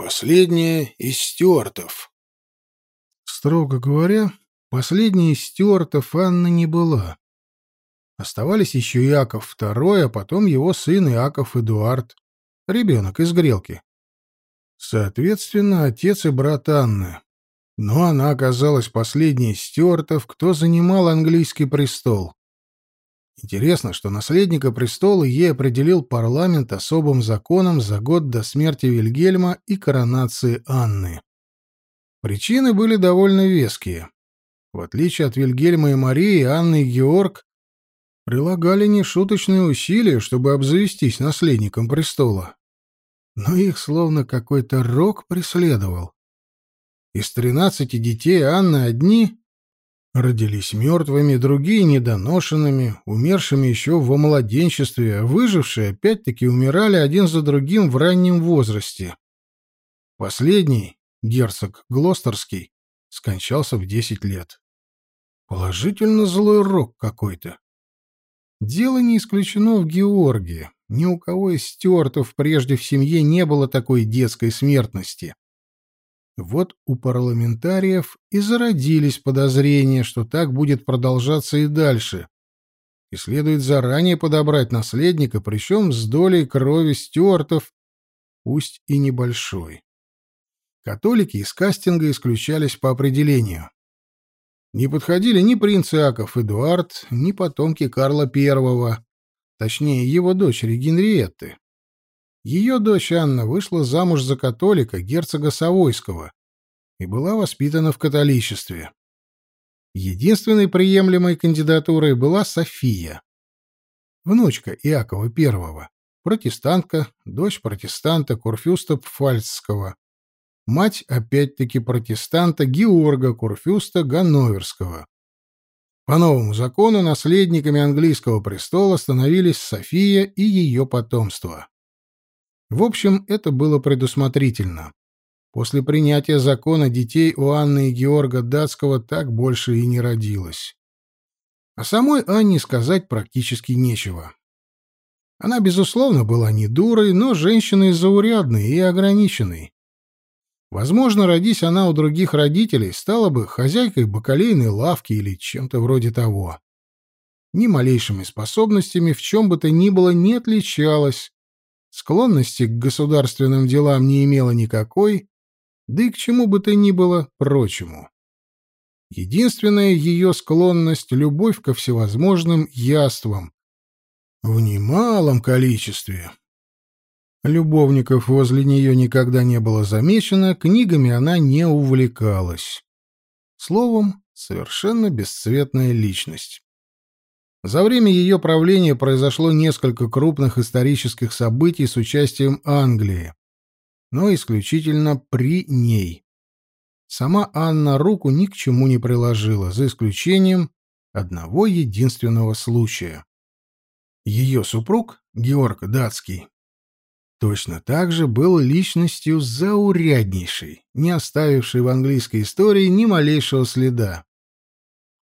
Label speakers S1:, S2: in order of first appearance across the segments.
S1: Последняя из Стюартов. Строго говоря, последней из Стюартов Анна не была. Оставались еще Иаков II, а потом его сын Иаков Эдуард, ребенок из Грелки. Соответственно, отец и брат Анны. Но она оказалась последней из Стюартов, кто занимал английский престол. Интересно, что наследника престола ей определил парламент особым законом за год до смерти Вильгельма и коронации Анны. Причины были довольно веские. В отличие от Вильгельма и Марии, Анна и Георг прилагали нешуточные усилия, чтобы обзавестись наследником престола. Но их словно какой-то рок преследовал. Из тринадцати детей Анны одни Родились мертвыми, другие недоношенными, умершими еще во младенчестве, а выжившие опять-таки умирали один за другим в раннем возрасте. Последний, герцог Глостерский, скончался в десять лет. Положительно злой рок какой-то. Дело не исключено в Георгии. Ни у кого из стюартов прежде в семье не было такой детской смертности. Вот у парламентариев и зародились подозрения, что так будет продолжаться и дальше. И следует заранее подобрать наследника, причем с долей крови стюартов, пусть и небольшой. Католики из кастинга исключались по определению. Не подходили ни принц Иаков Эдуард, ни потомки Карла I, точнее, его дочери Генриетты. Ее дочь Анна вышла замуж за католика, герцога Савойского, и была воспитана в католичестве. Единственной приемлемой кандидатурой была София, внучка Иакова I, протестантка, дочь протестанта Курфюста Пфальцского, мать опять-таки протестанта Георга Курфюста Ганноверского. По новому закону наследниками английского престола становились София и ее потомство. В общем, это было предусмотрительно. После принятия закона детей у Анны и Георга Датского так больше и не родилось. А самой Анне сказать практически нечего. Она, безусловно, была не дурой, но женщиной заурядной и ограниченной. Возможно, родись она у других родителей, стала бы хозяйкой бакалейной лавки или чем-то вроде того. Ни малейшими способностями в чем бы то ни было не отличалась, склонности к государственным делам не имела никакой, да и к чему бы то ни было прочему. Единственная ее склонность — любовь ко всевозможным яствам. В немалом количестве. Любовников возле нее никогда не было замечено, книгами она не увлекалась. Словом, совершенно бесцветная личность. За время ее правления произошло несколько крупных исторических событий с участием Англии, но исключительно при ней. Сама Анна руку ни к чему не приложила, за исключением одного единственного случая. Ее супруг, Георг Датский, точно так же был личностью зауряднейшей, не оставившей в английской истории ни малейшего следа.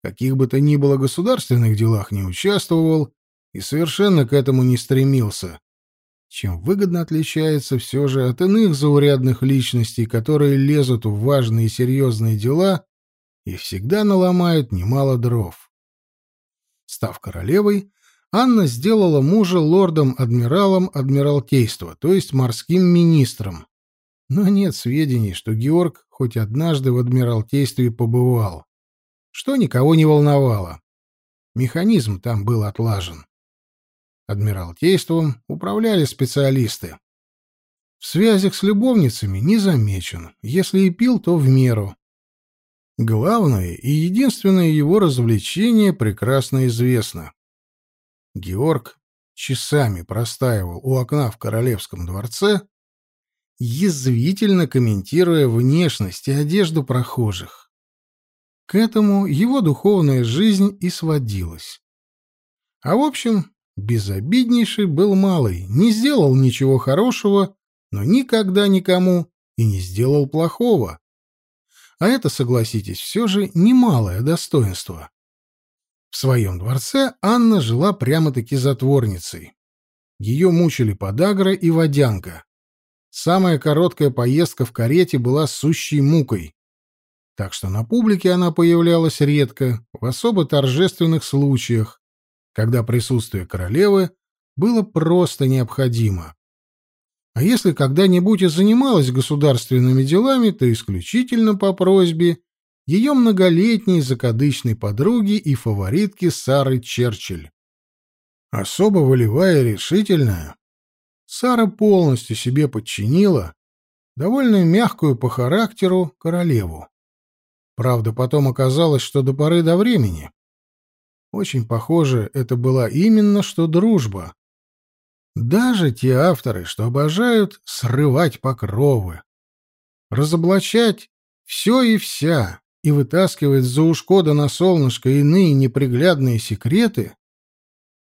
S1: Каких бы то ни было государственных делах не участвовал и совершенно к этому не стремился, чем выгодно отличается все же от иных заурядных личностей, которые лезут в важные и серьезные дела и всегда наломают немало дров. Став королевой, Анна сделала мужа лордом-адмиралом Адмиралтейства, то есть морским министром. Но нет сведений, что Георг хоть однажды в Адмиралтействе побывал. Что никого не волновало. Механизм там был отлажен. Адмиралтейством управляли специалисты. В связях с любовницами не замечен. Если и пил, то в меру. Главное и единственное его развлечение прекрасно известно. Георг часами простаивал у окна в королевском дворце, язвительно комментируя внешность и одежду прохожих. К этому его духовная жизнь и сводилась. А в общем, Безобиднейший был малый, не сделал ничего хорошего, но никогда никому и не сделал плохого. А это, согласитесь, все же немалое достоинство. В своем дворце Анна жила прямо-таки затворницей. Ее мучили подагра и водянка. самая короткая поездка в карете была сущей мукой. Так что на публике она появлялась редко, в особо торжественных случаях, когда присутствие королевы было просто необходимо. А если когда-нибудь и занималась государственными делами, то исключительно по просьбе ее многолетней закадычной подруги и фаворитки Сары Черчилль. Особо волевая и решительная, Сара полностью себе подчинила довольно мягкую по характеру королеву. Правда, потом оказалось, что до поры до времени. Очень похоже, это была именно что дружба. Даже те авторы, что обожают срывать покровы, разоблачать все и вся и вытаскивать за ушко да на солнышко иные неприглядные секреты,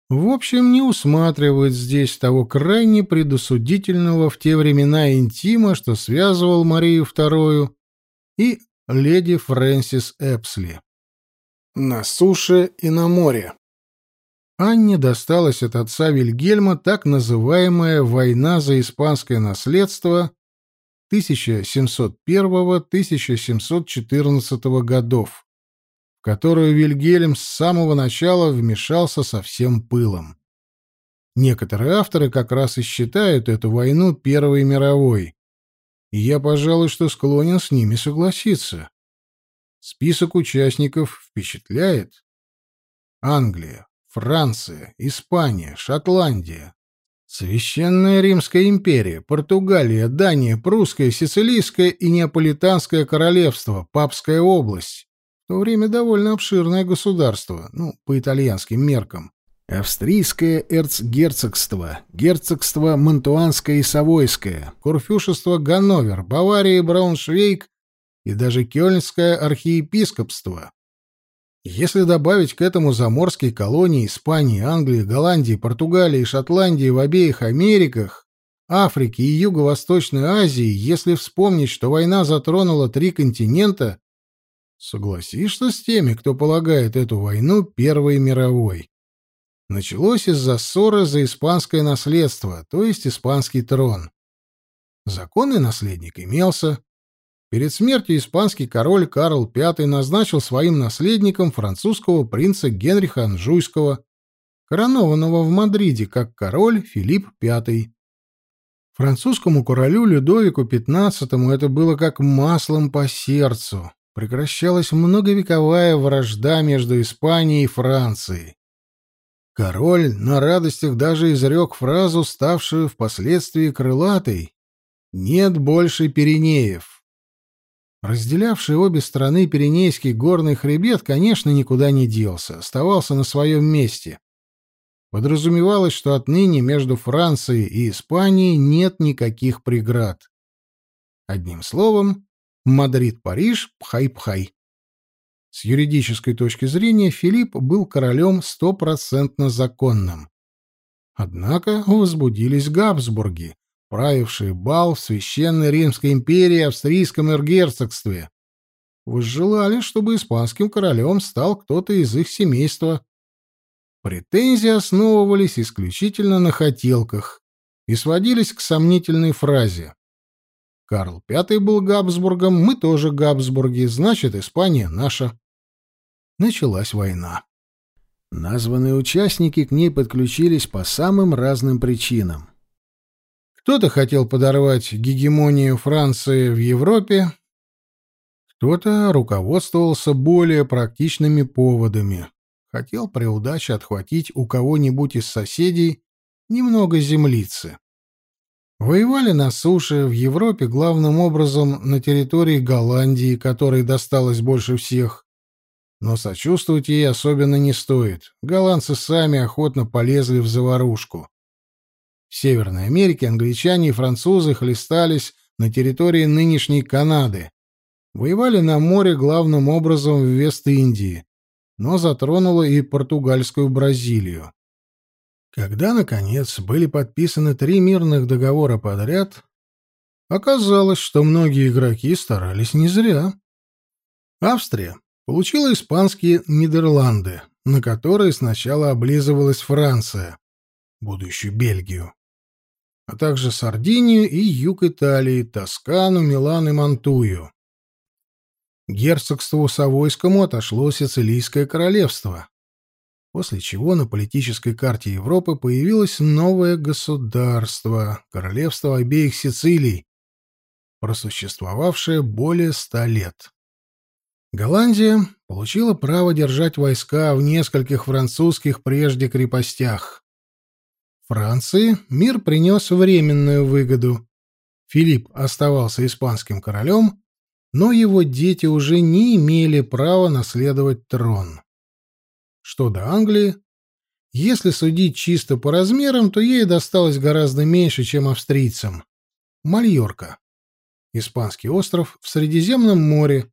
S1: в общем, не усматривают здесь того крайне предосудительного в те времена интима, что связывал Марию II и леди Фрэнсис Эпсли. На суше и на море. Анне досталась от отца Вильгельма так называемая «война за испанское наследство» 1701-1714 годов, в которую Вильгельм с самого начала вмешался со всем пылом. Некоторые авторы как раз и считают эту войну Первой мировой, и я, пожалуй, что склонен с ними согласиться. Список участников впечатляет. Англия, Франция, Испания, Шотландия, Священная Римская империя, Португалия, Дания, Прусское, Сицилийское и Неаполитанское королевство, Папская область. В то время довольно обширное государство, ну, по итальянским меркам. Австрийское эрцгерцогство, герцогство Монтуанское и Савойское, Курфюшество Ганновер, Бавария и Брауншвейг и даже Кёльнское архиепископство. Если добавить к этому заморские колонии Испании, Англии, Голландии, Португалии и Шотландии в обеих Америках, Африке и Юго-Восточной Азии, если вспомнить, что война затронула три континента, согласишься с теми, кто полагает эту войну Первой мировой. Началось из-за ссоры за испанское наследство, то есть испанский трон. Законный наследник имелся, Перед смертью испанский король Карл V назначил своим наследником французского принца Генриха Анжуйского, коронованного в Мадриде как король Филипп V. Французскому королю Людовику XV это было как маслом по сердцу. Прекращалась многовековая вражда между Испанией и Францией. Король на радостях даже изрек фразу, ставшую впоследствии крылатой «Нет больше Пиренеев». Разделявший обе стороны Пиренейский горный хребет, конечно, никуда не делся, оставался на своем месте. Подразумевалось, что отныне между Францией и Испанией нет никаких преград. Одним словом, Мадрид-Париж, пхай-пхай. С юридической точки зрения Филипп был королем стопроцентно законным. Однако возбудились Габсбурги, правившие бал в Священной Римской империи Австрийском эргерцогстве. Возжелали, чтобы испанским королем стал кто-то из их семейства. Претензии основывались исключительно на хотелках и сводились к сомнительной фразе. Карл V был Габсбургом, мы тоже Габсбурги, значит, Испания наша. Началась война. Названные участники к ней подключились по самым разным причинам. Кто-то хотел подорвать гегемонию Франции в Европе, кто-то руководствовался более практичными поводами. Хотел при удаче отхватить у кого-нибудь из соседей немного землицы. Воевали на суше, в Европе главным образом на территории Голландии, которой досталось больше всех. Но сочувствовать ей особенно не стоит. Голландцы сами охотно полезли в заварушку. В Северной Америке англичане и французы хлестались на территории нынешней Канады. Воевали на море главным образом в Вест-Индии, но затронуло и португальскую Бразилию. Когда, наконец, были подписаны три мирных договора подряд, оказалось, что многие игроки старались не зря. Австрия получила испанские Нидерланды, на которые сначала облизывалась Франция, будущую Бельгию. а также Сардинию и юг Италии, Тоскану, Милан и Мантую. Герцогству Савойскому отошло Сицилийское королевство, после чего на политической карте Европы появилось новое государство, королевство обеих Сицилий, просуществовавшее более ста лет. Голландия получила право держать войска в нескольких французских прежде крепостях. Франции мир принес временную выгоду. Филипп оставался испанским королем, но его дети уже не имели права наследовать трон. Что до Англии, если судить чисто по размерам, то ей досталось гораздо меньше, чем австрийцам. Мальорка. Испанский остров в Средиземном море,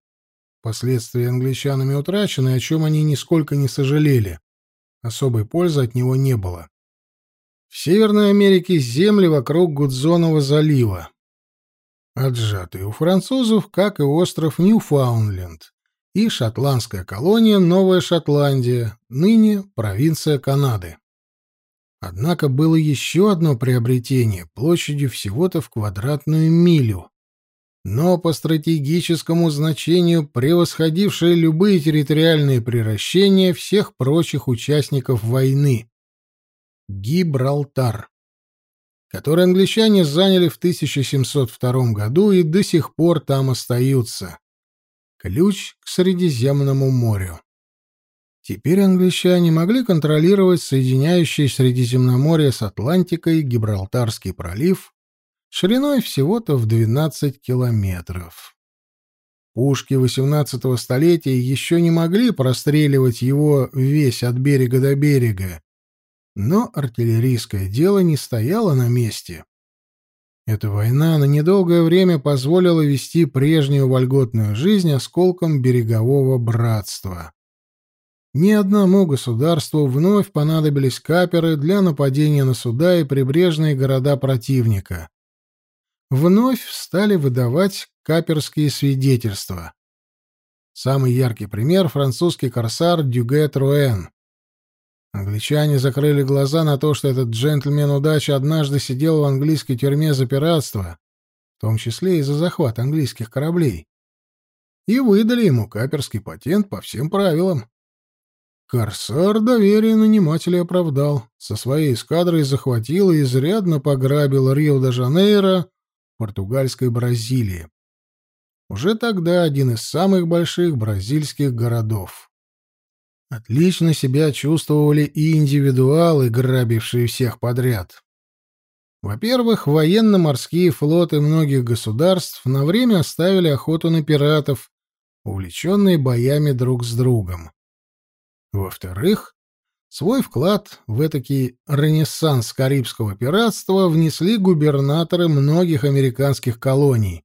S1: Впоследствии англичанами утрачены, о чем они нисколько не сожалели. Особой пользы от него не было. В Северной Америке земли вокруг Гудзонова залива. Отжатые у французов, как и остров Ньюфаундленд, и шотландская колония Новая Шотландия, ныне провинция Канады. Однако было еще одно приобретение площадью всего-то в квадратную милю, но по стратегическому значению превосходившее любые территориальные приращения всех прочих участников войны. Гибралтар, который англичане заняли в 1702 году и до сих пор там остаются. Ключ к Средиземному морю. Теперь англичане могли контролировать соединяющий Средиземноморье с Атлантикой Гибралтарский пролив шириной всего-то в 12 километров. Пушки XVIII столетия еще не могли простреливать его весь от берега до берега, но артиллерийское дело не стояло на месте. Эта война на недолгое время позволила вести прежнюю вольготную жизнь осколком берегового братства. Ни одному государству вновь понадобились каперы для нападения на суда и прибрежные города противника вновь стали выдавать каперские свидетельства. Самый яркий пример — французский корсар Дюге Труэн. Англичане закрыли глаза на то, что этот джентльмен удачи однажды сидел в английской тюрьме за пиратство, в том числе и за захват английских кораблей, и выдали ему каперский патент по всем правилам. Корсар доверие нанимателя оправдал, со своей эскадрой захватил и изрядно пограбил Рио-де-Жанейро, португальской Бразилии. Уже тогда один из самых больших бразильских городов. Отлично себя чувствовали и индивидуалы, грабившие всех подряд. Во-первых, военно-морские флоты многих государств на время оставили охоту на пиратов, увлеченные боями друг с другом. Во-вторых, Свой вклад в этакий ренессанс карибского пиратства внесли губернаторы многих американских колоний.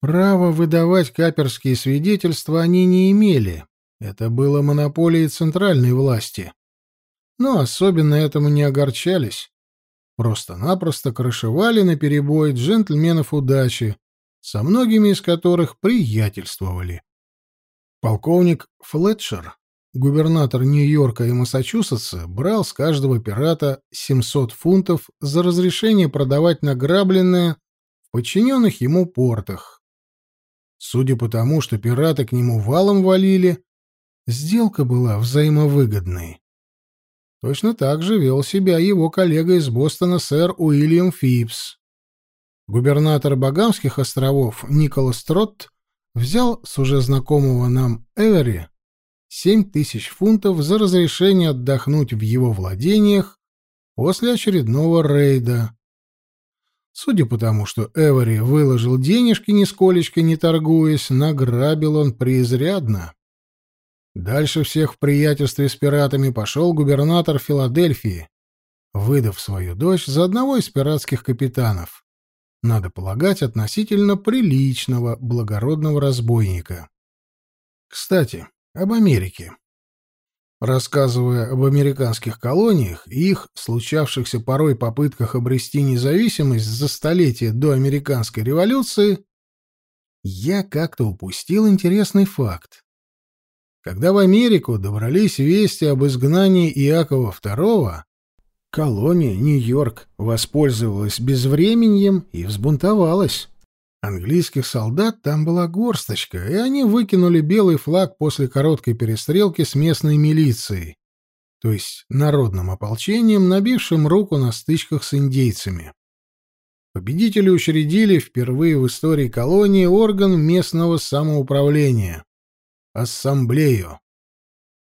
S1: Право выдавать каперские свидетельства они не имели. Это было монополией центральной власти. Но особенно этому не огорчались. Просто-напросто крышевали на перебой джентльменов удачи, со многими из которых приятельствовали. Полковник Флетчер губернатор Нью-Йорка и Массачусетса брал с каждого пирата 700 фунтов за разрешение продавать награбленное в подчиненных ему портах. Судя по тому, что пираты к нему валом валили, сделка была взаимовыгодной. Точно так же вел себя его коллега из Бостона сэр Уильям Фипс. Губернатор Багамских островов Николас Тротт взял с уже знакомого нам Эвери семь тысяч фунтов за разрешение отдохнуть в его владениях после очередного рейда. Судя по тому, что Эвери выложил денежки, нисколечко не торгуясь, награбил он преизрядно. Дальше всех в приятельстве с пиратами пошел губернатор Филадельфии, выдав свою дочь за одного из пиратских капитанов. Надо полагать, относительно приличного, благородного разбойника. Кстати, об Америке. Рассказывая об американских колониях и их случавшихся порой попытках обрести независимость за столетия до американской революции, я как-то упустил интересный факт. Когда в Америку добрались вести об изгнании Иакова II, колония Нью-Йорк воспользовалась безвременьем и взбунтовалась. Английских солдат там была горсточка, и они выкинули белый флаг после короткой перестрелки с местной милицией, то есть народным ополчением, набившим руку на стычках с индейцами. Победители учредили впервые в истории колонии орган местного самоуправления — ассамблею.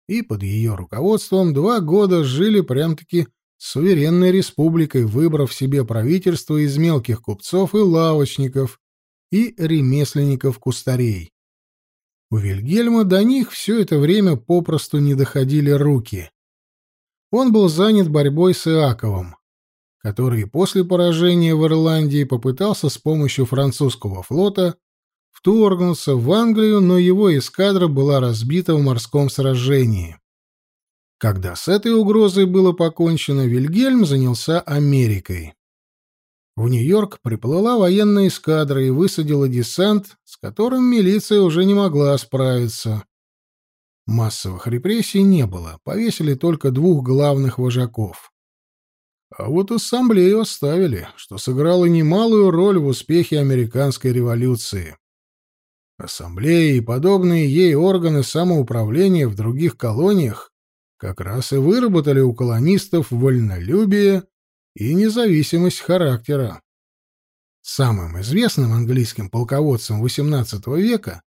S1: И под ее руководством два года жили прям-таки суверенной республикой, выбрав себе правительство из мелких купцов и лавочников и ремесленников-кустарей. У Вильгельма до них все это время попросту не доходили руки. Он был занят борьбой с Иаковом, который после поражения в Ирландии попытался с помощью французского флота вторгнуться в Англию, но его эскадра была разбита в морском сражении. Когда с этой угрозой было покончено, Вильгельм занялся Америкой. В Нью-Йорк приплыла военная эскадра и высадила десант, с которым милиция уже не могла справиться. Массовых репрессий не было, повесили только двух главных вожаков. А вот ассамблею оставили, что сыграло немалую роль в успехе американской революции. Ассамблеи и подобные ей органы самоуправления в других колониях как раз и выработали у колонистов вольнолюбие и независимость характера. Самым известным английским полководцем XVIII века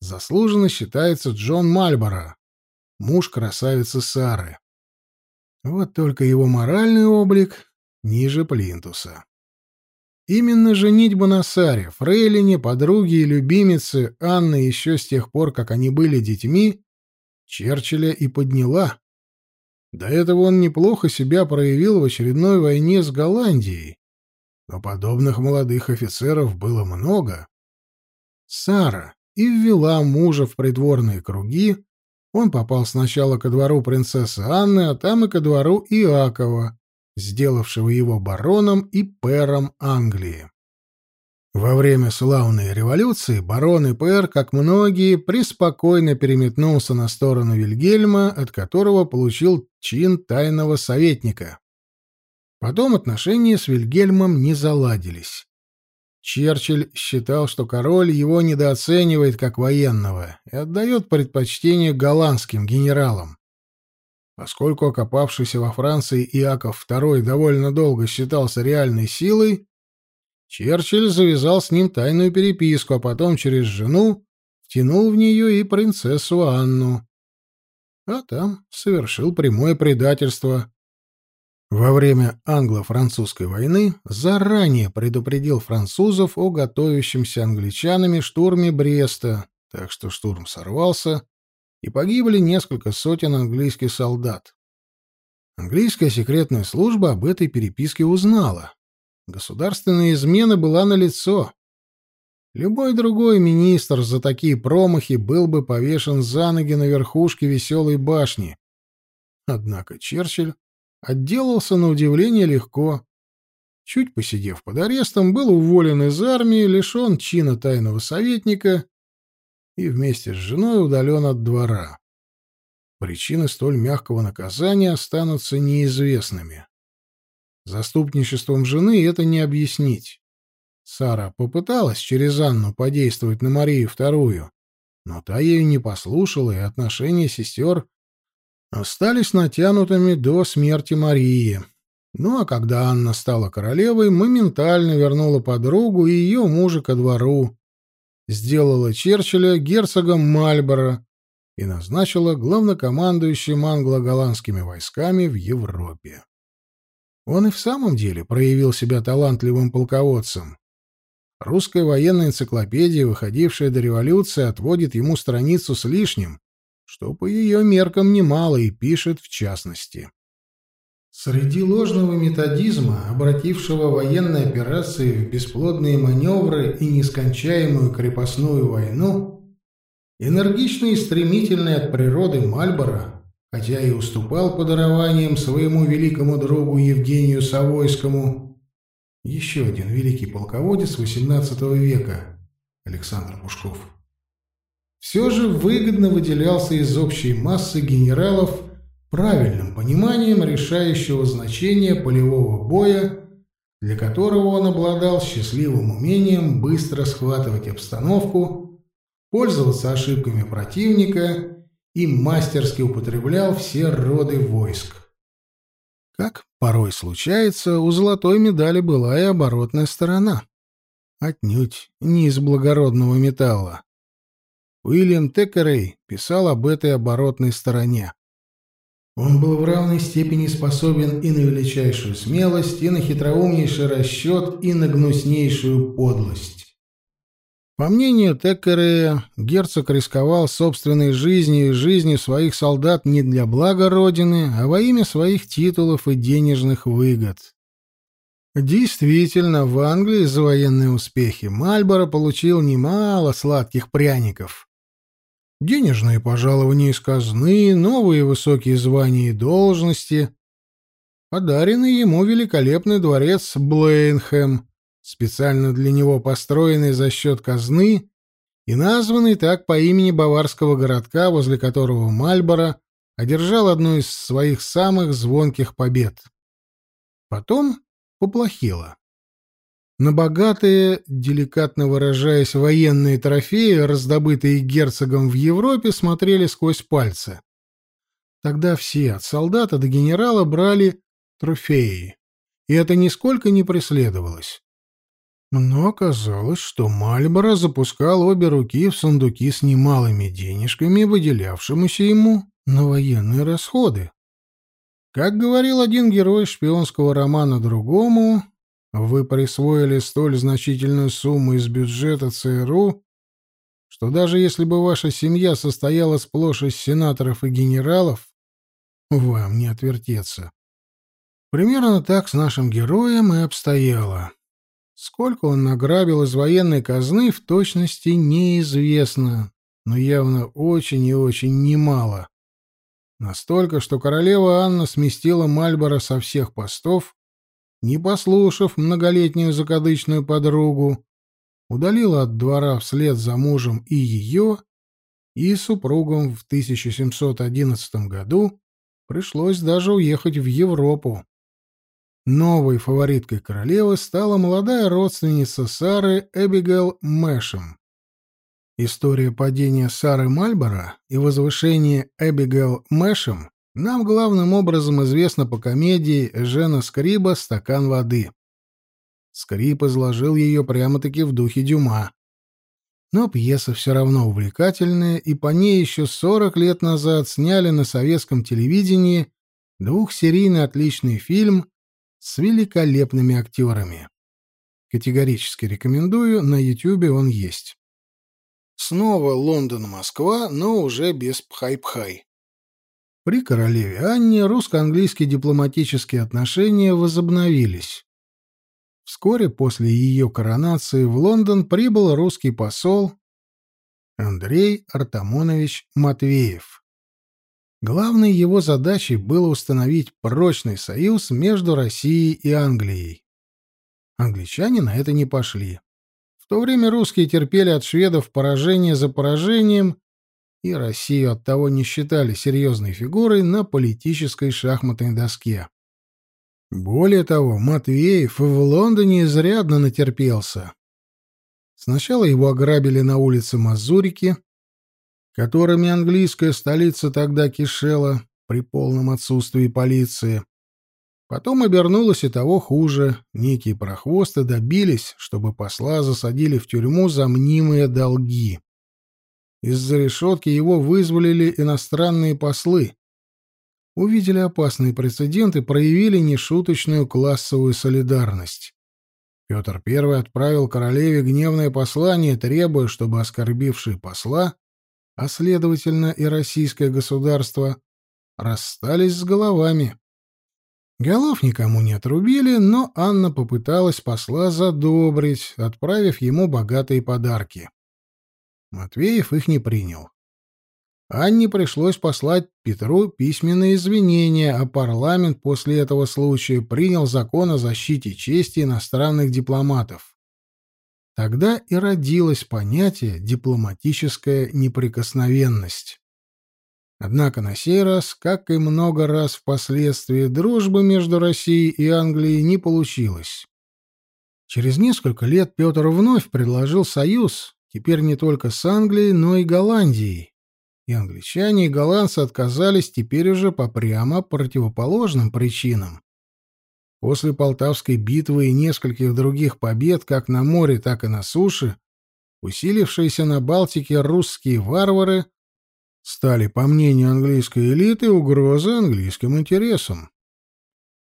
S1: заслуженно считается Джон Мальборо, муж красавицы Сары. Вот только его моральный облик ниже плинтуса. Именно женитьба на Саре, фрейлине, подруге и любимице Анны еще с тех пор, как они были детьми, Черчилля и подняла. До этого он неплохо себя проявил в очередной войне с Голландией. Но подобных молодых офицеров было много. Сара и ввела мужа в придворные круги. Он попал сначала ко двору принцессы Анны, а там и ко двору Иакова, сделавшего его бароном и пэром Англии. Во время славной революции барон Ипер, как многие, преспокойно переметнулся на сторону Вильгельма, от которого получил чин тайного советника. Потом отношения с Вильгельмом не заладились. Черчилль считал, что король его недооценивает как военного и отдает предпочтение голландским генералам. Поскольку окопавшийся во Франции Иаков II довольно долго считался реальной силой, Черчилль завязал с ним тайную переписку, а потом через жену втянул в нее и принцессу Анну. А там совершил прямое предательство. Во время англо-французской войны заранее предупредил французов о готовящемся англичанами штурме Бреста, так что штурм сорвался, и погибли несколько сотен английских солдат. Английская секретная служба об этой переписке узнала, Государственная измена была налицо. Любой другой министр за такие промахи был бы повешен за ноги на верхушке веселой башни. Однако Черчилль отделался на удивление легко. Чуть посидев под арестом, был уволен из армии, лишен чина тайного советника и вместе с женой удален от двора. Причины столь мягкого наказания останутся неизвестными. Заступничеством жены это не объяснить. Сара попыталась через Анну подействовать на Марию Вторую, но та ею не послушала, и отношения сестер остались натянутыми до смерти Марии. Ну а когда Анна стала королевой, моментально вернула подругу и ее мужа ко двору, сделала Черчилля герцогом Мальборо и назначила главнокомандующим англо-голландскими войсками в Европе. Он и в самом деле проявил себя талантливым полководцем. Русская военная энциклопедия, выходившая до революции, отводит ему страницу с лишним, что по ее меркам немало и пишет в частности. Среди ложного методизма, обратившего военные операции в бесплодные маневры и нескончаемую крепостную войну, энергичный и стремительный от природы Мальборо хотя и уступал по дарованиям своему великому другу Евгению Савойскому, еще один великий полководец XVIII века, Александр Пушков. Все же выгодно выделялся из общей массы генералов правильным пониманием решающего значения полевого боя, для которого он обладал счастливым умением быстро схватывать обстановку, пользоваться ошибками противника и мастерски употреблял все роды войск. Как порой случается, у золотой медали была и оборотная сторона. Отнюдь не из благородного металла. Уильям Текерей писал об этой оборотной стороне. Он был в равной степени способен и на величайшую смелость, и на хитроумнейший расчет, и на гнуснейшую подлость. По мнению Теккерея, герцог рисковал собственной жизнью и жизнью своих солдат не для блага Родины, а во имя своих титулов и денежных выгод. Действительно, в Англии за военные успехи Мальборо получил немало сладких пряников денежные пожалования из казны, новые высокие звания и должности. Подаренный ему великолепный дворец Блейнхэм, специально для него построенный за счет казны и названный так по имени баварского городка, возле которого Мальборо одержал одну из своих самых звонких побед. Потом поплохело. На богатые, деликатно выражаясь, военные трофеи, раздобытые герцогом в Европе, смотрели сквозь пальцы. Тогда все, от солдата до генерала, брали трофеи, и это нисколько не преследовалось. Но оказалось, что Мальборо запускал обе руки в сундуки с немалыми денежками, выделявшимися ему на военные расходы. Как говорил один герой шпионского романа другому, вы присвоили столь значительную сумму из бюджета ЦРУ, что даже если бы ваша семья состояла сплошь из сенаторов и генералов, вам не отвертеться. Примерно так с нашим героем и обстояло. Сколько он награбил из военной казны, в точности неизвестно, но явно очень и очень немало. Настолько, что королева Анна сместила Мальборо со всех постов не послушав многолетнюю закадычную подругу, удалила от двора вслед за мужем и ее, и супругом в 1711 году пришлось даже уехать в Европу. Новой фавориткой королевы стала молодая родственница Сары Эбигейл Мэшем. История падения Сары Мальборо и возвышения Эбигейл Мэшем нам главным образом известно по комедии Жена Скриба «Стакан воды». Скрип изложил ее прямо-таки в духе Дюма. Но пьеса все равно увлекательная, и по ней еще 40 лет назад сняли на советском телевидении двухсерийный отличный фильм с великолепными актерами. Категорически рекомендую, на Ютьюбе он есть. Снова Лондон-Москва, но уже без пхай-пхай. При королеве Анне русско-английские дипломатические отношения возобновились. Вскоре после ее коронации в Лондон прибыл русский посол Андрей Артамонович Матвеев. Главной его задачей было установить прочный союз между Россией и Англией. Англичане на это не пошли. В то время русские терпели от шведов поражение за поражением и Россию оттого не считали серьезной фигурой на политической шахматной доске. Более того, Матвеев в Лондоне изрядно натерпелся. Сначала его ограбили на улице Мазурики, которыми английская столица тогда кишела при полном отсутствии полиции. Потом обернулось и того хуже. Некие прохвосты добились, чтобы посла засадили в тюрьму за мнимые долги. Из-за решетки его вызволили иностранные послы. Увидели опасные прецеденты, проявили нешуточную классовую солидарность. Петр I отправил королеве гневное послание, требуя, чтобы оскорбившие посла, а следовательно и российское государство, расстались с головами. Голов никому не отрубили, но Анна попыталась посла задобрить, отправив ему богатые подарки. Матвеев их не принял. Анне пришлось послать Петру письменные извинения, а парламент после этого случая принял закон о защите чести иностранных дипломатов. Тогда и родилось понятие «дипломатическая неприкосновенность». Однако на сей раз, как и много раз впоследствии, дружбы между Россией и Англией не получилось. Через несколько лет Петр вновь предложил союз, теперь не только с Англией, но и Голландией. И англичане и голландцы отказались теперь уже по прямо противоположным причинам. После Полтавской битвы и нескольких других побед как на море, так и на суше, усилившиеся на Балтике русские варвары стали, по мнению английской элиты, угрозой английским интересам.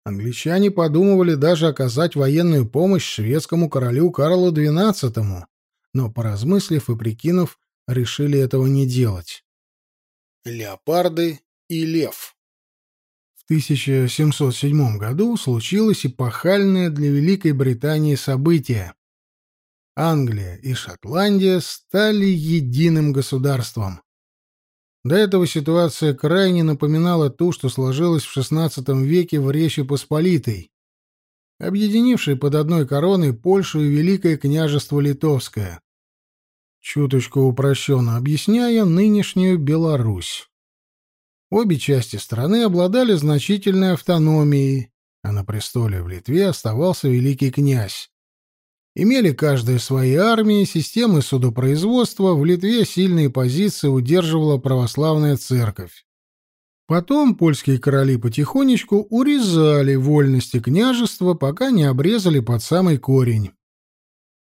S1: Англичане подумывали даже оказать военную помощь шведскому королю Карлу XII, но, поразмыслив и прикинув, решили этого не делать. Леопарды и лев 1707 году случилось эпохальное для Великой Британии событие. Англия и Шотландия стали единым государством. До этого ситуация крайне напоминала ту, что сложилась в XVI веке в Речи Посполитой, объединившей под одной короной Польшу и Великое княжество Литовское. Чуточку упрощенно объясняя нынешнюю Беларусь. Обе части страны обладали значительной автономией, а на престоле в Литве оставался великий князь. Имели каждая свои армии, системы судопроизводства, в Литве сильные позиции удерживала православная церковь. Потом польские короли потихонечку урезали вольности княжества, пока не обрезали под самый корень.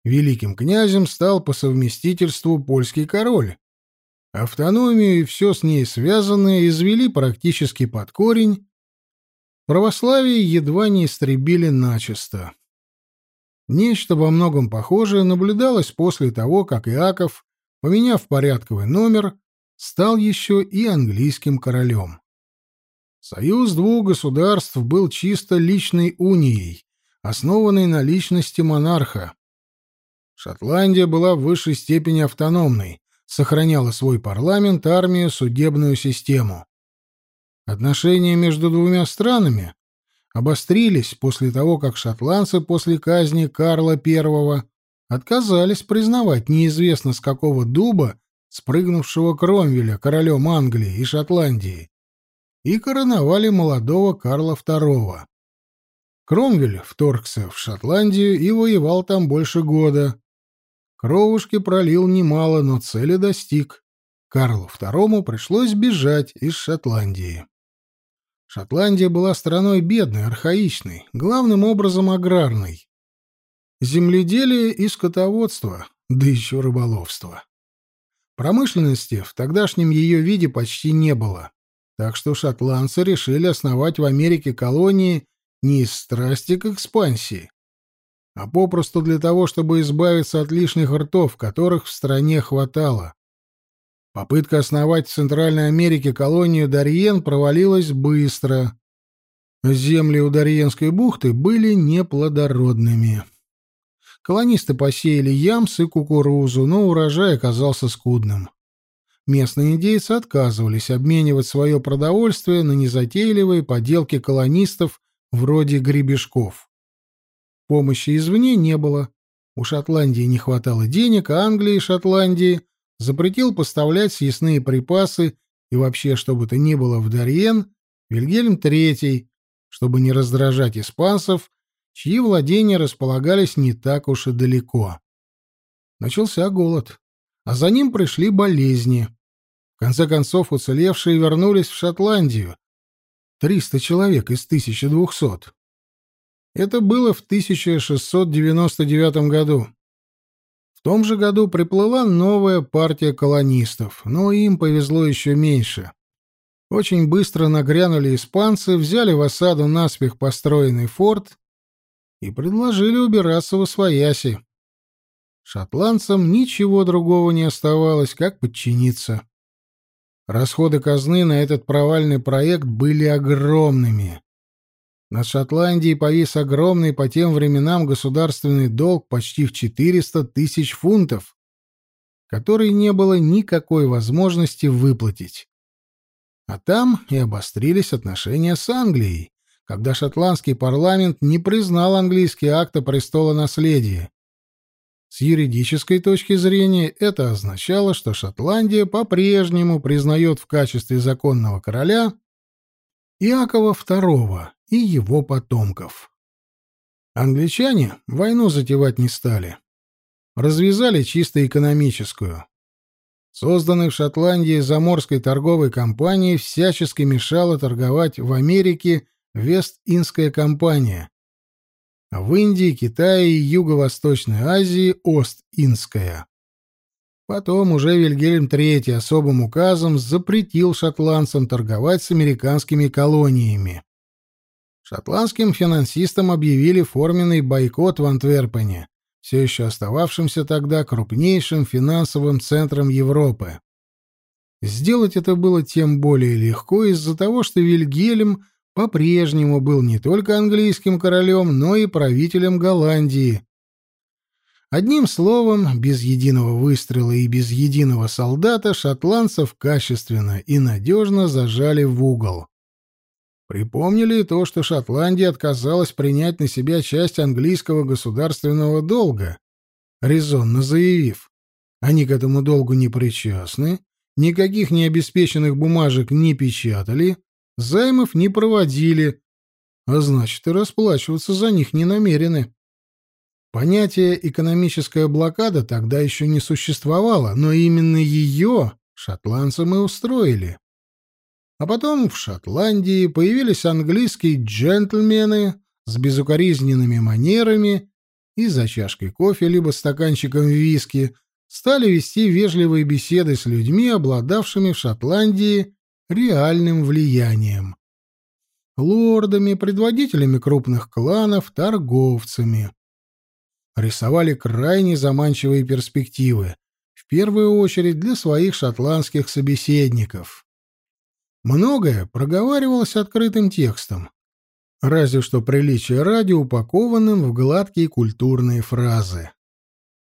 S1: Великим князем стал по совместительству польский король, Автономию и все с ней связанное извели практически под корень, православие едва не истребили начисто. Нечто во многом похожее наблюдалось после того, как Иаков, поменяв порядковый номер, стал еще и английским королем. Союз двух государств был чисто личной унией, основанной на личности монарха. Шотландия была в высшей степени автономной, сохраняла свой парламент, армию, судебную систему. Отношения между двумя странами обострились после того, как шотландцы после казни Карла I отказались признавать неизвестно с какого дуба спрыгнувшего Кромвеля королем Англии и Шотландии и короновали молодого Карла II. Кромвель вторгся в Шотландию и воевал там больше года, Кровушки пролил немало, но цели достиг. Карлу II пришлось бежать из Шотландии. Шотландия была страной бедной, архаичной, главным образом аграрной. Земледелие и скотоводство, да еще рыболовство. Промышленности в тогдашнем ее виде почти не было, так что шотландцы решили основать в Америке колонии не из страсти к экспансии, а попросту для того, чтобы избавиться от лишних ртов, которых в стране хватало. Попытка основать в Центральной Америке колонию Дарьен провалилась быстро. Земли у Дарьенской бухты были неплодородными. Колонисты посеяли ямс и кукурузу, но урожай оказался скудным. Местные индейцы отказывались обменивать свое продовольствие на незатейливые поделки колонистов вроде гребешков. Помощи извне не было. У Шотландии не хватало денег, а Англии и Шотландии запретил поставлять съестные припасы и вообще, что бы то ни было в Дарьен, Вильгельм III, чтобы не раздражать испанцев, чьи владения располагались не так уж и далеко. Начался голод, а за ним пришли болезни. В конце концов, уцелевшие вернулись в Шотландию. Триста человек из 1200. Это было в 1699 году. В том же году приплыла новая партия колонистов, но им повезло еще меньше. Очень быстро нагрянули испанцы, взяли в осаду наспех построенный форт и предложили убираться во свояси. Шотландцам ничего другого не оставалось, как подчиниться. Расходы казны на этот провальный проект были огромными. Над Шотландией повис огромный по тем временам государственный долг почти в 400 тысяч фунтов, который не было никакой возможности выплатить. А там и обострились отношения с Англией, когда шотландский парламент не признал английский акт о престолонаследии. С юридической точки зрения это означало, что Шотландия по-прежнему признает в качестве законного короля Иакова II и его потомков. Англичане войну затевать не стали. Развязали чисто экономическую. Созданной в Шотландии заморской торговой компанией всячески мешала торговать в Америке Вест-Индская компания, а в Индии, Китае и Юго-Восточной Азии Ост-Индская. Потом уже Вильгельм III особым указом запретил шотландцам торговать с американскими колониями. Шотландским финансистам объявили форменный бойкот в Антверпене, все еще остававшимся тогда крупнейшим финансовым центром Европы. Сделать это было тем более легко из-за того, что Вильгельм по-прежнему был не только английским королем, но и правителем Голландии. Одним словом, без единого выстрела и без единого солдата шотландцев качественно и надежно зажали в угол. Припомнили то, что Шотландия отказалась принять на себя часть английского государственного долга, резонно заявив, они к этому долгу не причастны, никаких необеспеченных бумажек не печатали, займов не проводили, а значит и расплачиваться за них не намерены. Понятие «экономическая блокада» тогда еще не существовало, но именно ее шотландцам и устроили. А потом в Шотландии появились английские джентльмены с безукоризненными манерами и за чашкой кофе либо стаканчиком виски стали вести вежливые беседы с людьми, обладавшими в Шотландии реальным влиянием. Лордами, предводителями крупных кланов, торговцами. Рисовали крайне заманчивые перспективы, в первую очередь для своих шотландских собеседников. Многое проговаривалось открытым текстом, разве что приличие ради упакованным в гладкие культурные фразы.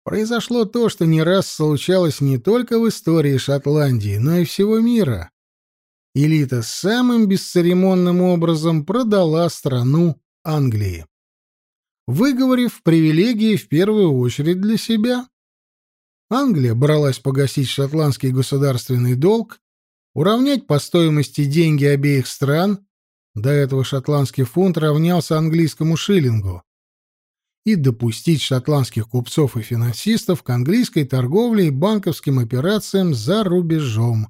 S1: Произошло то, что не раз случалось не только в истории Шотландии, но и всего мира. Элита самым бесцеремонным образом продала страну Англии, выговорив привилегии в первую очередь для себя. Англия бралась погасить шотландский государственный долг уравнять по стоимости деньги обеих стран, до этого шотландский фунт равнялся английскому шиллингу, и допустить шотландских купцов и финансистов к английской торговле и банковским операциям за рубежом.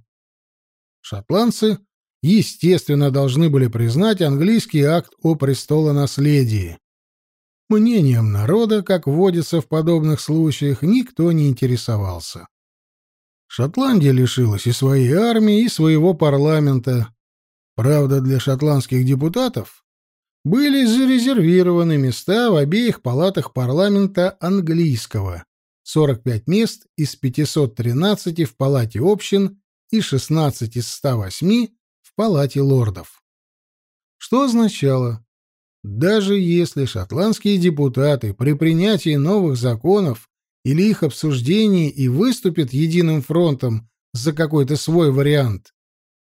S1: Шотландцы, естественно, должны были признать английский акт о престолонаследии. Мнением народа, как водится в подобных случаях, никто не интересовался. Шотландия лишилась и своей армии, и своего парламента. Правда, для шотландских депутатов были зарезервированы места в обеих палатах парламента английского. 45 мест из 513 в палате общин и 16 из 108 в палате лордов. Что означало, даже если шотландские депутаты при принятии новых законов или их обсуждении и выступят единым фронтом за какой-то свой вариант,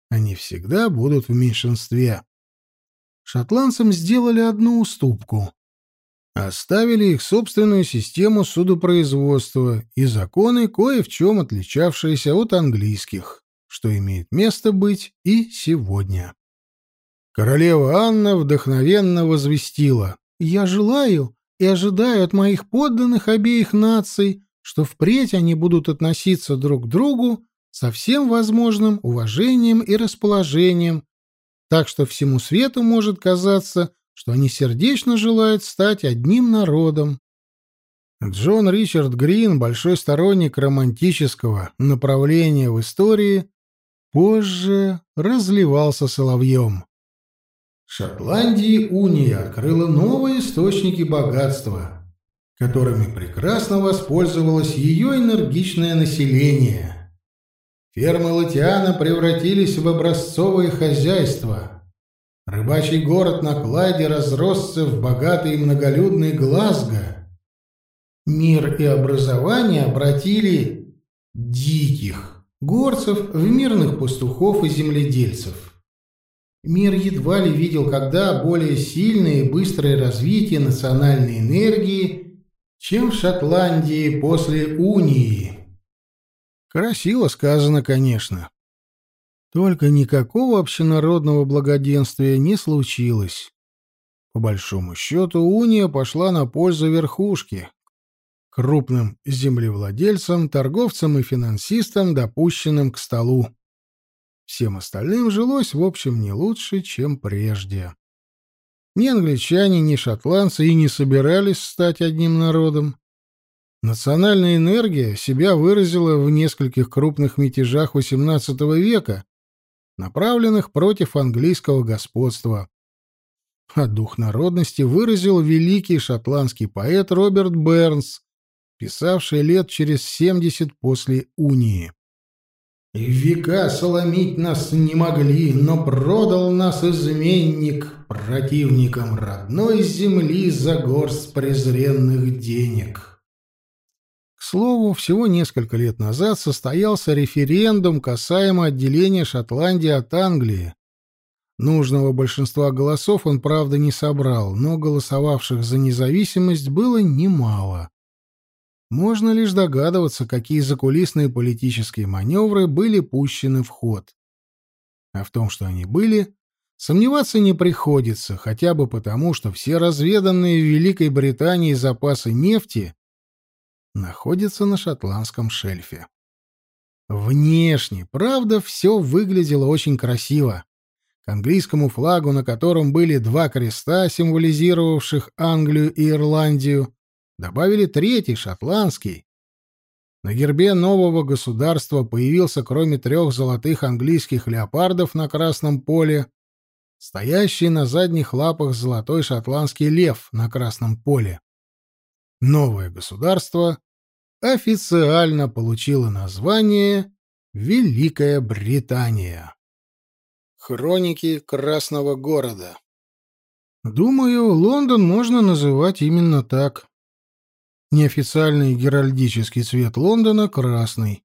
S1: они всегда будут в меньшинстве. Шотландцам сделали одну уступку. Оставили их собственную систему судопроизводства и законы, кое в чем отличавшиеся от английских, что имеет место быть и сегодня. Королева Анна вдохновенно возвестила «Я желаю, и ожидаю от моих подданных обеих наций, что впредь они будут относиться друг к другу со всем возможным уважением и расположением, так что всему свету может казаться, что они сердечно желают стать одним народом. Джон Ричард Грин, большой сторонник романтического направления в истории, позже разливался соловьем. Шотландии уния открыла новые источники богатства, которыми прекрасно воспользовалось ее энергичное население. Фермы Латиана превратились в образцовое хозяйство. Рыбачий город на Кладе разросся в богатый и многолюдный Глазго. Мир и образование обратили диких горцев в мирных пастухов и земледельцев. Мир едва ли видел когда более сильное и быстрое развитие национальной энергии чем в Шотландии после унии. Красиво сказано, конечно. Только никакого общенародного благоденствия не случилось. По большому счету, уния пошла на пользу верхушке, крупным землевладельцам, торговцам и финансистам, допущенным к столу. Всем остальным жилось, в общем, не лучше, чем прежде. Ни англичане, ни шотландцы и не собирались стать одним народом. Национальная энергия себя выразила в нескольких крупных мятежах XVIII века, направленных против английского господства. А дух народности выразил великий шотландский поэт Роберт Бернс, писавший лет через семьдесят после унии. «И века соломить нас не могли, но продал нас изменник противникам родной земли за горсть презренных денег». К слову, всего несколько лет назад состоялся референдум касаемо отделения Шотландии от Англии. Нужного большинства голосов он, правда, не собрал, но голосовавших за независимость было немало. Можно лишь догадываться, какие закулисные политические маневры были пущены в ход. А в том, что они были, сомневаться не приходится, хотя бы потому, что все разведанные в Великой Британии запасы нефти находится на шотландском шельфе. Внешне, правда, все выглядело очень красиво. К английскому флагу, на котором были два креста, символизировавших Англию и Ирландию, добавили третий, шотландский. На гербе нового государства появился, кроме трех золотых английских леопардов на красном поле, стоящий на задних лапах золотой шотландский лев на красном поле. Новое государство официально получило название Великая Британия. Хроники Красного города. Думаю, Лондон можно называть именно так. Неофициальный геральдический цвет Лондона — красный.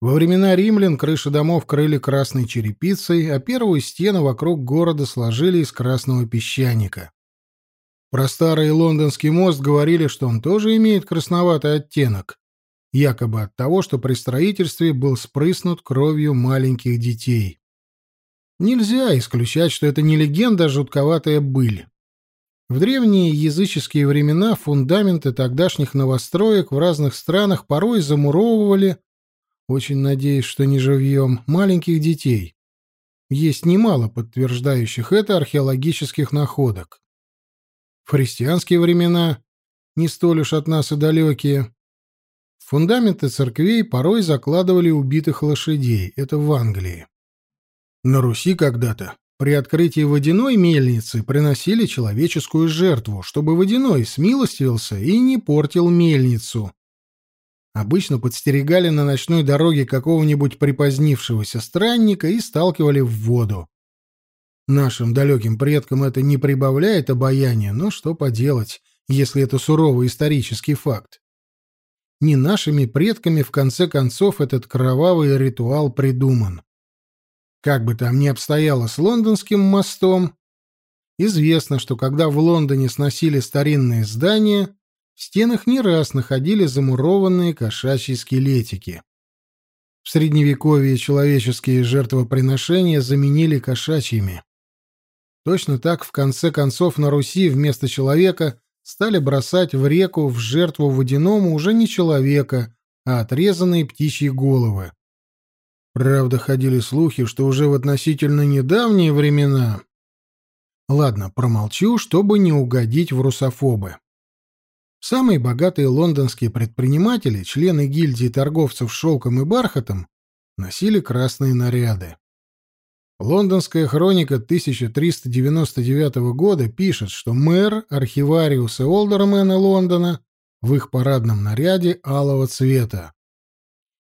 S1: Во времена римлян крыши домов крыли красной черепицей, а первую стену вокруг города сложили из красного песчаника. Про старый лондонский мост говорили, что он тоже имеет красноватый оттенок, якобы от того, что при строительстве был спрыснут кровью маленьких детей. Нельзя исключать, что это не легенда, а жутковатая быль. В древние языческие времена фундаменты тогдашних новостроек в разных странах порой замуровывали, очень надеюсь, что не живьем, маленьких детей. Есть немало подтверждающих это археологических находок в христианские времена, не столь уж от нас и далекие. фундаменты церквей порой закладывали убитых лошадей, это в Англии. На Руси когда-то при открытии водяной мельницы приносили человеческую жертву, чтобы водяной смилостивился и не портил мельницу. Обычно подстерегали на ночной дороге какого-нибудь припозднившегося странника и сталкивали в воду. Нашим далеким предкам это не прибавляет обаяния, но что поделать, если это суровый исторический факт. Не нашими предками, в конце концов, этот кровавый ритуал придуман. Как бы там ни обстояло с лондонским мостом, известно, что когда в Лондоне сносили старинные здания, в стенах не раз находили замурованные кошачьи скелетики. В Средневековье человеческие жертвоприношения заменили кошачьими. Точно так, в конце концов, на Руси вместо человека стали бросать в реку в жертву водяному уже не человека, а отрезанные птичьи головы. Правда, ходили слухи, что уже в относительно недавние времена... Ладно, промолчу, чтобы не угодить в русофобы. Самые богатые лондонские предприниматели, члены гильдии торговцев шелком и бархатом, носили красные наряды. Лондонская хроника 1399 года пишет, что мэр, архивариус и олдермены Лондона в их парадном наряде алого цвета.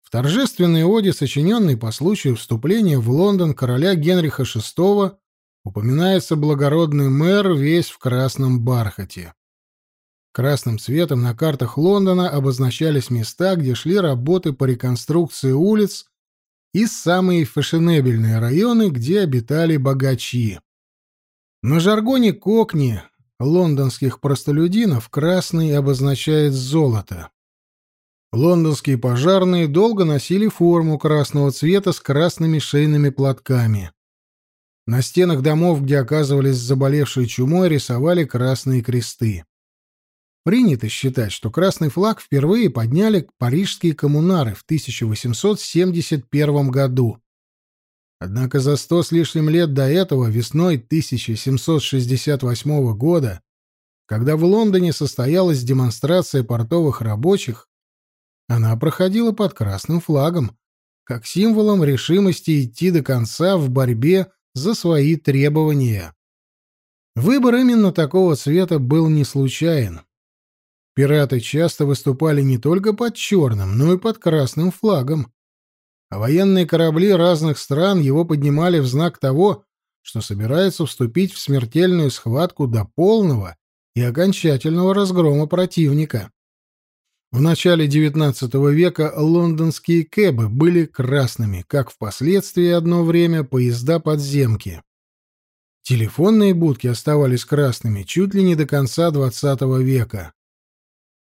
S1: В торжественной оде, сочиненной по случаю вступления в Лондон короля Генриха VI, упоминается благородный мэр весь в красном бархате. Красным цветом на картах Лондона обозначались места, где шли работы по реконструкции улиц и самые фешенебельные районы, где обитали богачи. На жаргоне Кокни лондонских простолюдинов красный обозначает золото. Лондонские пожарные долго носили форму красного цвета с красными шейными платками. На стенах домов, где оказывались заболевшие чумой, рисовали красные кресты. Принято считать, что красный флаг впервые подняли парижские коммунары в 1871 году. Однако за сто с лишним лет до этого, весной 1768 года, когда в Лондоне состоялась демонстрация портовых рабочих, она проходила под красным флагом, как символом решимости идти до конца в борьбе за свои требования. Выбор именно такого цвета был не случайен. Пираты часто выступали не только под черным, но и под красным флагом а военные корабли разных стран его поднимали в знак того, что собираются вступить в смертельную схватку до полного и окончательного разгрома противника. В начале XIX века лондонские кэбы были красными, как впоследствии одно время поезда подземки. Телефонные будки оставались красными чуть ли не до конца XX века.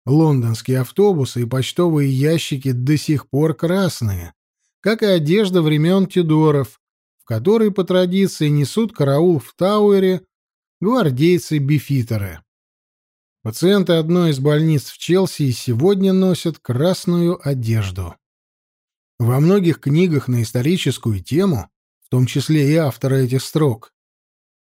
S1: Лондонские автобусы и почтовые ящики до сих пор красные, как и одежда времен Тюдоров, в которой по традиции несут караул в Тауэре гвардейцы-бифитеры. Пациенты одной из больниц в Челси сегодня носят красную одежду. Во многих книгах на историческую тему, в том числе и авторы этих строк,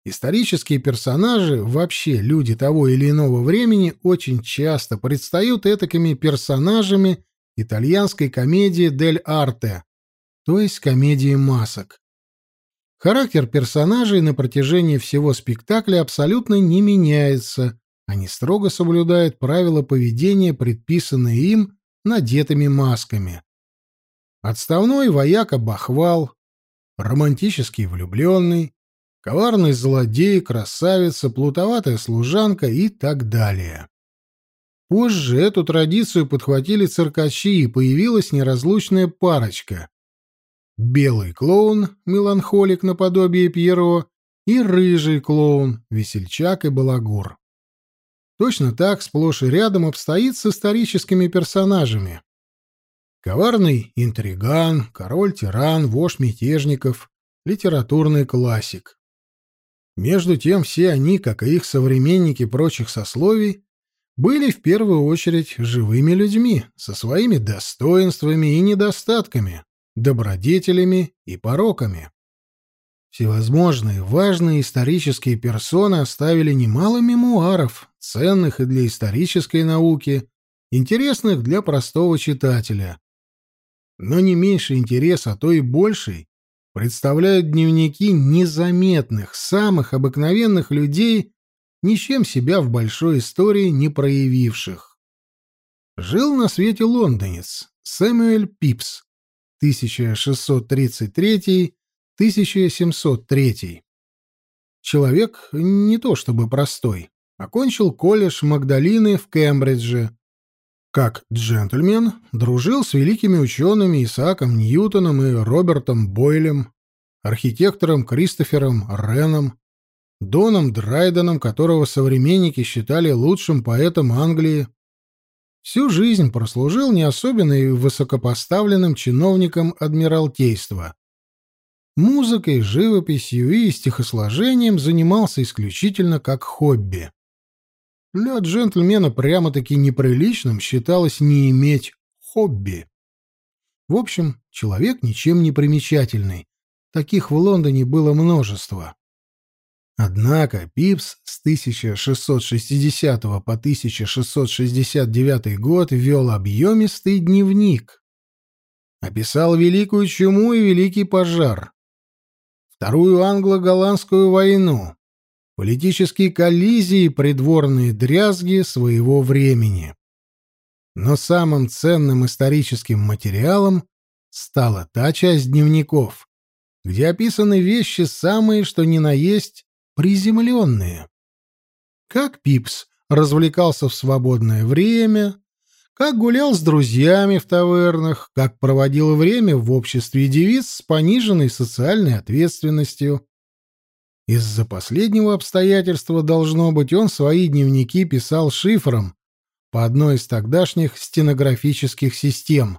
S1: исторические персонажи, вообще люди того или иного времени, очень часто предстают этакими персонажами итальянской комедии «Дель Арте», то есть комедии масок. Характер персонажей на протяжении всего спектакля абсолютно не меняется, они строго соблюдают правила поведения, предписанные им надетыми масками. Отставной вояка-бахвал, романтический влюбленный, коварный злодей, красавица, плутоватая служанка и так далее. Позже эту традицию подхватили циркачи, и появилась неразлучная парочка белый клоун, меланхолик наподобие Пьеро, и рыжий клоун, весельчак и балагур. Точно так сплошь и рядом обстоит с историческими персонажами. Коварный интриган, король-тиран, вождь мятежников, литературный классик. Между тем все они, как и их современники прочих сословий, были в первую очередь живыми людьми, со своими достоинствами и недостатками, добродетелями и пороками. Всевозможные важные исторические персоны оставили немало мемуаров, ценных и для исторической науки, интересных для простого читателя. Но не меньше интерес, а то и больший, представляют дневники незаметных, самых обыкновенных людей, ничем себя в большой истории не проявивших. Жил на свете лондонец Сэмюэль Пипс, 1633-1703. Человек не то чтобы простой. Окончил колледж Магдалины в Кембридже. Как джентльмен дружил с великими учеными Исааком Ньютоном и Робертом Бойлем, архитектором Кристофером Реном, Доном Драйденом, которого современники считали лучшим поэтом Англии, Всю жизнь прослужил не особенно и высокопоставленным чиновником Адмиралтейства. Музыкой, живописью и стихосложением занимался исключительно как хобби. Для джентльмена прямо-таки неприличным считалось не иметь хобби. В общем, человек ничем не примечательный. Таких в Лондоне было множество. Однако Пипс с 1660 по 1669 год вел объемистый дневник. Описал Великую Чуму и Великий пожар, Вторую англо-голландскую войну, политические коллизии и придворные дрязги своего времени. Но самым ценным историческим материалом стала та часть дневников, где описаны вещи самые что ни на есть приземленные. Как Пипс развлекался в свободное время, как гулял с друзьями в тавернах, как проводил время в обществе девиц с пониженной социальной ответственностью. Из-за последнего обстоятельства, должно быть, он свои дневники писал шифром по одной из тогдашних стенографических систем.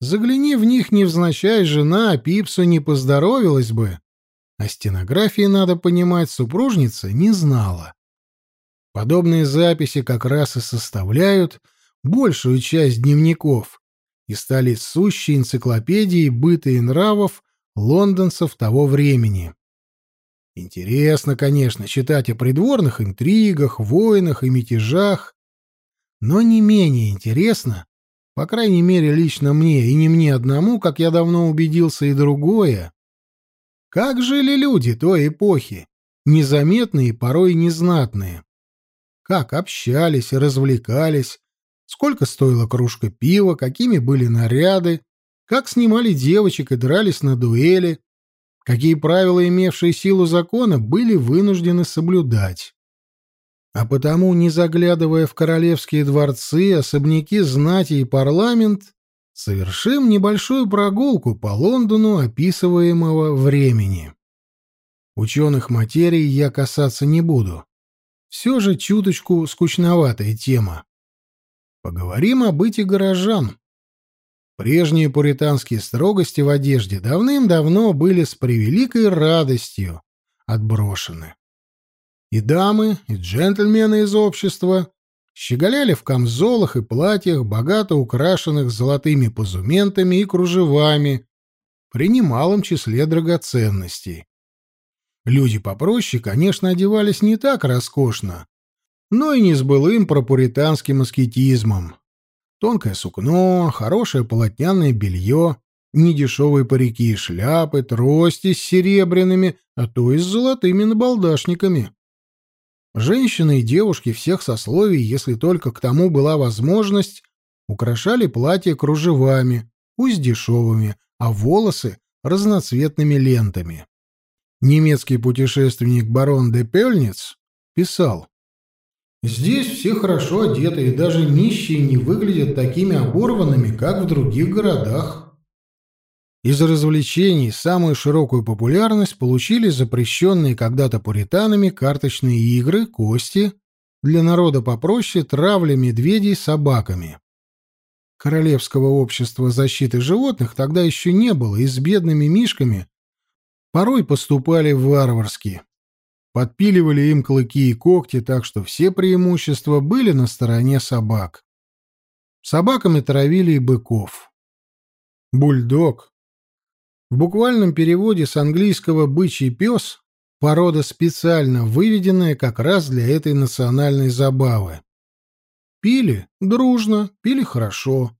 S1: Загляни в них невзначай жена, Пипсу не поздоровилась бы. А стенографии, надо понимать, супружница не знала. Подобные записи как раз и составляют большую часть дневников и стали сущей энциклопедией быта и нравов лондонцев того времени. Интересно, конечно, читать о придворных интригах, войнах и мятежах, но не менее интересно, по крайней мере лично мне и не мне одному, как я давно убедился, и другое, как жили люди той эпохи, незаметные порой незнатные, как общались развлекались, сколько стоила кружка пива, какими были наряды, как снимали девочек и дрались на дуэли, какие правила, имевшие силу закона, были вынуждены соблюдать. А потому, не заглядывая в королевские дворцы, особняки знати и парламент, совершим небольшую прогулку по Лондону описываемого времени. Ученых материй я касаться не буду. Все же чуточку скучноватая тема. Поговорим о быте горожан. Прежние пуританские строгости в одежде давным-давно были с превеликой радостью отброшены. И дамы, и джентльмены из общества щеголяли в камзолах и платьях, богато украшенных золотыми позументами и кружевами, при немалом числе драгоценностей. Люди попроще, конечно, одевались не так роскошно, но и не с былым пропуританским аскетизмом. Тонкое сукно, хорошее полотняное белье, недешевые парики и шляпы, трости с серебряными, а то и с золотыми набалдашниками. Женщины и девушки всех сословий, если только к тому была возможность, украшали платья кружевами, пусть дешевыми, а волосы — разноцветными лентами. Немецкий путешественник барон де Пельниц писал, Здесь все хорошо одеты, и даже нищие не выглядят такими оборванными, как в других городах. Из развлечений самую широкую популярность получили запрещенные когда-то пуританами карточные игры, кости, для народа попроще травля медведей собаками. Королевского общества защиты животных тогда еще не было, и с бедными мишками порой поступали варварски подпиливали им клыки и когти, так что все преимущества были на стороне собак. Собаками травили и быков. Бульдог. В буквальном переводе с английского «бычий пес» порода специально выведенная как раз для этой национальной забавы. Пили дружно, пили хорошо.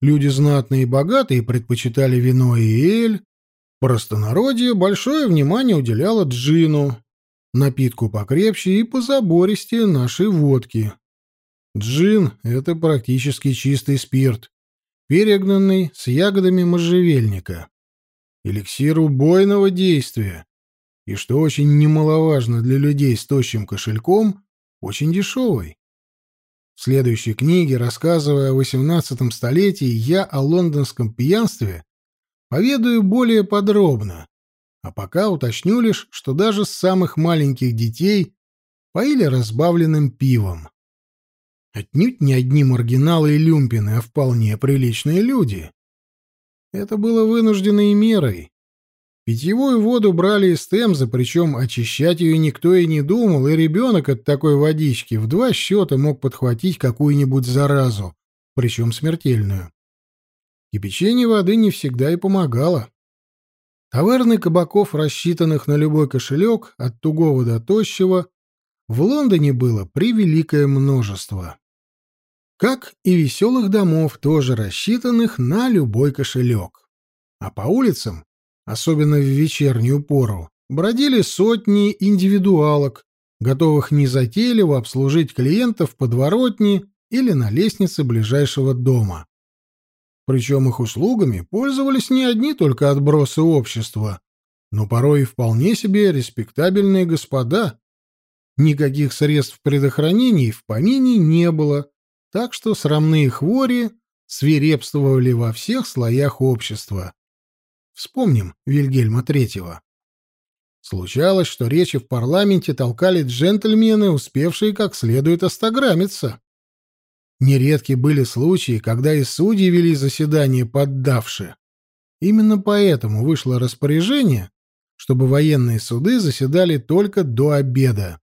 S1: Люди знатные и богатые предпочитали вино и эль. Простонародье большое внимание уделяло джину, напитку покрепче и позабористее нашей водки. Джин — это практически чистый спирт, перегнанный с ягодами можжевельника. Эликсир убойного действия. И, что очень немаловажно для людей с тощим кошельком, очень дешевый. В следующей книге, рассказывая о XVIII столетии, я о лондонском пьянстве поведаю более подробно, а пока уточню лишь, что даже самых маленьких детей поили разбавленным пивом. Отнюдь не одни маргиналы и люмпины, а вполне приличные люди. Это было вынужденной мерой. Питьевую воду брали из темзы, причем очищать ее никто и не думал, и ребенок от такой водички в два счета мог подхватить какую-нибудь заразу, причем смертельную. Кипячение воды не всегда и помогало. Таверны кабаков, рассчитанных на любой кошелек, от тугого до тощего, в Лондоне было превеликое множество. Как и веселых домов, тоже рассчитанных на любой кошелек. А по улицам, особенно в вечернюю пору, бродили сотни индивидуалок, готовых незатейливо обслужить клиентов подворотне или на лестнице ближайшего дома. Причем их услугами пользовались не одни только отбросы общества, но порой и вполне себе респектабельные господа. Никаких средств предохранения в помине не было, так что срамные хвори свирепствовали во всех слоях общества. Вспомним Вильгельма Третьего. Случалось, что речи в парламенте толкали джентльмены, успевшие как следует остаграмиться. Нередки были случаи, когда и судьи вели заседание поддавши. Именно поэтому вышло распоряжение, чтобы военные суды заседали только до обеда.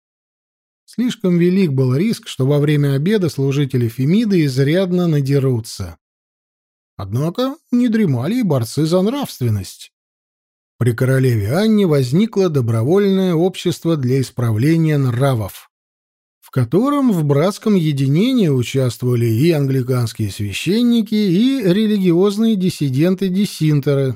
S1: Слишком велик был риск, что во время обеда служители Фемиды изрядно надерутся. Однако не дремали и борцы за нравственность. При королеве Анне возникло добровольное общество для исправления нравов, котором в братском единении участвовали и англиканские священники, и религиозные диссиденты-диссинтеры.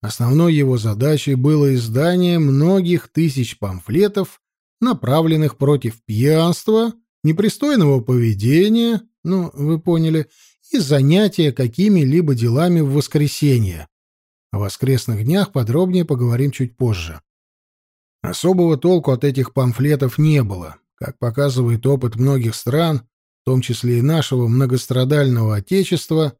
S1: Основной его задачей было издание многих тысяч памфлетов, направленных против пьянства, непристойного поведения, ну, вы поняли, и занятия какими-либо делами в воскресенье. О воскресных днях подробнее поговорим чуть позже. Особого толку от этих памфлетов не было. Как показывает опыт многих стран, в том числе и нашего многострадального Отечества,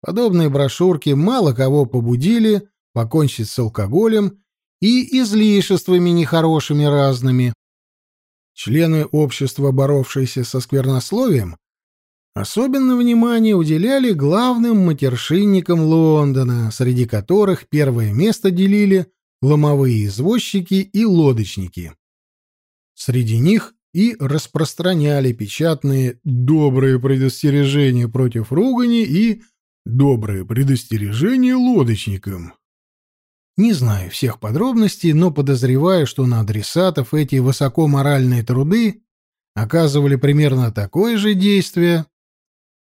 S1: подобные брошюрки мало кого побудили покончить с алкоголем и излишествами нехорошими разными. Члены общества, боровшиеся со сквернословием, Особенно внимание уделяли главным матершинникам Лондона, среди которых первое место делили ломовые извозчики и лодочники. Среди них и распространяли печатные «добрые предостережения против ругани» и «добрые предостережения лодочникам». Не знаю всех подробностей, но подозреваю, что на адресатов эти высокоморальные труды оказывали примерно такое же действие,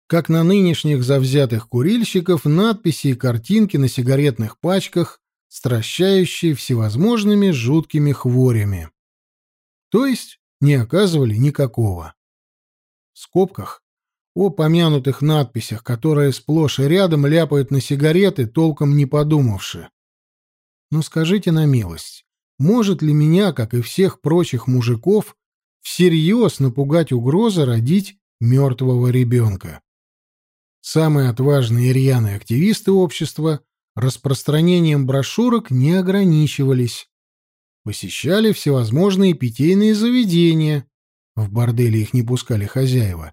S1: как на нынешних завзятых курильщиков надписи и картинки на сигаретных пачках, стращающие всевозможными жуткими хворями. То есть не оказывали никакого. В скобках о помянутых надписях, которые сплошь и рядом ляпают на сигареты, толком не подумавши. Но скажите на милость, может ли меня, как и всех прочих мужиков, всерьез напугать угроза родить мертвого ребенка? Самые отважные и рьяные активисты общества распространением брошюрок не ограничивались. Посещали всевозможные питейные заведения, в борделе их не пускали хозяева,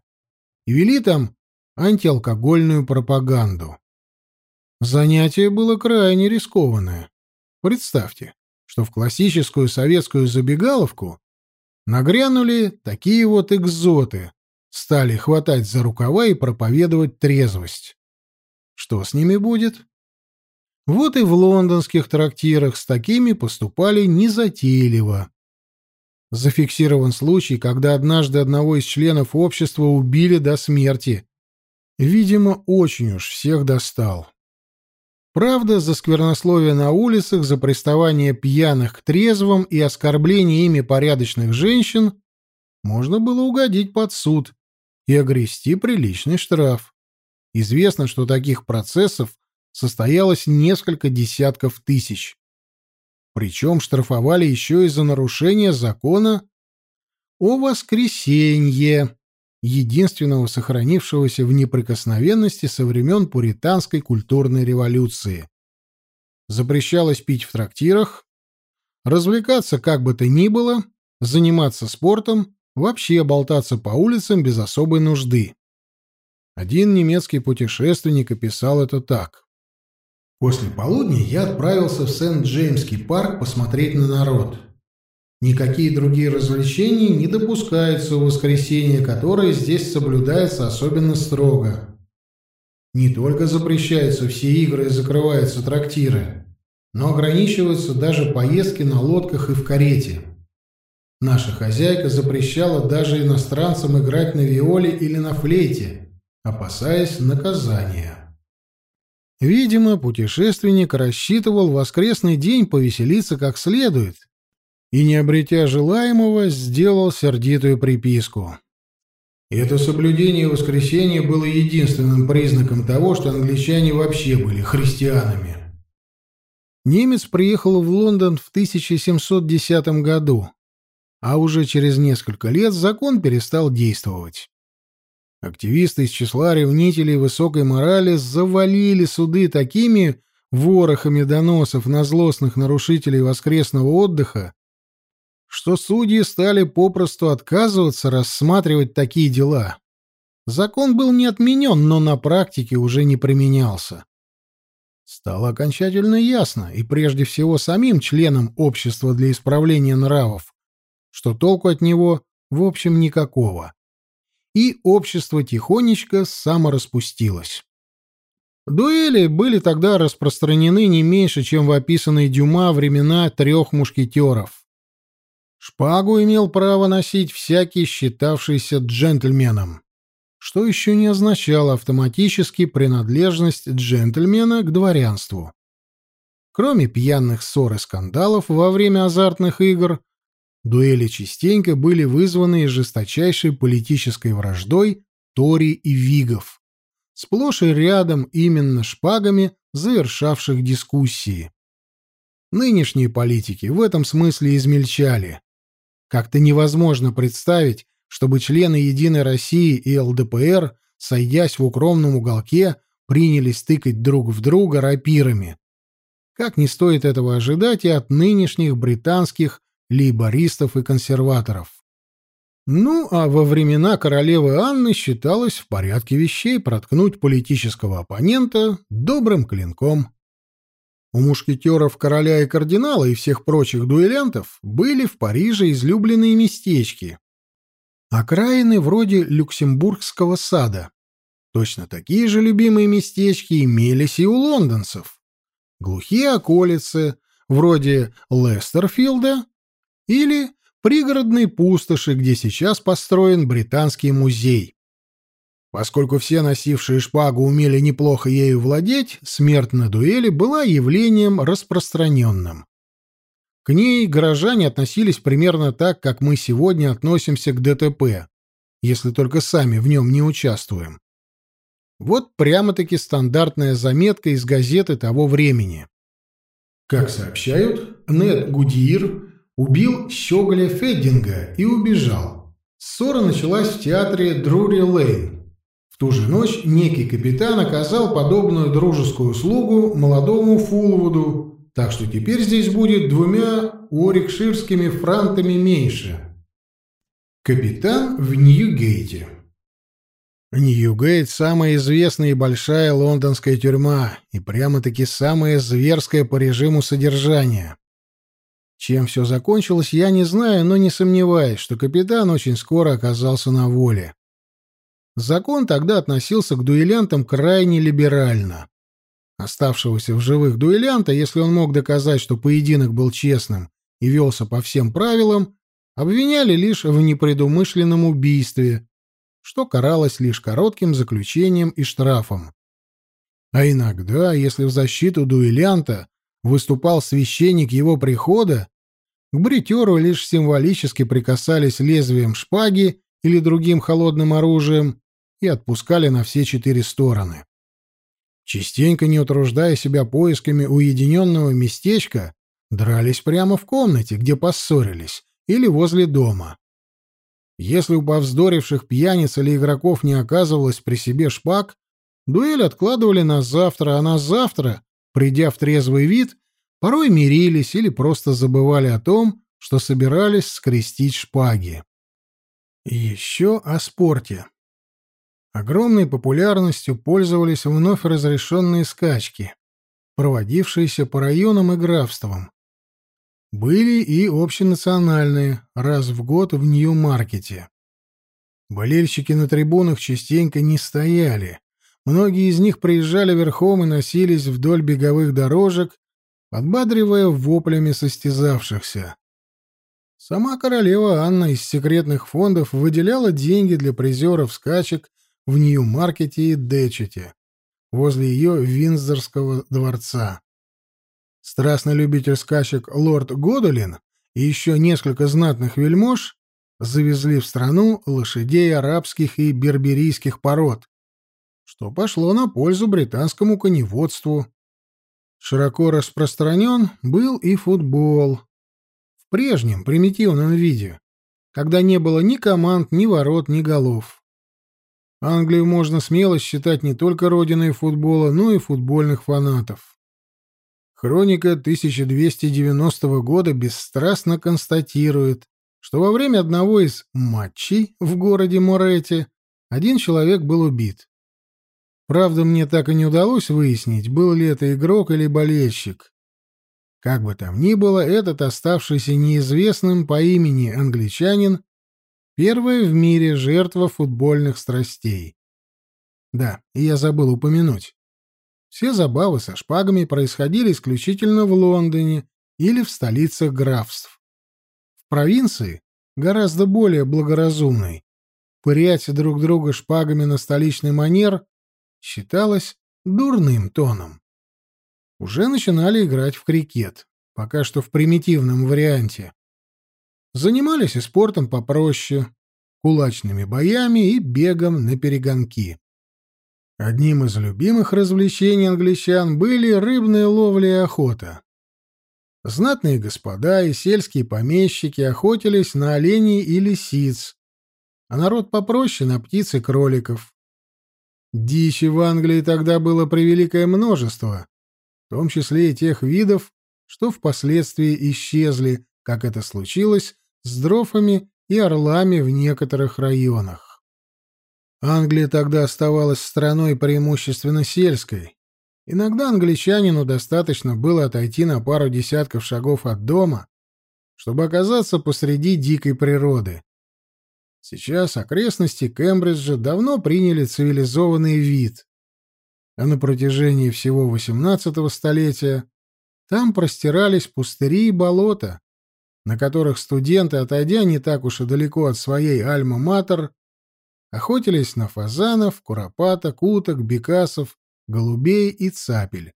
S1: и вели там антиалкогольную пропаганду. Занятие было крайне рискованное. Представьте, что в классическую советскую забегаловку нагрянули такие вот экзоты, стали хватать за рукава и проповедовать трезвость. Что с ними будет? Вот и в лондонских трактирах с такими поступали незатейливо. Зафиксирован случай, когда однажды одного из членов общества убили до смерти. Видимо, очень уж всех достал. Правда, за сквернословие на улицах, за приставание пьяных к трезвым и оскорбление ими порядочных женщин можно было угодить под суд и огрести приличный штраф. Известно, что таких процессов состоялось несколько десятков тысяч. Причем штрафовали еще и за нарушение закона о воскресенье, единственного сохранившегося в неприкосновенности со времен пуританской культурной революции. Запрещалось пить в трактирах, развлекаться как бы то ни было, заниматься спортом вообще болтаться по улицам без особой нужды. Один немецкий путешественник описал это так. «После полудня я отправился в Сент-Джеймский парк посмотреть на народ. Никакие другие развлечения не допускаются в воскресенье, которое здесь соблюдается особенно строго. Не только запрещаются все игры и закрываются трактиры, но ограничиваются даже поездки на лодках и в карете. Наша хозяйка запрещала даже иностранцам играть на виоле или на флейте, опасаясь наказания. Видимо, путешественник рассчитывал воскресный день повеселиться как следует и, не обретя желаемого, сделал сердитую приписку. Это соблюдение воскресенья было единственным признаком того, что англичане вообще были христианами. Немец приехал в Лондон в 1710 году, а уже через несколько лет закон перестал действовать. Активисты из числа ревнителей высокой морали завалили суды такими ворохами доносов на злостных нарушителей воскресного отдыха, что судьи стали попросту отказываться рассматривать такие дела. Закон был не отменен, но на практике уже не применялся. Стало окончательно ясно, и прежде всего самим членам общества для исправления нравов, что толку от него, в общем, никакого. И общество тихонечко самораспустилось. Дуэли были тогда распространены не меньше, чем в описанные Дюма времена трех мушкетеров. Шпагу имел право носить всякий, считавшийся джентльменом, что еще не означало автоматически принадлежность джентльмена к дворянству. Кроме пьяных ссор и скандалов во время азартных игр, дуэли частенько были вызваны жесточайшей политической враждой Тори и Вигов, сплошь и рядом именно шпагами завершавших дискуссии. Нынешние политики в этом смысле измельчали. Как-то невозможно представить, чтобы члены «Единой России» и ЛДПР, сойдясь в укромном уголке, принялись тыкать друг в друга рапирами. Как не стоит этого ожидать и от нынешних британских лейбористов и консерваторов. Ну, а во времена королевы Анны считалось в порядке вещей проткнуть политического оппонента добрым клинком. У мушкетеров короля и кардинала и всех прочих дуэлянтов были в Париже излюбленные местечки. Окраины вроде Люксембургского сада. Точно такие же любимые местечки имелись и у лондонцев. Глухие околицы, вроде Лестерфилда или пригородной пустоши, где сейчас построен британский музей. Поскольку все носившие шпагу умели неплохо ею владеть, смерть на дуэли была явлением распространенным. К ней горожане относились примерно так, как мы сегодня относимся к ДТП, если только сами в нем не участвуем. Вот прямо-таки стандартная заметка из газеты того времени. Как сообщают, Нед Гудиир убил Щеголя Феддинга и убежал. Ссора началась в театре Друри Лейн. В ту же ночь некий капитан оказал подобную дружескую услугу молодому Фулвуду, так что теперь здесь будет двумя уорикширскими франтами меньше. Капитан в Ньюгейте. Ньюгейт – самая известная и большая лондонская тюрьма, и прямо-таки самая зверская по режиму содержания. Чем все закончилось, я не знаю, но не сомневаюсь, что капитан очень скоро оказался на воле. Закон тогда относился к дуэлянтам крайне либерально. Оставшегося в живых дуэлянта, если он мог доказать, что поединок был честным и велся по всем правилам, обвиняли лишь в непредумышленном убийстве, что каралось лишь коротким заключением и штрафом. А иногда, если в защиту дуэлянта выступал священник его прихода, к бритеру лишь символически прикасались лезвием шпаги или другим холодным оружием, и отпускали на все четыре стороны. Частенько, не утруждая себя поисками уединенного местечка, дрались прямо в комнате, где поссорились, или возле дома. Если у повздоривших пьяниц или игроков не оказывалось при себе шпаг, дуэль откладывали на завтра, а на завтра, придя в трезвый вид, порой мирились или просто забывали о том, что собирались скрестить шпаги. Еще о спорте. Огромной популярностью пользовались вновь разрешенные скачки, проводившиеся по районам и графствам. Были и общенациональные, раз в год в Нью-Маркете. Болельщики на трибунах частенько не стояли. Многие из них приезжали верхом и носились вдоль беговых дорожек, подбадривая воплями состязавшихся. Сама королева Анна из секретных фондов выделяла деньги для призеров скачек в Нью-Маркете и Дечете, возле ее Винзорского дворца. Страстный любитель скачек лорд Годолин и еще несколько знатных вельмож завезли в страну лошадей арабских и берберийских пород, что пошло на пользу британскому коневодству. Широко распространен был и футбол. В прежнем примитивном виде, когда не было ни команд, ни ворот, ни голов. Англию можно смело считать не только родиной футбола, но и футбольных фанатов. Хроника 1290 года бесстрастно констатирует, что во время одного из матчей в городе Моретти один человек был убит. Правда, мне так и не удалось выяснить, был ли это игрок или болельщик. Как бы там ни было, этот оставшийся неизвестным по имени англичанин — первая в мире жертва футбольных страстей. Да, и я забыл упомянуть. Все забавы со шпагами происходили исключительно в Лондоне или в столицах графств. В провинции, гораздо более благоразумной, пырять друг друга шпагами на столичный манер считалось дурным тоном. Уже начинали играть в крикет, пока что в примитивном варианте. Занимались и спортом попроще, кулачными боями и бегом на перегонки. Одним из любимых развлечений англичан были рыбная ловля и охота. Знатные господа и сельские помещики охотились на оленей и лисиц, а народ попроще на птиц и кроликов. Дичи в Англии тогда было превеликое множество, в том числе и тех видов, что впоследствии исчезли, как это случилось с дрофами и орлами в некоторых районах. Англия тогда оставалась страной преимущественно сельской. Иногда англичанину достаточно было отойти на пару десятков шагов от дома, чтобы оказаться посреди дикой природы. Сейчас окрестности Кембриджа давно приняли цивилизованный вид, а на протяжении всего XVIII столетия там простирались пустыри и болота, на которых студенты, отойдя не так уж и далеко от своей альма-матер, охотились на фазанов, куропаток, уток, бекасов, голубей и цапель.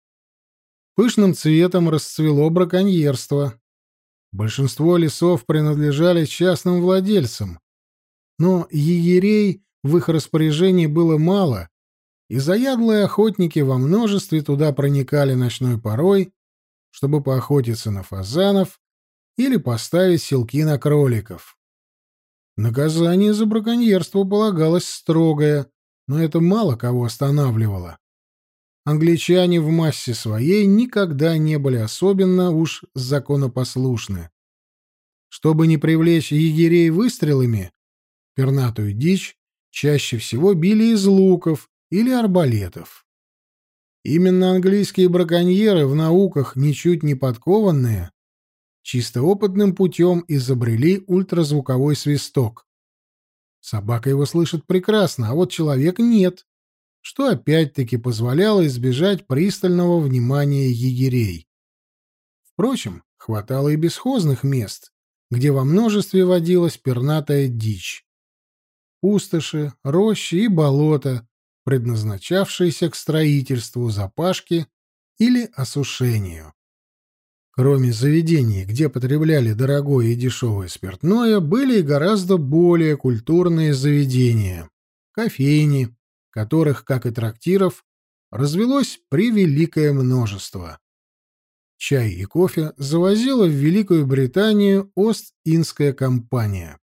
S1: Пышным цветом расцвело браконьерство. Большинство лесов принадлежали частным владельцам, но егерей в их распоряжении было мало, и заядлые охотники во множестве туда проникали ночной порой, чтобы поохотиться на фазанов или поставить селки на кроликов. Наказание за браконьерство полагалось строгое, но это мало кого останавливало. Англичане в массе своей никогда не были особенно уж законопослушны. Чтобы не привлечь егерей выстрелами, пернатую дичь чаще всего били из луков или арбалетов. Именно английские браконьеры в науках ничуть не подкованные чисто опытным путем изобрели ультразвуковой свисток. Собака его слышит прекрасно, а вот человек нет, что опять-таки позволяло избежать пристального внимания егерей. Впрочем, хватало и бесхозных мест, где во множестве водилась пернатая дичь. Пустоши, рощи и болота, предназначавшиеся к строительству, запашке или осушению. Кроме заведений, где потребляли дорогое и дешевое спиртное, были и гораздо более культурные заведения — кофейни, которых, как и трактиров, развелось превеликое множество. Чай и кофе завозила в Великую Британию Ост-Индская компания.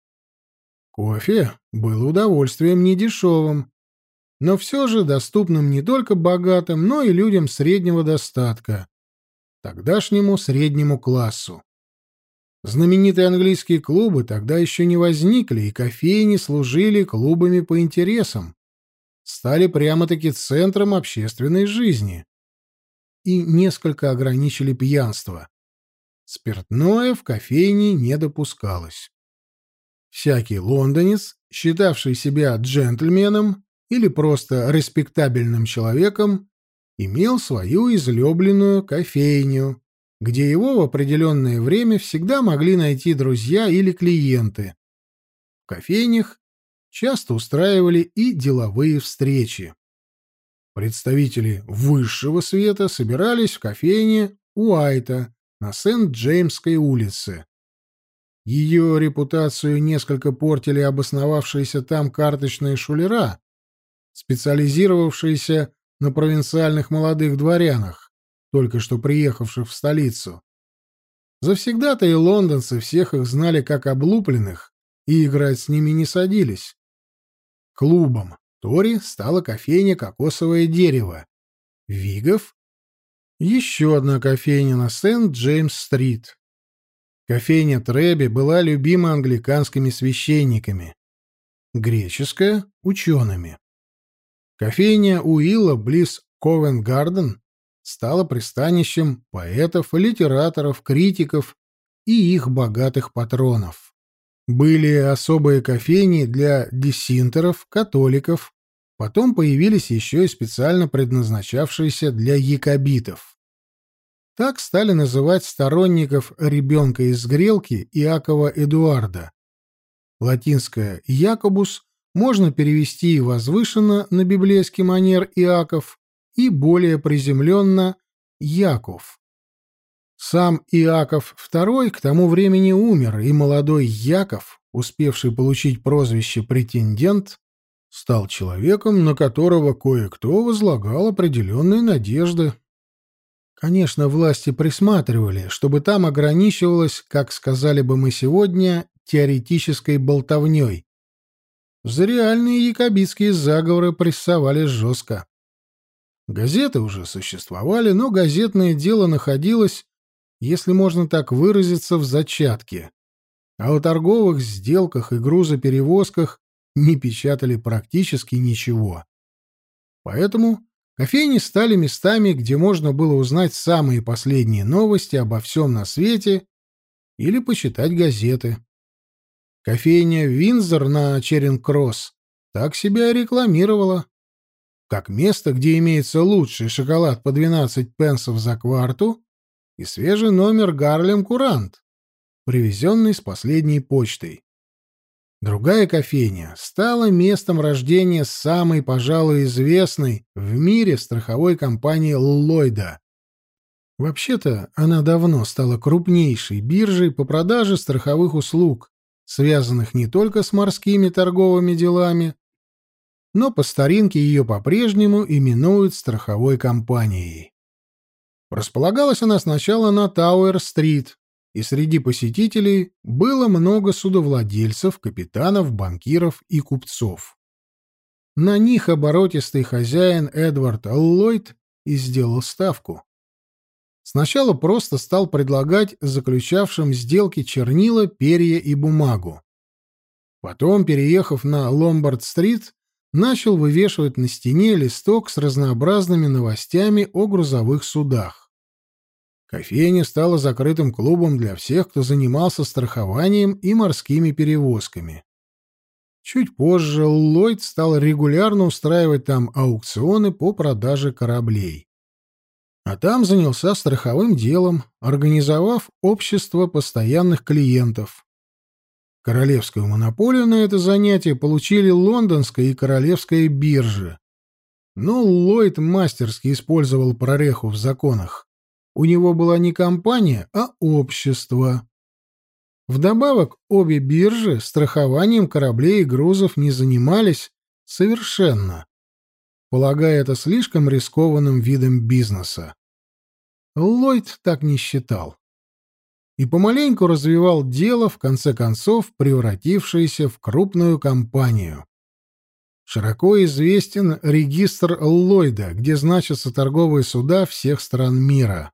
S1: Кофе был удовольствием недешевым, но все же доступным не только богатым, но и людям среднего достатка, тогдашнему среднему классу. Знаменитые английские клубы тогда еще не возникли, и кофейни служили клубами по интересам, стали прямо-таки центром общественной жизни и несколько ограничили пьянство. Спиртное в кофейне не допускалось. Всякий лондонец, считавший себя джентльменом или просто респектабельным человеком, имел свою излюбленную кофейню, где его в определенное время всегда могли найти друзья или клиенты. В кофейнях часто устраивали и деловые встречи. Представители высшего света собирались в кофейне Уайта на Сент-Джеймской улице. Ее репутацию несколько портили обосновавшиеся там карточные шулера, специализировавшиеся на провинциальных молодых дворянах, только что приехавших в столицу. Завсегда-то и лондонцы всех их знали как облупленных, и играть с ними не садились. Клубом Тори стала кофейня «Кокосовое дерево», Вигов Еще одна кофейня на Сент-Джеймс-стрит. Кофейня Треби была любима англиканскими священниками. Греческая — учеными. Кофейня Уилла близ Ковен-Гарден стала пристанищем поэтов, литераторов, критиков и их богатых патронов. Были особые кофейни для диссинтеров, католиков, потом появились еще и специально предназначавшиеся для якобитов. Так стали называть сторонников ребенка из грелки Иакова Эдуарда. Латинское «Якобус» можно перевести и возвышенно на библейский манер Иаков, и более приземленно Яков. Сам Иаков II к тому времени умер, и молодой Яков, успевший получить прозвище «претендент», стал человеком, на которого кое-кто возлагал определенные надежды. Конечно, власти присматривали, чтобы там ограничивалось, как сказали бы мы сегодня, теоретической болтовней. За реальные якобитские заговоры прессовали жестко. Газеты уже существовали, но газетное дело находилось, если можно так выразиться, в зачатке. А о торговых сделках и грузоперевозках не печатали практически ничего. Поэтому кофейни стали местами, где можно было узнать самые последние новости обо всем на свете или почитать газеты. Кофейня «Винзор» на Черинг-Кросс так себя рекламировала как место, где имеется лучший шоколад по 12 пенсов за кварту и свежий номер Гарлем Курант, привезенный с последней почтой. Другая кофейня стала местом рождения самой, пожалуй, известной в мире страховой компании Ллойда. Вообще-то она давно стала крупнейшей биржей по продаже страховых услуг, связанных не только с морскими торговыми делами, но по старинке ее по-прежнему именуют страховой компанией. Располагалась она сначала на Тауэр-стрит, и среди посетителей было много судовладельцев, капитанов, банкиров и купцов. На них оборотистый хозяин Эдвард Ллойд и сделал ставку. Сначала просто стал предлагать заключавшим сделки чернила, перья и бумагу. Потом, переехав на Ломбард-стрит, начал вывешивать на стене листок с разнообразными новостями о грузовых судах. Кофейня стала закрытым клубом для всех, кто занимался страхованием и морскими перевозками. Чуть позже Ллойд стал регулярно устраивать там аукционы по продаже кораблей. А там занялся страховым делом, организовав общество постоянных клиентов, Королевскую монополию на это занятие получили лондонская и королевская биржи. Но Ллойд мастерски использовал прореху в законах. У него была не компания, а общество. Вдобавок, обе биржи страхованием кораблей и грузов не занимались совершенно, полагая это слишком рискованным видом бизнеса. Ллойд так не считал и помаленьку развивал дело, в конце концов превратившееся в крупную компанию. Широко известен регистр Ллойда, где значатся торговые суда всех стран мира.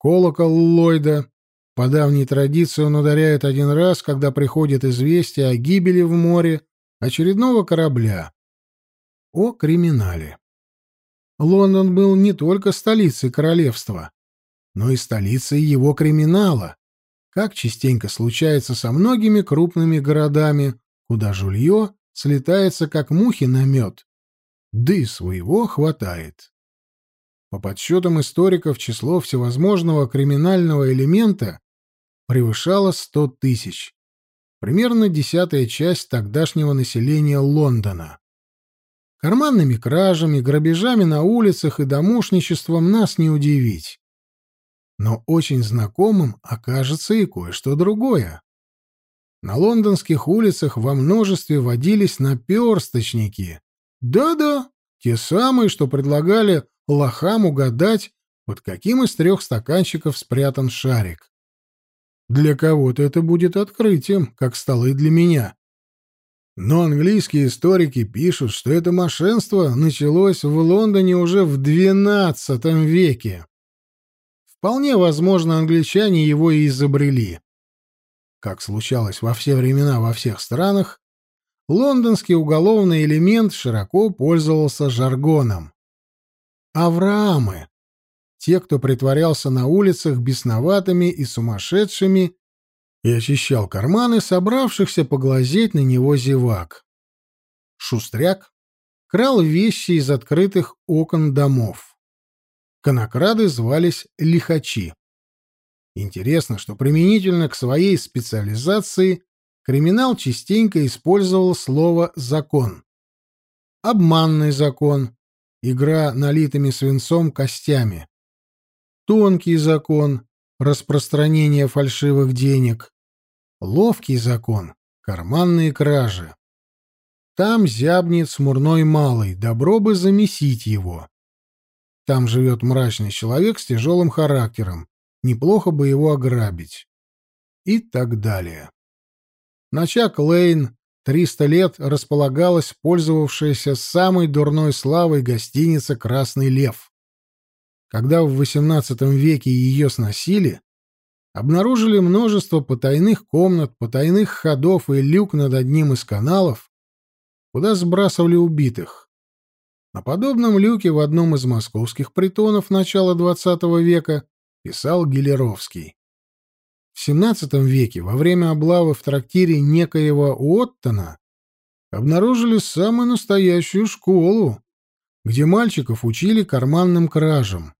S1: Колокол Ллойда по давней традиции он ударяет один раз, когда приходит известие о гибели в море очередного корабля. О криминале. Лондон был не только столицей королевства, но и столицей его криминала, как частенько случается со многими крупными городами, куда жулье слетается как мухи на мед. Да и своего хватает. По подсчетам историков, число всевозможного криминального элемента превышало сто тысяч. Примерно десятая часть тогдашнего населения Лондона. Карманными кражами, грабежами на улицах и домушничеством нас не удивить но очень знакомым окажется и кое-что другое. На лондонских улицах во множестве водились наперсточники. Да-да, те самые, что предлагали лохам угадать, под каким из трех стаканчиков спрятан шарик. Для кого-то это будет открытием, как стало и для меня. Но английские историки пишут, что это мошенство началось в Лондоне уже в XII веке. Вполне возможно, англичане его и изобрели. Как случалось во все времена во всех странах, лондонский уголовный элемент широко пользовался жаргоном. Авраамы — те, кто притворялся на улицах бесноватыми и сумасшедшими и очищал карманы собравшихся поглазеть на него зевак. Шустряк крал вещи из открытых окон домов. Конокрады звались лихачи. Интересно, что применительно к своей специализации криминал частенько использовал слово «закон». Обманный закон, игра налитыми свинцом костями. Тонкий закон, распространение фальшивых денег. Ловкий закон, карманные кражи. Там зябнет смурной малый, добро бы замесить его. Там живет мрачный человек с тяжелым характером. Неплохо бы его ограбить. И так далее. На Чак-Лейн 300 лет располагалась пользовавшаяся самой дурной славой гостиница «Красный лев». Когда в XVIII веке ее сносили, обнаружили множество потайных комнат, потайных ходов и люк над одним из каналов, куда сбрасывали убитых. На подобном люке в одном из московских притонов начала XX века писал Гелеровский. XVII веке, во время облавы в трактире некоего Уоттона, обнаружили самую настоящую школу, где мальчиков учили карманным кражам.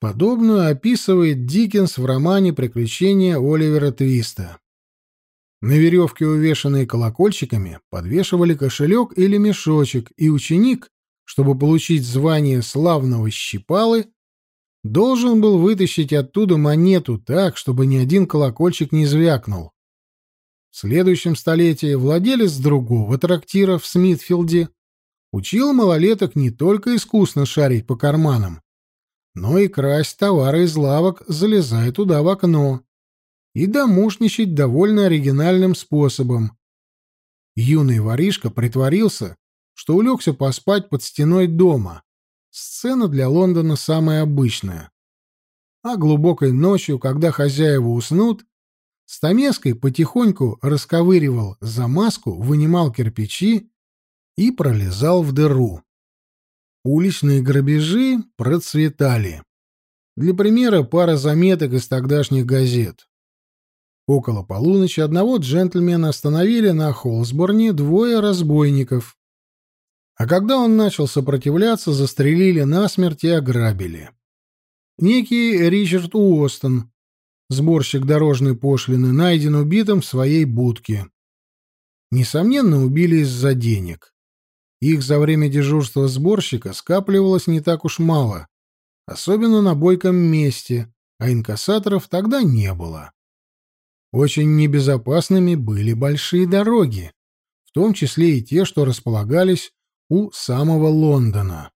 S1: Подобную описывает Диккенс в романе «Приключения Оливера Твиста». На веревке, увешанной колокольчиками, подвешивали кошелек или мешочек, и ученик, чтобы получить звание славного щипалы, должен был вытащить оттуда монету так, чтобы ни один колокольчик не звякнул. В следующем столетии владелец другого трактира в Смитфилде учил малолеток не только искусно шарить по карманам, но и красть товары из лавок, залезая туда в окно, и домушничать довольно оригинальным способом. Юный воришка притворился, что улегся поспать под стеной дома. Сцена для Лондона самая обычная. А глубокой ночью, когда хозяева уснут, Стамеской потихоньку расковыривал замазку, вынимал кирпичи и пролезал в дыру. Уличные грабежи процветали. Для примера пара заметок из тогдашних газет. Около полуночи одного джентльмена остановили на Холсборне двое разбойников. А когда он начал сопротивляться, застрелили насмерть и ограбили. Некий Ричард Уостон, сборщик дорожной пошлины, найден убитым в своей будке. Несомненно, убили из-за денег. Их за время дежурства сборщика скапливалось не так уж мало, особенно на бойком месте, а инкассаторов тогда не было. Очень небезопасными были большие дороги, в том числе и те, что располагались у самого Лондона.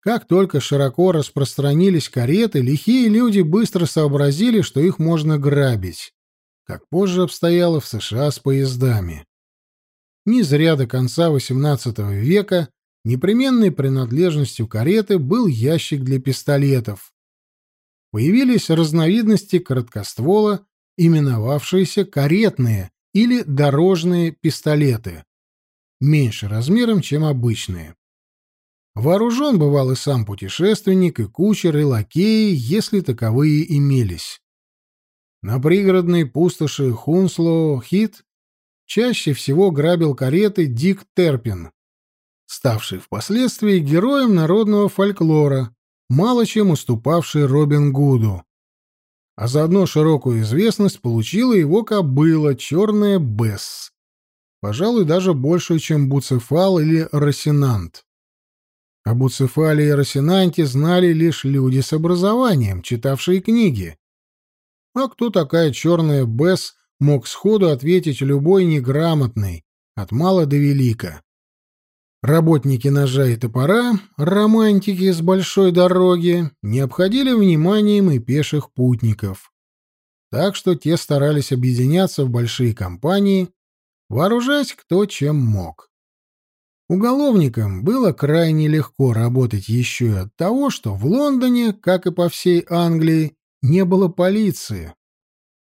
S1: Как только широко распространились кареты, лихие люди быстро сообразили, что их можно грабить, как позже обстояло в США с поездами. Не зря до конца XVIII века непременной принадлежностью кареты был ящик для пистолетов. Появились разновидности короткоствола, именовавшиеся каретные или дорожные пистолеты меньше размером, чем обычные. Вооружен бывал и сам путешественник, и кучер, и лакеи, если таковые имелись. На пригородной пустоши Хунслоу-Хит чаще всего грабил кареты Дик Терпин, ставший впоследствии героем народного фольклора, мало чем уступавший Робин Гуду. А заодно широкую известность получила его кобыла, черная Бесс пожалуй, даже больше, чем Буцефал или Росинант. О Буцефале и Росинанте знали лишь люди с образованием, читавшие книги. А кто такая черная Бесс, мог сходу ответить любой неграмотный, от мала до велика. Работники ножа и топора, романтики с большой дороги, не обходили вниманием и пеших путников. Так что те старались объединяться в большие компании Вооружать кто чем мог. Уголовникам было крайне легко работать еще и от того, что в Лондоне, как и по всей Англии, не было полиции,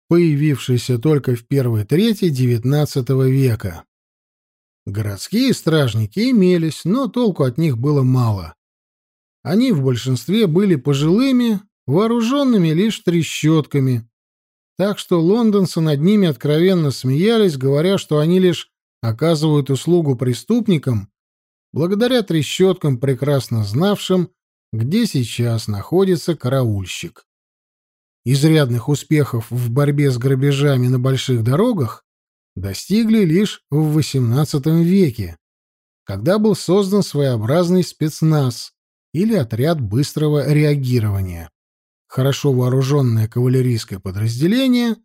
S1: появившейся только в первой трети XIX века. Городские стражники имелись, но толку от них было мало. Они в большинстве были пожилыми, вооруженными лишь трещотками, так что лондонцы над ними откровенно смеялись, говоря, что они лишь оказывают услугу преступникам благодаря трещоткам, прекрасно знавшим, где сейчас находится караульщик. Изрядных успехов в борьбе с грабежами на больших дорогах достигли лишь в XVIII веке, когда был создан своеобразный спецназ или отряд быстрого реагирования. Хорошо вооруженное кавалерийское подразделение,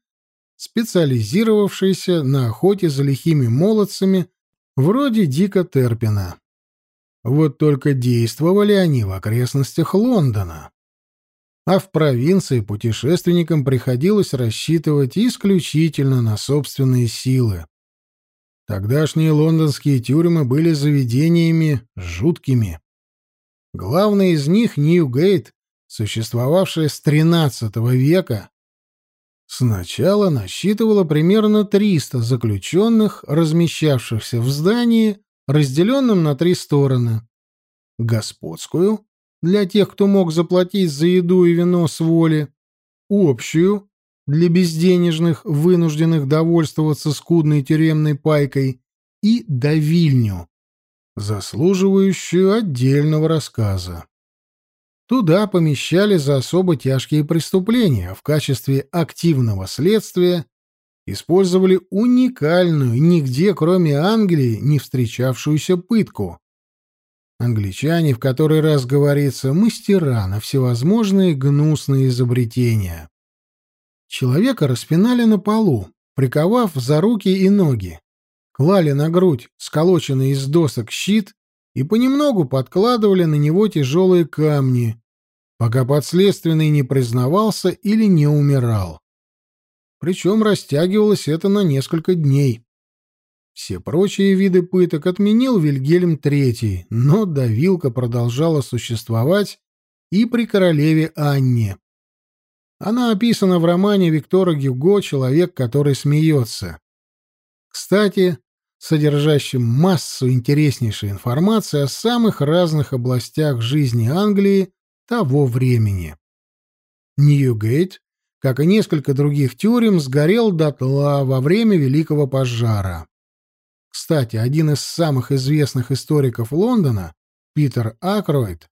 S1: специализировавшееся на охоте за лихими молодцами вроде Дика Терпина. Вот только действовали они в окрестностях Лондона. А в провинции путешественникам приходилось рассчитывать исключительно на собственные силы. Тогдашние лондонские тюрьмы были заведениями жуткими. Главный из них, Ньюгейт, существовавшая с XIII века, сначала насчитывала примерно 300 заключенных, размещавшихся в здании, разделенном на три стороны. Господскую, для тех, кто мог заплатить за еду и вино с воли, общую, для безденежных, вынужденных довольствоваться скудной тюремной пайкой, и давильню, заслуживающую отдельного рассказа. Туда помещали за особо тяжкие преступления, а в качестве активного следствия использовали уникальную, нигде кроме Англии, не встречавшуюся пытку. Англичане, в который раз говорится, мастера на всевозможные гнусные изобретения. Человека распинали на полу, приковав за руки и ноги. Клали на грудь сколоченный из досок щит и понемногу подкладывали на него тяжелые камни, пока подследственный не признавался или не умирал. Причем растягивалось это на несколько дней. Все прочие виды пыток отменил Вильгельм III, но давилка продолжала существовать и при королеве Анне. Она описана в романе Виктора Гюго «Человек, который смеется». Кстати, содержащим массу интереснейшей информации о самых разных областях жизни Англии того времени. Ньюгейт, как и несколько других тюрем, сгорел дотла во время Великого пожара. Кстати, один из самых известных историков Лондона, Питер Акройд,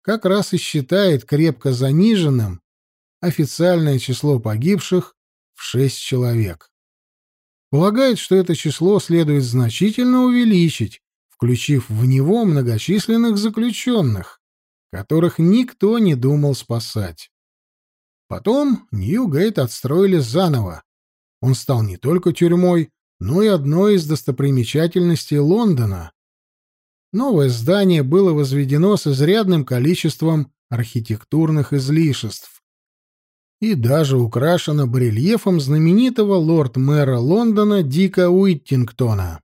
S1: как раз и считает крепко заниженным официальное число погибших в шесть человек. Полагает, что это число следует значительно увеличить, включив в него многочисленных заключенных, которых никто не думал спасать. Потом Ньюгейт отстроили заново. Он стал не только тюрьмой, но и одной из достопримечательностей Лондона. Новое здание было возведено с изрядным количеством архитектурных излишеств и даже украшено барельефом знаменитого лорд-мэра Лондона Дика Уиттингтона.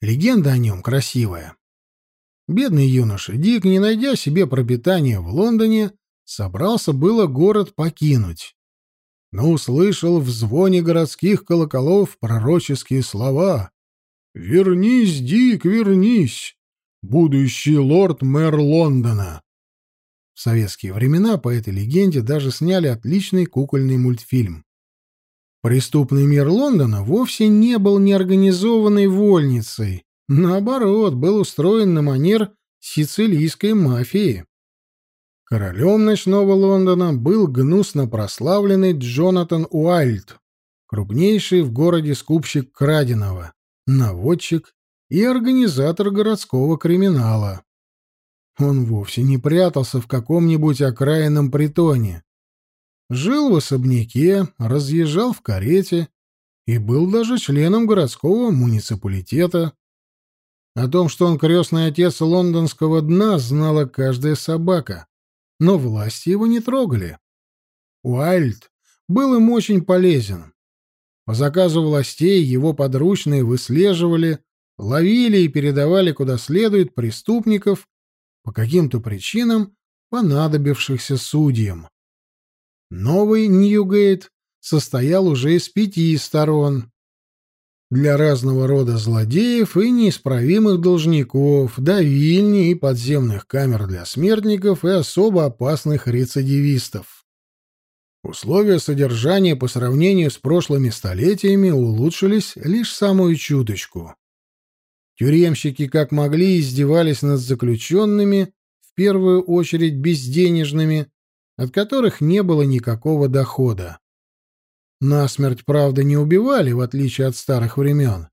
S1: Легенда о нем красивая. Бедный юноша Дик, не найдя себе пропитания в Лондоне, собрался было город покинуть но услышал в звоне городских колоколов пророческие слова «Вернись, Дик, вернись, будущий лорд-мэр Лондона». В советские времена по этой легенде даже сняли отличный кукольный мультфильм. Преступный мир Лондона вовсе не был неорганизованной вольницей, наоборот, был устроен на манер сицилийской мафии. Королем ночного Лондона был гнусно прославленный Джонатан Уайльд, крупнейший в городе скупщик краденого, наводчик и организатор городского криминала. Он вовсе не прятался в каком-нибудь окраинном притоне. Жил в особняке, разъезжал в карете и был даже членом городского муниципалитета. О том, что он крестный отец лондонского дна, знала каждая собака но власти его не трогали. Уайльд был им очень полезен. По заказу властей его подручные выслеживали, ловили и передавали куда следует преступников по каким-то причинам, понадобившихся судьям. Новый Ньюгейт состоял уже из пяти сторон. Для разного рода злодеев и неисправимых должников, давильни и подземных камер для смертников и особо опасных рецидивистов. Условия содержания по сравнению с прошлыми столетиями улучшились лишь самую чуточку. Тюремщики как могли издевались над заключенными, в первую очередь безденежными, от которых не было никакого дохода. Насмерть, правда, не убивали, в отличие от старых времен.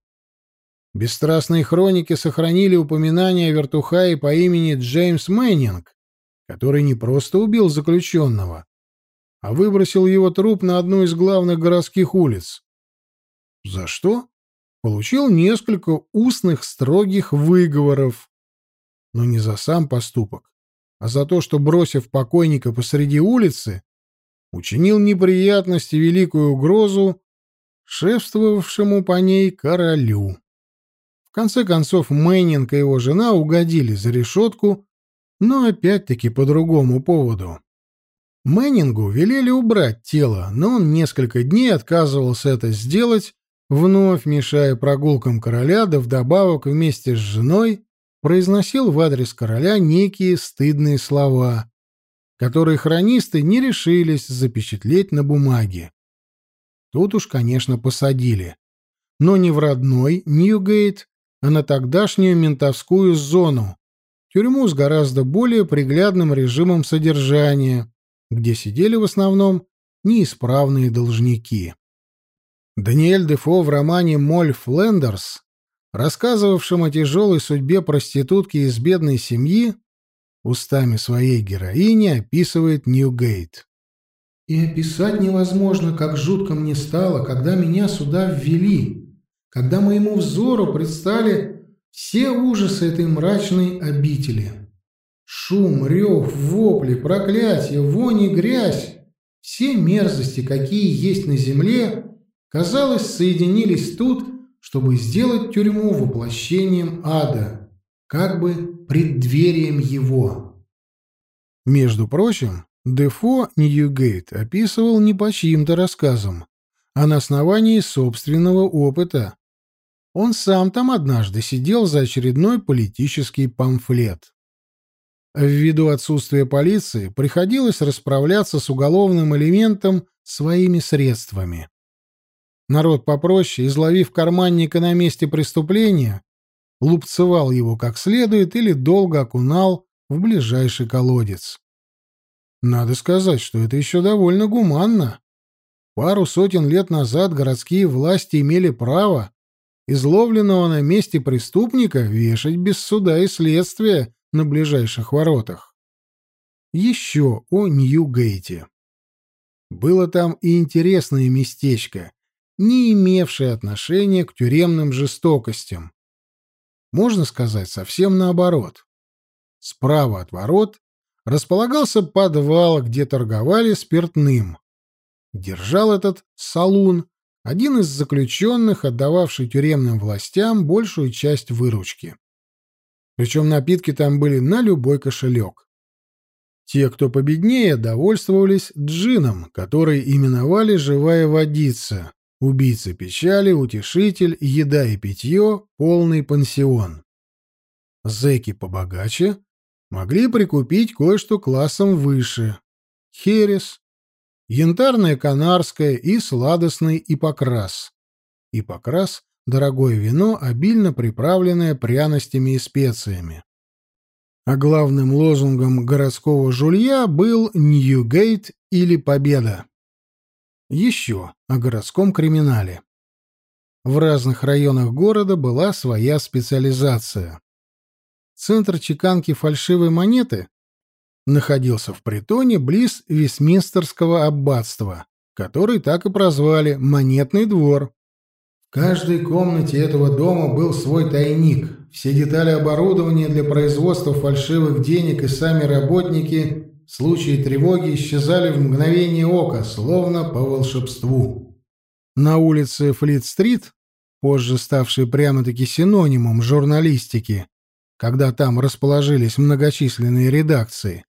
S1: Бесстрастные хроники сохранили упоминание о вертухае по имени Джеймс Мэннинг, который не просто убил заключенного, а выбросил его труп на одну из главных городских улиц. За что? Получил несколько устных строгих выговоров. Но не за сам поступок, а за то, что, бросив покойника посреди улицы, учинил неприятность и великую угрозу шефствовавшему по ней королю. В конце концов, Мэннинг и его жена угодили за решетку, но опять-таки по другому поводу. Мэннингу велели убрать тело, но он несколько дней отказывался это сделать, вновь мешая прогулкам короля, да вдобавок вместе с женой произносил в адрес короля некие стыдные слова, которые хронисты не решились запечатлеть на бумаге. Тут уж, конечно, посадили. Но не в родной Ньюгейт, а на тогдашнюю ментовскую зону, тюрьму с гораздо более приглядным режимом содержания, где сидели в основном неисправные должники. Даниэль Дефо в романе «Моль Флендерс», рассказывавшем о тяжелой судьбе проститутки из бедной семьи, устами своей героини описывает Ньюгейт. «И описать невозможно, как жутко мне стало, когда меня сюда ввели, когда моему взору предстали все ужасы этой мрачной обители. Шум, рев, вопли, проклятие, вонь и грязь, все мерзости, какие есть на земле, казалось, соединились тут, чтобы сделать тюрьму воплощением ада, как бы преддверием его. Между прочим, Дефо Ньюгейт описывал не по чьим-то рассказам, а на основании собственного опыта. Он сам там однажды сидел за очередной политический памфлет. Ввиду отсутствия полиции приходилось расправляться с уголовным элементом своими средствами. Народ попроще, изловив карманника на месте преступления, лупцевал его как следует или долго окунал в ближайший колодец. Надо сказать, что это еще довольно гуманно. Пару сотен лет назад городские власти имели право изловленного на месте преступника вешать без суда и следствия на ближайших воротах. Еще о Нью-Гейте. Было там и интересное местечко, не имевшее отношения к тюремным жестокостям, можно сказать, совсем наоборот. Справа от ворот располагался подвал, где торговали спиртным. Держал этот салун один из заключенных, отдававший тюремным властям большую часть выручки. Причем напитки там были на любой кошелек. Те, кто победнее, довольствовались джином, который именовали «живая водица», Убийца печали, утешитель, еда и питье, полный пансион. Зэки побогаче могли прикупить кое-что классом выше. Херес, янтарное канарское и сладостный ипокрас. Ипокрас — дорогое вино, обильно приправленное пряностями и специями. А главным лозунгом городского жулья был «Ньюгейт» или «Победа». Еще о городском криминале. В разных районах города была своя специализация. Центр чеканки фальшивой монеты находился в притоне близ Вестминстерского аббатства, который так и прозвали «Монетный двор». В каждой комнате этого дома был свой тайник. Все детали оборудования для производства фальшивых денег и сами работники в случае тревоги исчезали в мгновение ока, словно по волшебству. На улице Флит-стрит позже ставший прямо-таки синонимом журналистики, когда там расположились многочисленные редакции,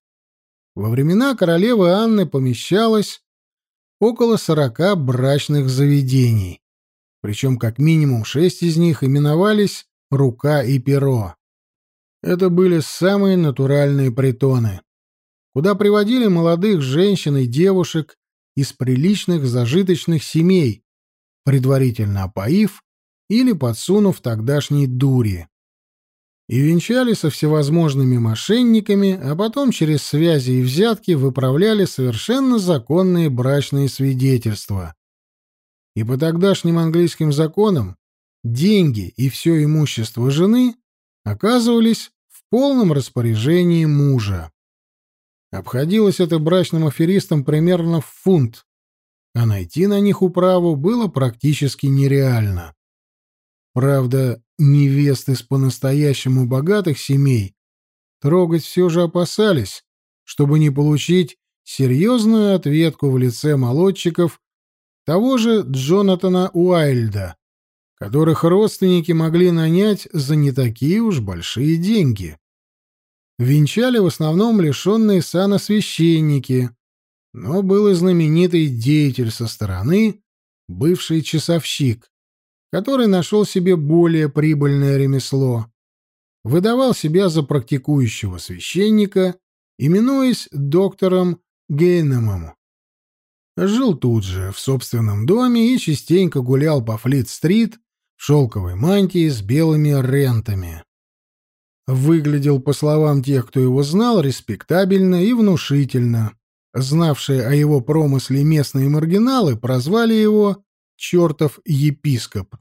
S1: во времена королевы Анны помещалось около сорока брачных заведений, причем как минимум шесть из них именовались «Рука и перо». Это были самые натуральные притоны, куда приводили молодых женщин и девушек из приличных зажиточных семей, предварительно опоив или подсунув тогдашней дури. И венчали со всевозможными мошенниками, а потом через связи и взятки выправляли совершенно законные брачные свидетельства. И по тогдашним английским законам деньги и все имущество жены оказывались в полном распоряжении мужа. Обходилось это брачным аферистам примерно в фунт, а найти на них управу было практически нереально. Правда, невест из по-настоящему богатых семей трогать все же опасались, чтобы не получить серьезную ответку в лице молодчиков того же Джонатана Уайльда, которых родственники могли нанять за не такие уж большие деньги. Венчали в основном лишенные сана священники, но был и знаменитый деятель со стороны, бывший часовщик, который нашел себе более прибыльное ремесло, выдавал себя за практикующего священника, именуясь доктором Гейнемом. Жил тут же, в собственном доме, и частенько гулял по Флит-стрит в шелковой мантии с белыми рентами. Выглядел, по словам тех, кто его знал, респектабельно и внушительно. Знавшие о его промысле местные маргиналы прозвали его «чертов епископ».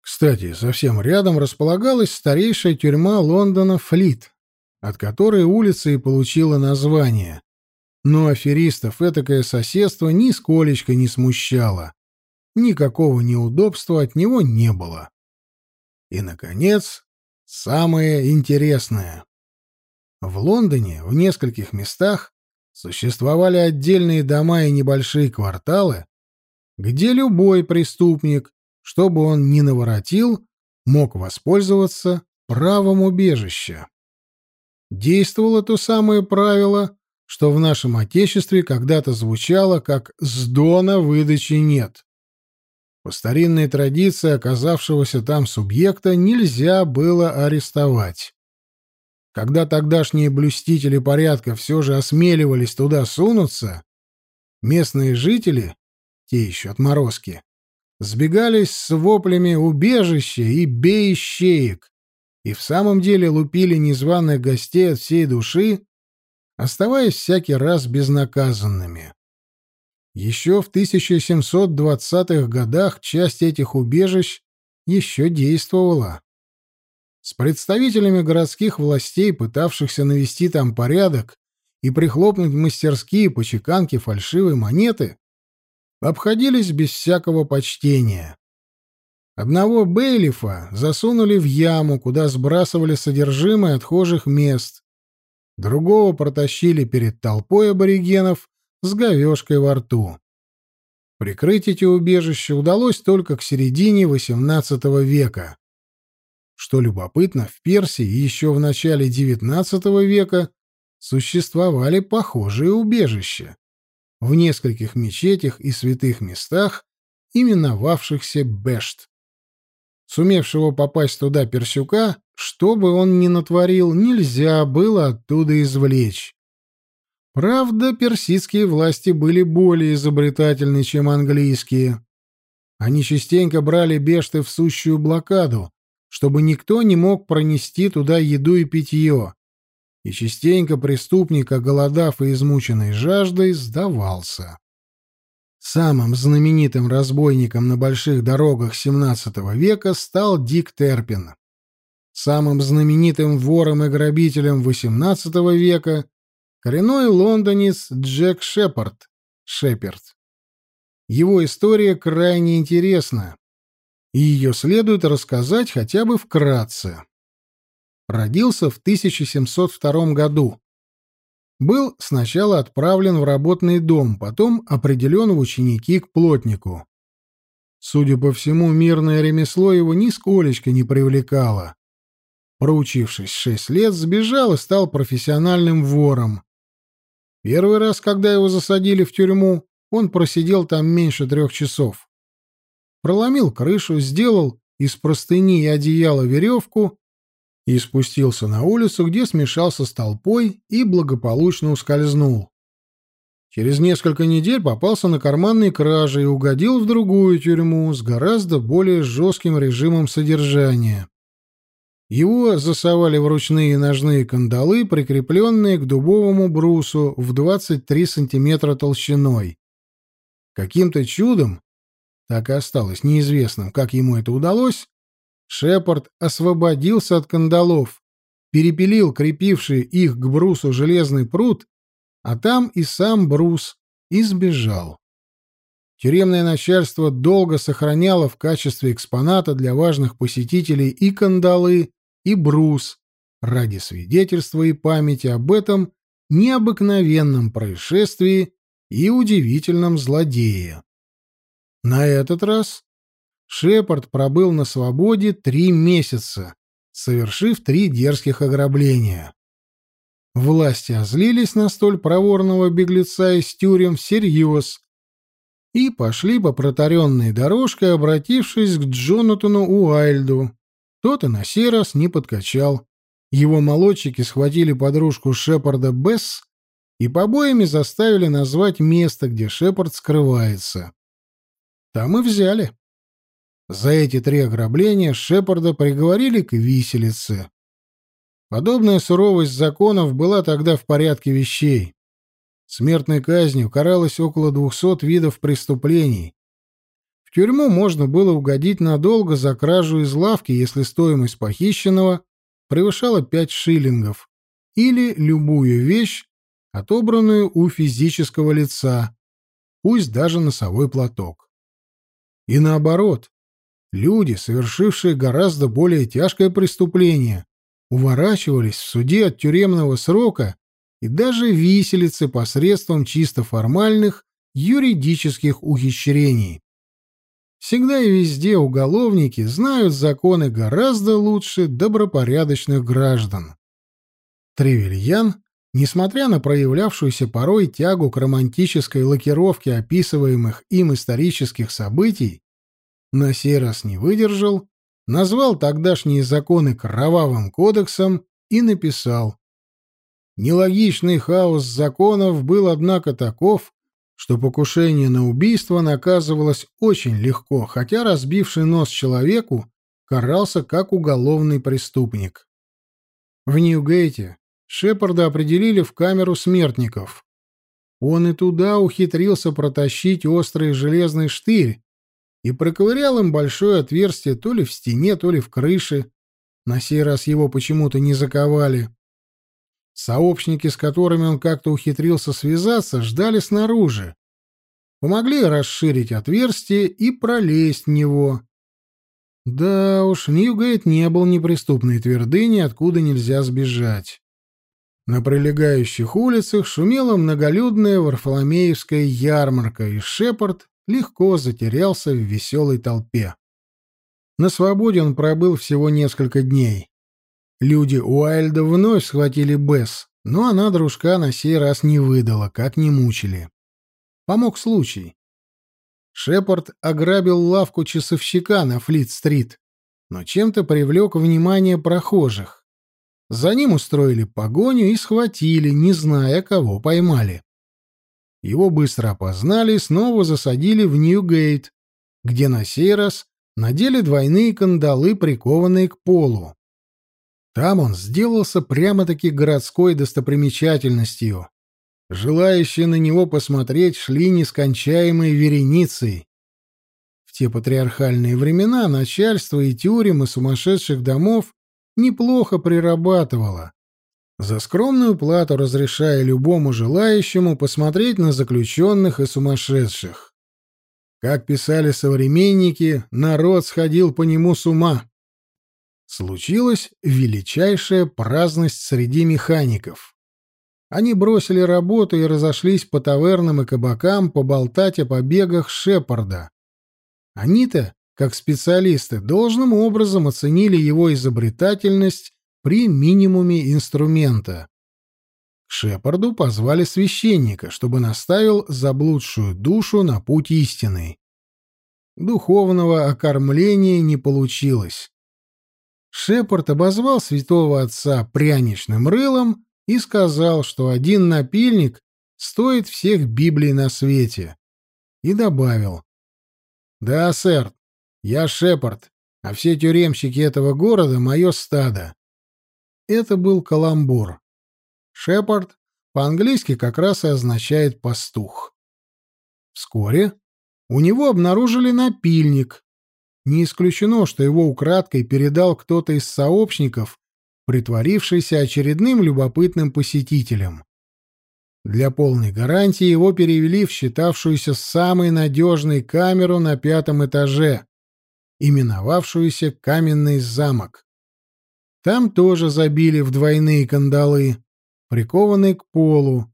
S1: Кстати, совсем рядом располагалась старейшая тюрьма Лондона Флит, от которой улица и получила название. Но аферистов этакое соседство нисколечко не смущало. Никакого неудобства от него не было. И, наконец, самое интересное. В Лондоне в нескольких местах существовали отдельные дома и небольшие кварталы, где любой преступник, что бы он ни наворотил, мог воспользоваться правом убежища. Действовало то самое правило, что в нашем Отечестве когда-то звучало как «с дона выдачи нет». По старинной традиции оказавшегося там субъекта нельзя было арестовать. Когда тогдашние блюстители порядка все же осмеливались туда сунуться, местные жители, те еще отморозки, сбегались с воплями «убежище» и «бей щеек», и в самом деле лупили незваных гостей от всей души, оставаясь всякий раз безнаказанными. Еще в 1720-х годах часть этих убежищ еще действовала. С представителями городских властей, пытавшихся навести там порядок и прихлопнуть мастерские по чеканке фальшивой монеты, обходились без всякого почтения. Одного бейлифа засунули в яму, куда сбрасывали содержимое отхожих мест, другого протащили перед толпой аборигенов с говёшкой во рту. Прикрыть эти убежища удалось только к середине XVIII века. Что любопытно, в Персии еще в начале XIX века существовали похожие убежища в нескольких мечетях и святых местах, именовавшихся Бешт. Сумевшего попасть туда персюка, что бы он ни натворил, нельзя было оттуда извлечь. Правда, персидские власти были более изобретательны, чем английские. Они частенько брали Бешты в сущую блокаду, чтобы никто не мог пронести туда еду и питье. И частенько преступник, оголодав и измученный жаждой, сдавался. Самым знаменитым разбойником на больших дорогах XVII века стал Дик Терпин. Самым знаменитым вором и грабителем XVIII века — коренной лондонец Джек Шепард, Шеперд. Его история крайне интересна, и ее следует рассказать хотя бы вкратце. Родился в 1702 году. Был сначала отправлен в работный дом, потом определен в ученики к плотнику. Судя по всему, мирное ремесло его нисколечко не привлекало. Проучившись шесть лет, сбежал и стал профессиональным вором. Первый раз, когда его засадили в тюрьму, он просидел там меньше трех часов. Проломил крышу, сделал из простыни и одеяла веревку и спустился на улицу, где смешался с толпой и благополучно ускользнул. Через несколько недель попался на карманные кражи и угодил в другую тюрьму с гораздо более жестким режимом содержания. Его засовали в ручные ножные кандалы, прикрепленные к дубовому брусу в 23 сантиметра толщиной. Каким-то чудом, так и осталось неизвестным, как ему это удалось, Шепард освободился от кандалов, перепилил крепивший их к брусу железный пруд а там и сам Брус, и сбежал. Тюремное начальство долго сохраняло в качестве экспоната для важных посетителей и кандалы, и брус, ради свидетельства и памяти об этом необыкновенном происшествии и удивительном злодее. На этот раз Шепард пробыл на свободе три месяца, совершив три дерзких ограбления. Власти озлились на столь проворного беглеца из тюрем всерьез и пошли по протаренной дорожке, обратившись к Джонатану Уайльду. Тот и на сей раз не подкачал. Его молодчики схватили подружку Шепарда Бесс и побоями заставили назвать место, где Шепард скрывается. Там и взяли. За эти три ограбления Шепарда приговорили к виселице. Подобная суровость законов была тогда в порядке вещей. Смертной казнью каралось около двухсот видов преступлений. В тюрьму можно было угодить надолго за кражу из лавки, если стоимость похищенного превышала пять шиллингов, или любую вещь, отобранную у физического лица, пусть даже носовой платок. И наоборот, люди, совершившие гораздо более тяжкое преступление, уворачивались в суде от тюремного срока и даже виселицы посредством чисто формальных юридических ухищрений. Всегда и везде уголовники знают законы гораздо лучше добропорядочных граждан. Тревельян, несмотря на проявлявшуюся порой тягу к романтической лакировке описываемых им исторических событий, на сей раз не выдержал назвал тогдашние законы кровавым кодексом и написал Нелогичный хаос законов был, однако, таков, что покушение на убийство наказывалось очень легко, хотя разбивший нос человеку карался как уголовный преступник. В Ньюгейте Шепарда определили в камеру смертников. Он и туда ухитрился протащить острый железный штырь, и проковырял им большое отверстие то ли в стене, то ли в крыше. На сей раз его почему-то не заковали. Сообщники, с которыми он как-то ухитрился связаться, ждали снаружи. Помогли расширить отверстие и пролезть в него. Да уж, Ньюгейт не был неприступной твердыней, откуда нельзя сбежать. На прилегающих улицах шумела многолюдная Варфоломеевская ярмарка, и Шепард легко затерялся в веселой толпе. На свободе он пробыл всего несколько дней. Люди Уайльда вновь схватили Бесс, но она дружка на сей раз не выдала, как не мучили. Помог случай. Шепард ограбил лавку часовщика на Флит-стрит, но чем-то привлек внимание прохожих. За ним устроили погоню и схватили, не зная, кого поймали. Его быстро опознали и снова засадили в Ньюгейт, где на сей раз надели двойные кандалы, прикованные к полу. Там он сделался прямо-таки городской достопримечательностью. Желающие на него посмотреть шли нескончаемой вереницей. В те патриархальные времена начальство и тюрем и сумасшедших домов неплохо прирабатывало, за скромную плату разрешая любому желающему посмотреть на заключенных и сумасшедших. Как писали современники, народ сходил по нему с ума. Случилась величайшая праздность среди механиков. Они бросили работу и разошлись по тавернам и кабакам поболтать о побегах Шепарда. Они-то, как специалисты, должным образом оценили его изобретательность при минимуме инструмента. К Шепарду позвали священника, чтобы наставил заблудшую душу на путь истины. Духовного окормления не получилось. Шепард обозвал святого отца пряничным рылом и сказал, что один напильник стоит всех Библий на свете. И добавил. «Да, сэр, я Шепард, а все тюремщики этого города — мое стадо». Это был каламбур. Шепард по-английски как раз и означает «пастух». Вскоре у него обнаружили напильник, не исключено, что его украдкой передал кто-то из сообщников, притворившийся очередным любопытным посетителем. Для полной гарантии его перевели в считавшуюся самой надежной камеру на пятом этаже, именовавшуюся «Каменный замок». Там тоже забили в двойные кандалы, прикованные к полу.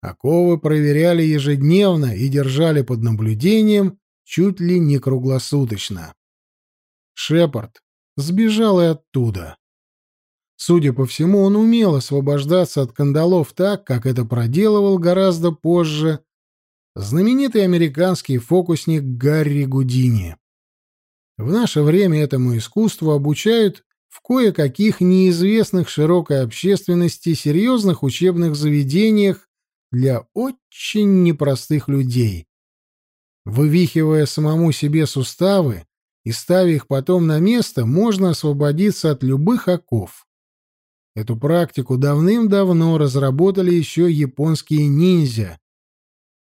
S1: Оковы проверяли ежедневно и держали под наблюдением чуть ли не круглосуточно. Шепард сбежал и оттуда. Судя по всему, он умел освобождаться от кандалов так, как это проделывал гораздо позже знаменитый американский фокусник Гарри Гудини. В наше время этому искусству обучают в кое-каких неизвестных широкой общественности серьезных учебных заведениях для очень непростых людей. Вывихивая самому себе суставы, и ставя их потом на место, можно освободиться от любых оков. Эту практику давным-давно разработали еще японские ниндзя.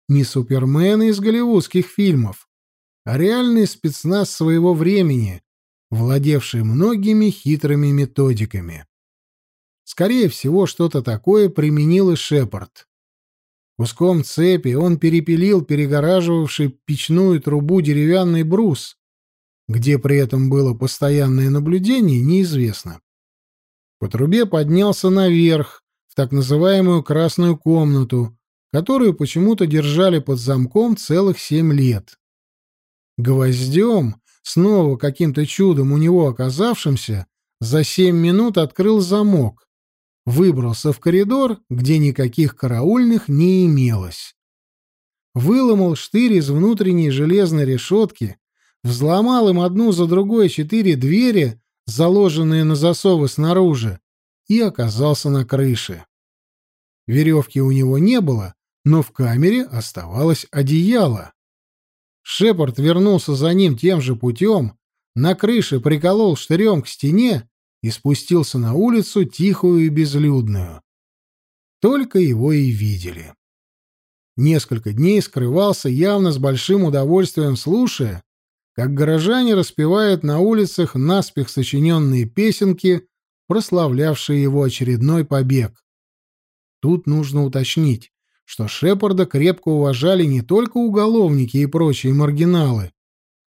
S1: Не супермены из голливудских фильмов, а реальный спецназ своего времени, владевший многими хитрыми методиками. Скорее всего, что-то такое применил и Шепард. Куском цепи он перепилил перегораживавший печную трубу деревянный брус, где при этом было постоянное наблюдение, неизвестно. По трубе поднялся наверх, в так называемую красную комнату, которую почему-то держали под замком целых семь лет. Гвоздем, снова каким-то чудом у него оказавшимся, за семь минут открыл замок, выбрался в коридор, где никаких караульных не имелось. Выломал штырь из внутренней железной решетки, взломал им одну за другой четыре двери, заложенные на засовы снаружи, и оказался на крыше. Веревки у него не было, но в камере оставалось одеяло. Шепард вернулся за ним тем же путем, на крыше приколол штырем к стене и спустился на улицу тихую и безлюдную. Только его и видели. Несколько дней скрывался явно с большим удовольствием, слушая, как горожане распевают на улицах наспех сочиненные песенки, прославлявшие его очередной побег. Тут нужно уточнить, что Шепарда крепко уважали не только уголовники и прочие маргиналы,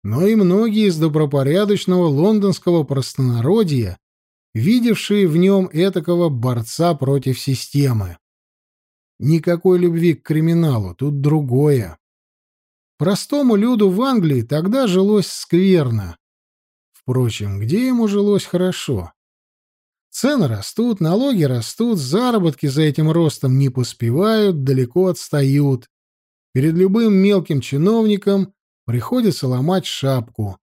S1: но и многие из добропорядочного лондонского простонародья, видевшие в нем этакого борца против системы. Никакой любви к криминалу, тут другое. Простому люду в Англии тогда жилось скверно. Впрочем, где ему жилось хорошо? Цены растут, налоги растут, заработки за этим ростом не поспевают, далеко отстают. Перед любым мелким чиновником приходится ломать шапку.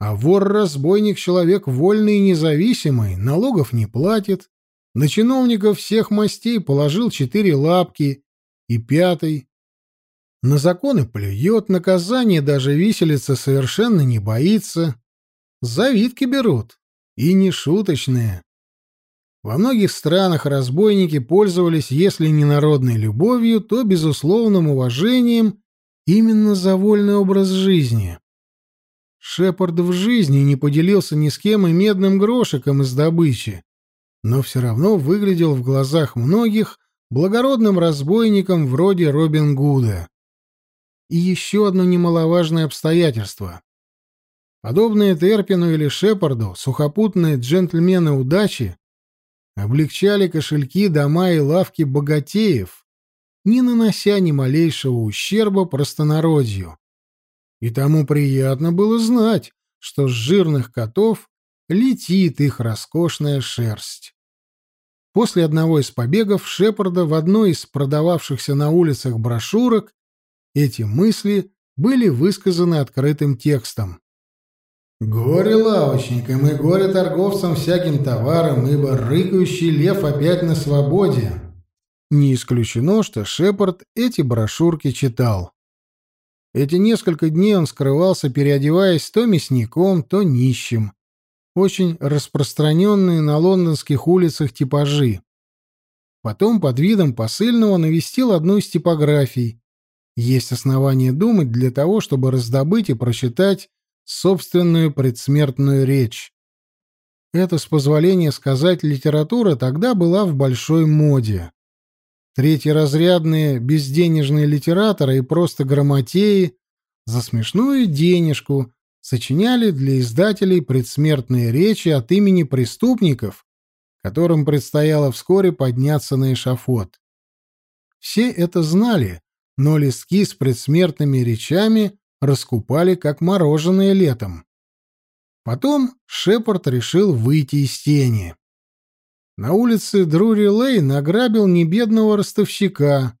S1: А вор-разбойник — человек вольный и независимый, налогов не платит, на чиновников всех мастей положил четыре лапки и пятый на законы плюет, наказание даже виселица совершенно не боится. Завидки берут. И не шуточные. Во многих странах разбойники пользовались, если не народной любовью, то безусловным уважением именно за вольный образ жизни. Шепард в жизни не поделился ни с кем и медным грошиком из добычи, но все равно выглядел в глазах многих благородным разбойником вроде Робин Гуда. И еще одно немаловажное обстоятельство. Подобные Терпину или Шепарду, сухопутные джентльмены удачи, облегчали кошельки, дома и лавки богатеев, не нанося ни малейшего ущерба простонародью. И тому приятно было знать, что с жирных котов летит их роскошная шерсть. После одного из побегов Шепарда в одной из продававшихся на улицах брошюрок эти мысли были высказаны открытым текстом. «Горе лавочникам и горе торговцам всяким товаром, ибо рыкающий лев опять на свободе». Не исключено, что Шепард эти брошюрки читал. Эти несколько дней он скрывался, переодеваясь то мясником, то нищим. Очень распространенные на лондонских улицах типажи. Потом под видом посыльного навестил одну из типографий. Есть основания думать для того, чтобы раздобыть и прочитать собственную предсмертную речь. Это, с позволения сказать, литература тогда была в большой моде. Третьеразрядные безденежные литераторы и просто грамотеи за смешную денежку сочиняли для издателей предсмертные речи от имени преступников, которым предстояло вскоре подняться на эшафот. Все это знали, но листки с предсмертными речами раскупали как мороженое летом. Потом Шепард решил выйти из тени на улице Друри-Лейн ограбил небедного ростовщика,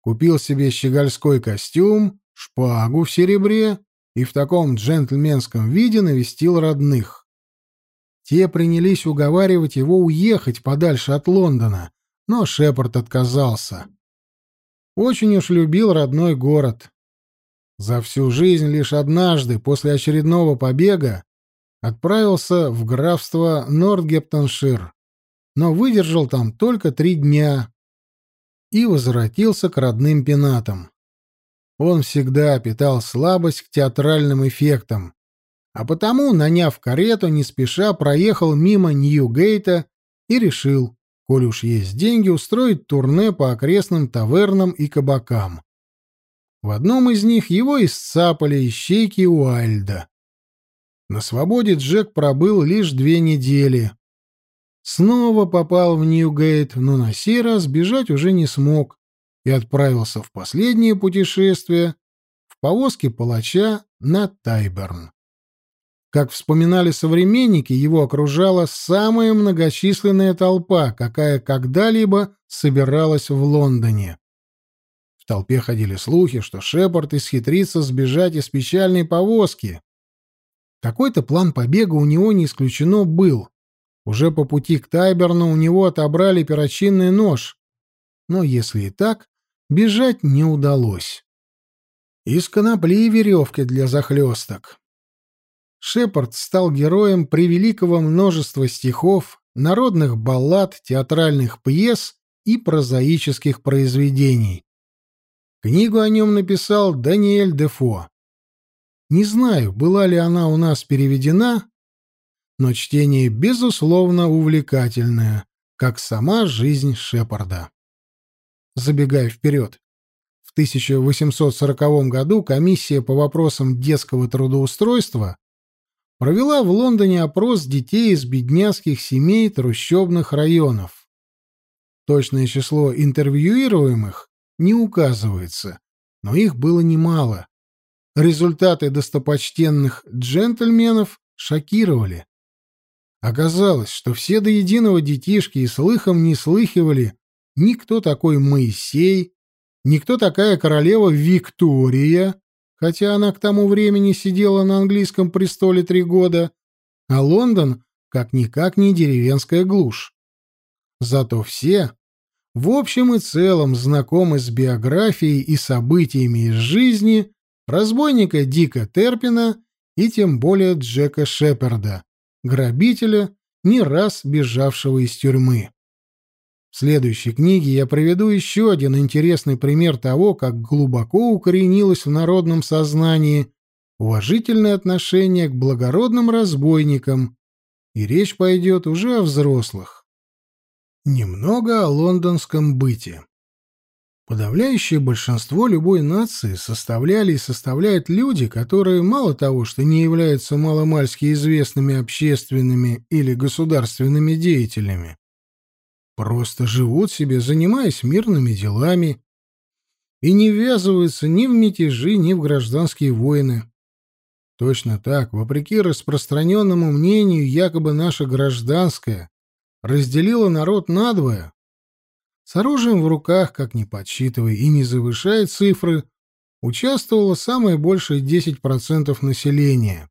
S1: купил себе щегольской костюм, шпагу в серебре и в таком джентльменском виде навестил родных. Те принялись уговаривать его уехать подальше от Лондона, но Шепард отказался. Очень уж любил родной город. За всю жизнь лишь однажды, после очередного побега, отправился в графство Нортгептоншир но выдержал там только три дня и возвратился к родным пенатам. Он всегда питал слабость к театральным эффектам, а потому, наняв карету, не спеша проехал мимо Нью-Гейта и решил, коль уж есть деньги, устроить турне по окрестным тавернам и кабакам. В одном из них его исцапали ищейки Уайльда. На свободе Джек пробыл лишь две недели, Снова попал в Ньюгейт, но на сей раз бежать уже не смог и отправился в последнее путешествие в повозке палача на Тайберн. Как вспоминали современники, его окружала самая многочисленная толпа, какая когда-либо собиралась в Лондоне. В толпе ходили слухи, что Шепард исхитрится сбежать из печальной повозки. Какой-то план побега у него не исключено был, уже по пути к Тайберну у него отобрали перочинный нож. Но если и так, бежать не удалось. Из конопли и веревки для захлесток. Шепард стал героем превеликого множества стихов, народных баллад, театральных пьес и прозаических произведений. Книгу о нем написал Даниэль Дефо. Не знаю, была ли она у нас переведена, но чтение, безусловно, увлекательное, как сама жизнь Шепарда. Забегая вперед, в 1840 году комиссия по вопросам детского трудоустройства провела в Лондоне опрос детей из бедняцких семей трущобных районов. Точное число интервьюируемых не указывается, но их было немало. Результаты достопочтенных джентльменов шокировали. Оказалось, что все до единого детишки и слыхом не слыхивали никто такой Моисей, никто такая королева Виктория, хотя она к тому времени сидела на английском престоле три года, а Лондон как-никак не деревенская глушь. Зато все, в общем и целом, знакомы с биографией и событиями из жизни разбойника Дика Терпина и тем более Джека Шеперда, грабителя, не раз бежавшего из тюрьмы. В следующей книге я приведу еще один интересный пример того, как глубоко укоренилось в народном сознании уважительное отношение к благородным разбойникам, и речь пойдет уже о взрослых. Немного о лондонском быте. Подавляющее большинство любой нации составляли и составляют люди, которые мало того, что не являются маломальски известными общественными или государственными деятелями, просто живут себе, занимаясь мирными делами, и не ввязываются ни в мятежи, ни в гражданские войны. Точно так, вопреки распространенному мнению, якобы наша гражданская разделила народ надвое, с оружием в руках, как не подсчитывая и не завышая цифры, участвовало самое большее 10% населения.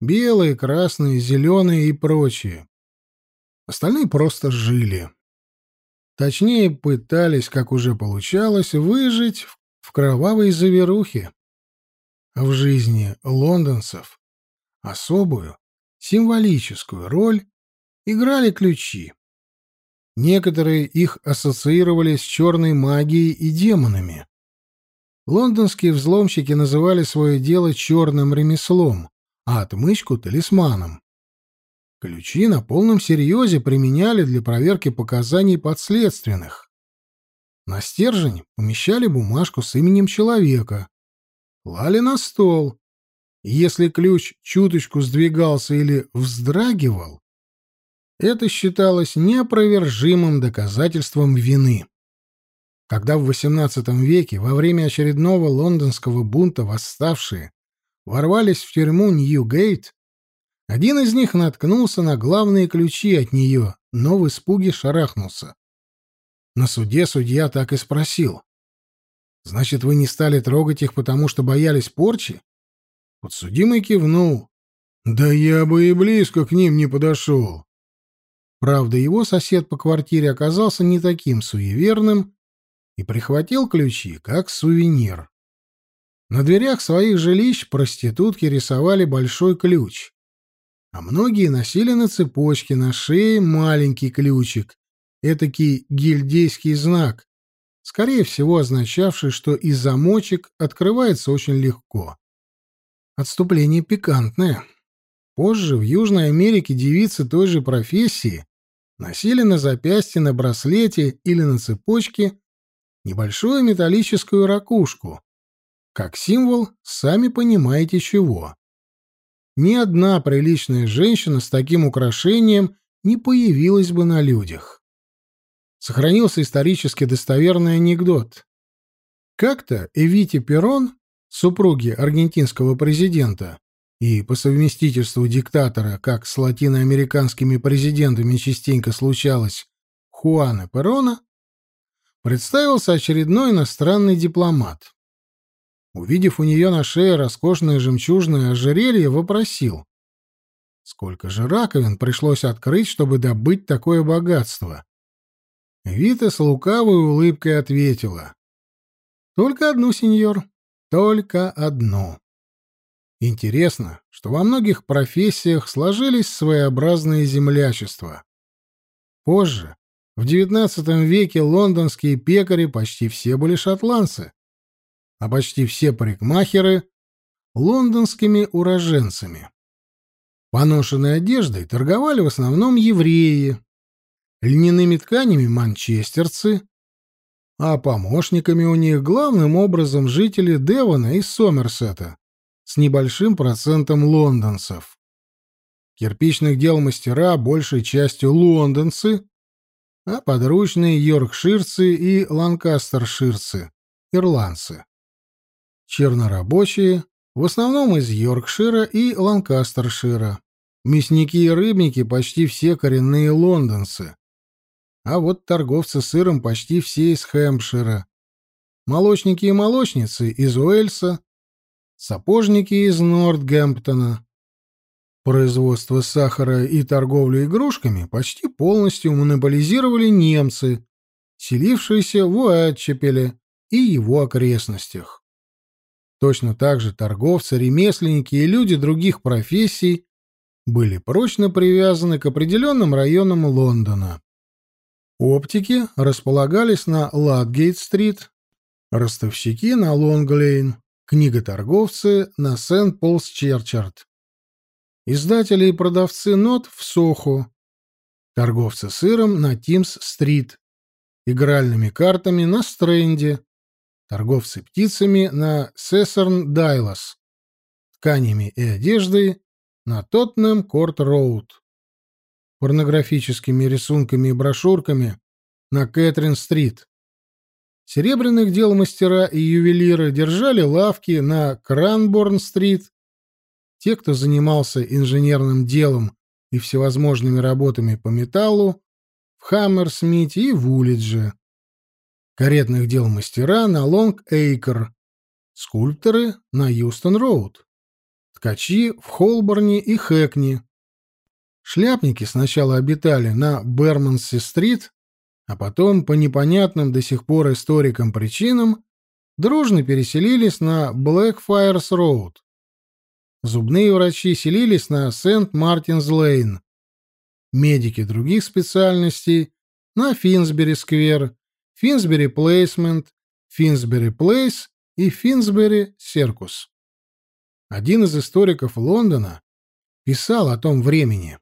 S1: Белые, красные, зеленые и прочие. Остальные просто жили. Точнее, пытались, как уже получалось, выжить в кровавой заверухе. В жизни лондонцев особую, символическую роль играли ключи. Некоторые их ассоциировали с черной магией и демонами. Лондонские взломщики называли свое дело черным ремеслом, а отмычку — талисманом. Ключи на полном серьезе применяли для проверки показаний подследственных. На стержень помещали бумажку с именем человека. Клали на стол. если ключ чуточку сдвигался или вздрагивал, это считалось неопровержимым доказательством вины. Когда в XVIII веке во время очередного лондонского бунта восставшие ворвались в тюрьму Нью-Гейт, один из них наткнулся на главные ключи от нее, но в испуге шарахнулся. На суде судья так и спросил. «Значит, вы не стали трогать их, потому что боялись порчи?» Подсудимый кивнул. «Да я бы и близко к ним не подошел». Правда, его сосед по квартире оказался не таким суеверным и прихватил ключи, как сувенир. На дверях своих жилищ проститутки рисовали большой ключ, а многие носили на цепочке на шее маленький ключик, этакий гильдейский знак, скорее всего означавший, что и замочек открывается очень легко. Отступление пикантное. Позже в Южной Америке девицы той же профессии носили на запястье, на браслете или на цепочке небольшую металлическую ракушку, как символ, сами понимаете чего ни одна приличная женщина с таким украшением не появилась бы на людях. Сохранился исторически достоверный анекдот. Как-то Эвите Перрон, супруги аргентинского президента и по совместительству диктатора, как с латиноамериканскими президентами частенько случалось, Хуана Перрона, представился очередной иностранный дипломат. Увидев у нее на шее роскошное жемчужное ожерелье, вопросил. Сколько же раковин пришлось открыть, чтобы добыть такое богатство? Вита с лукавой улыбкой ответила. «Только одну, сеньор, только одну». Интересно, что во многих профессиях сложились своеобразные землячества. Позже, в XIX веке, лондонские пекари почти все были шотландцы а почти все парикмахеры — лондонскими уроженцами. Поношенной одеждой торговали в основном евреи, льняными тканями — манчестерцы, а помощниками у них главным образом жители Девона и Сомерсета с небольшим процентом лондонцев. Кирпичных дел мастера большей частью лондонцы, а подручные йоркширцы и ланкастерширцы, ирландцы чернорабочие, в основном из Йоркшира и Ланкастершира. Мясники и рыбники почти все коренные лондонцы. А вот торговцы сыром почти все из Хэмпшира. Молочники и молочницы из Уэльса. Сапожники из Нортгемптона. Производство сахара и торговлю игрушками почти полностью монополизировали немцы, селившиеся в Уэтчепеле и его окрестностях. Точно так же торговцы, ремесленники и люди других профессий были прочно привязаны к определенным районам Лондона. Оптики располагались на Ладгейт-стрит, ростовщики на Лонг-лейн, книготорговцы на Сент-Полс-Черчъярд, издатели и продавцы нот в Сохо, торговцы сыром на Темс-стрит, игральными картами на Стрэнде, торговцы птицами на Севен-Дайлс, тканями и одеждой на Тоттенем-Корт-Роуд, порнографическими рисунками и брошюрками на Кэтрин-стрит, Серебряных дел мастера и ювелиры держали лавки на Кранборн-стрит. Те, кто занимался инженерным делом и всевозможными работами по металлу, в Хаммерсмите и в Улидже. Каретных дел мастера на Лонг-Эйкер, скульпторы на Юстон-Роуд, ткачи в Холборне и Хэкни. Шляпники сначала обитали на Бермондси-стрит, а потом, по непонятным до сих пор историкам причинам, дружно переселились на Блэкфрайрс-Роуд. Зубные врачи селились на Сент-Мартинс-Лейн. Медики других специальностей — на Финсбери-сквер, Финсбери-пейвмент, Финсбери-плейс и Финсбери-серкус. Один из историков Лондона писал о том времени.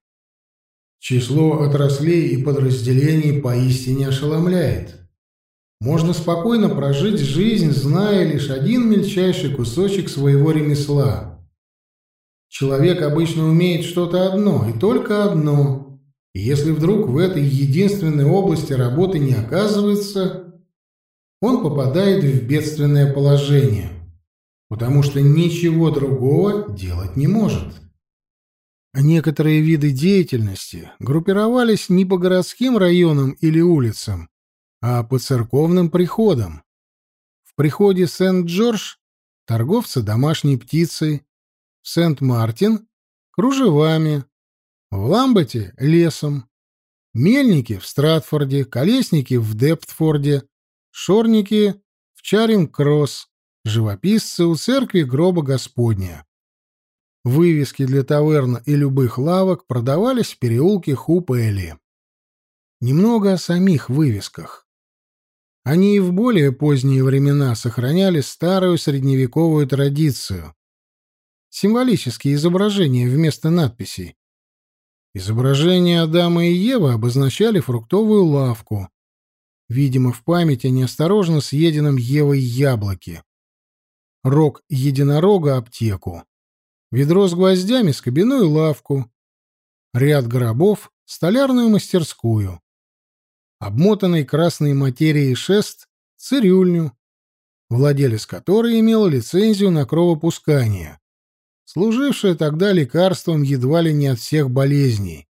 S1: Число отраслей и подразделений поистине ошеломляет. Можно спокойно прожить жизнь, зная лишь один мельчайший кусочек своего ремесла. Человек обычно умеет что-то одно, и только одно. Если вдруг в этой единственной области работы не оказывается, он попадает в бедственное положение, потому что ничего другого делать не может. Некоторые виды деятельности группировались не по городским районам или улицам, а по церковным приходам. В приходе Сент-Джордж – торговцы домашней птицей, в Сент-Мартин – кружевами, в Ламбете – лесом, мельники в Стратфорде, колесники в Дептфорде, шорники в Чаринг-Кросс, живописцы у церкви гроба Господня. Вывески для таверн и любых лавок продавались в переулке Хупэли. Немного о самих вывесках. Они и в более поздние времена сохраняли старую средневековую традицию. Символические изображения вместо надписей. Изображения Адама и Евы обозначали фруктовую лавку, видимо, в память о неосторожно съеденном Евой яблоке. Рог единорога — аптеку. Ведро с гвоздями, скобяную лавку, ряд гробов, столярную мастерскую, обмотанный красной материей шест, цирюльню, владелец которой имел лицензию на кровопускание, служившее тогда лекарством едва ли не от всех болезней,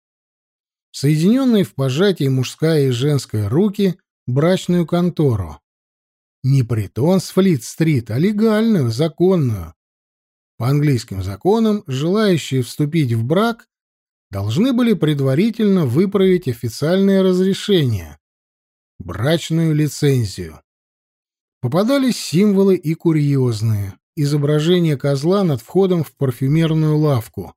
S1: соединенные в пожатии мужская и женская руки брачную контору. Не притон с Флит-стрит, а легальную, законную, по английским законам, желающие вступить в брак должны были предварительно выправить официальное разрешение — брачную лицензию. Попадались символы и курьезные, изображение козла над входом в парфюмерную лавку.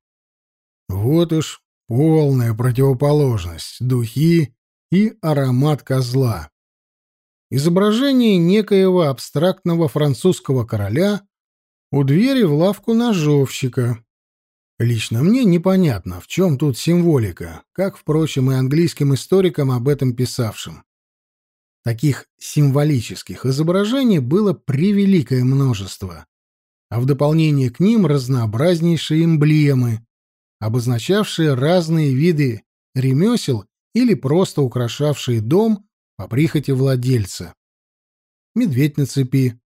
S1: Вот уж полная противоположность — духи и аромат козла. Изображение некоего абстрактного французского короля у двери в лавку ножовщика. Лично мне непонятно, в чем тут символика, как, впрочем, и английским историкам об этом писавшим. Таких символических изображений было превеликое множество, а в дополнение к ним разнообразнейшие эмблемы, обозначавшие разные виды ремесел или просто украшавшие дом по прихоти владельца. Медведь на цепи,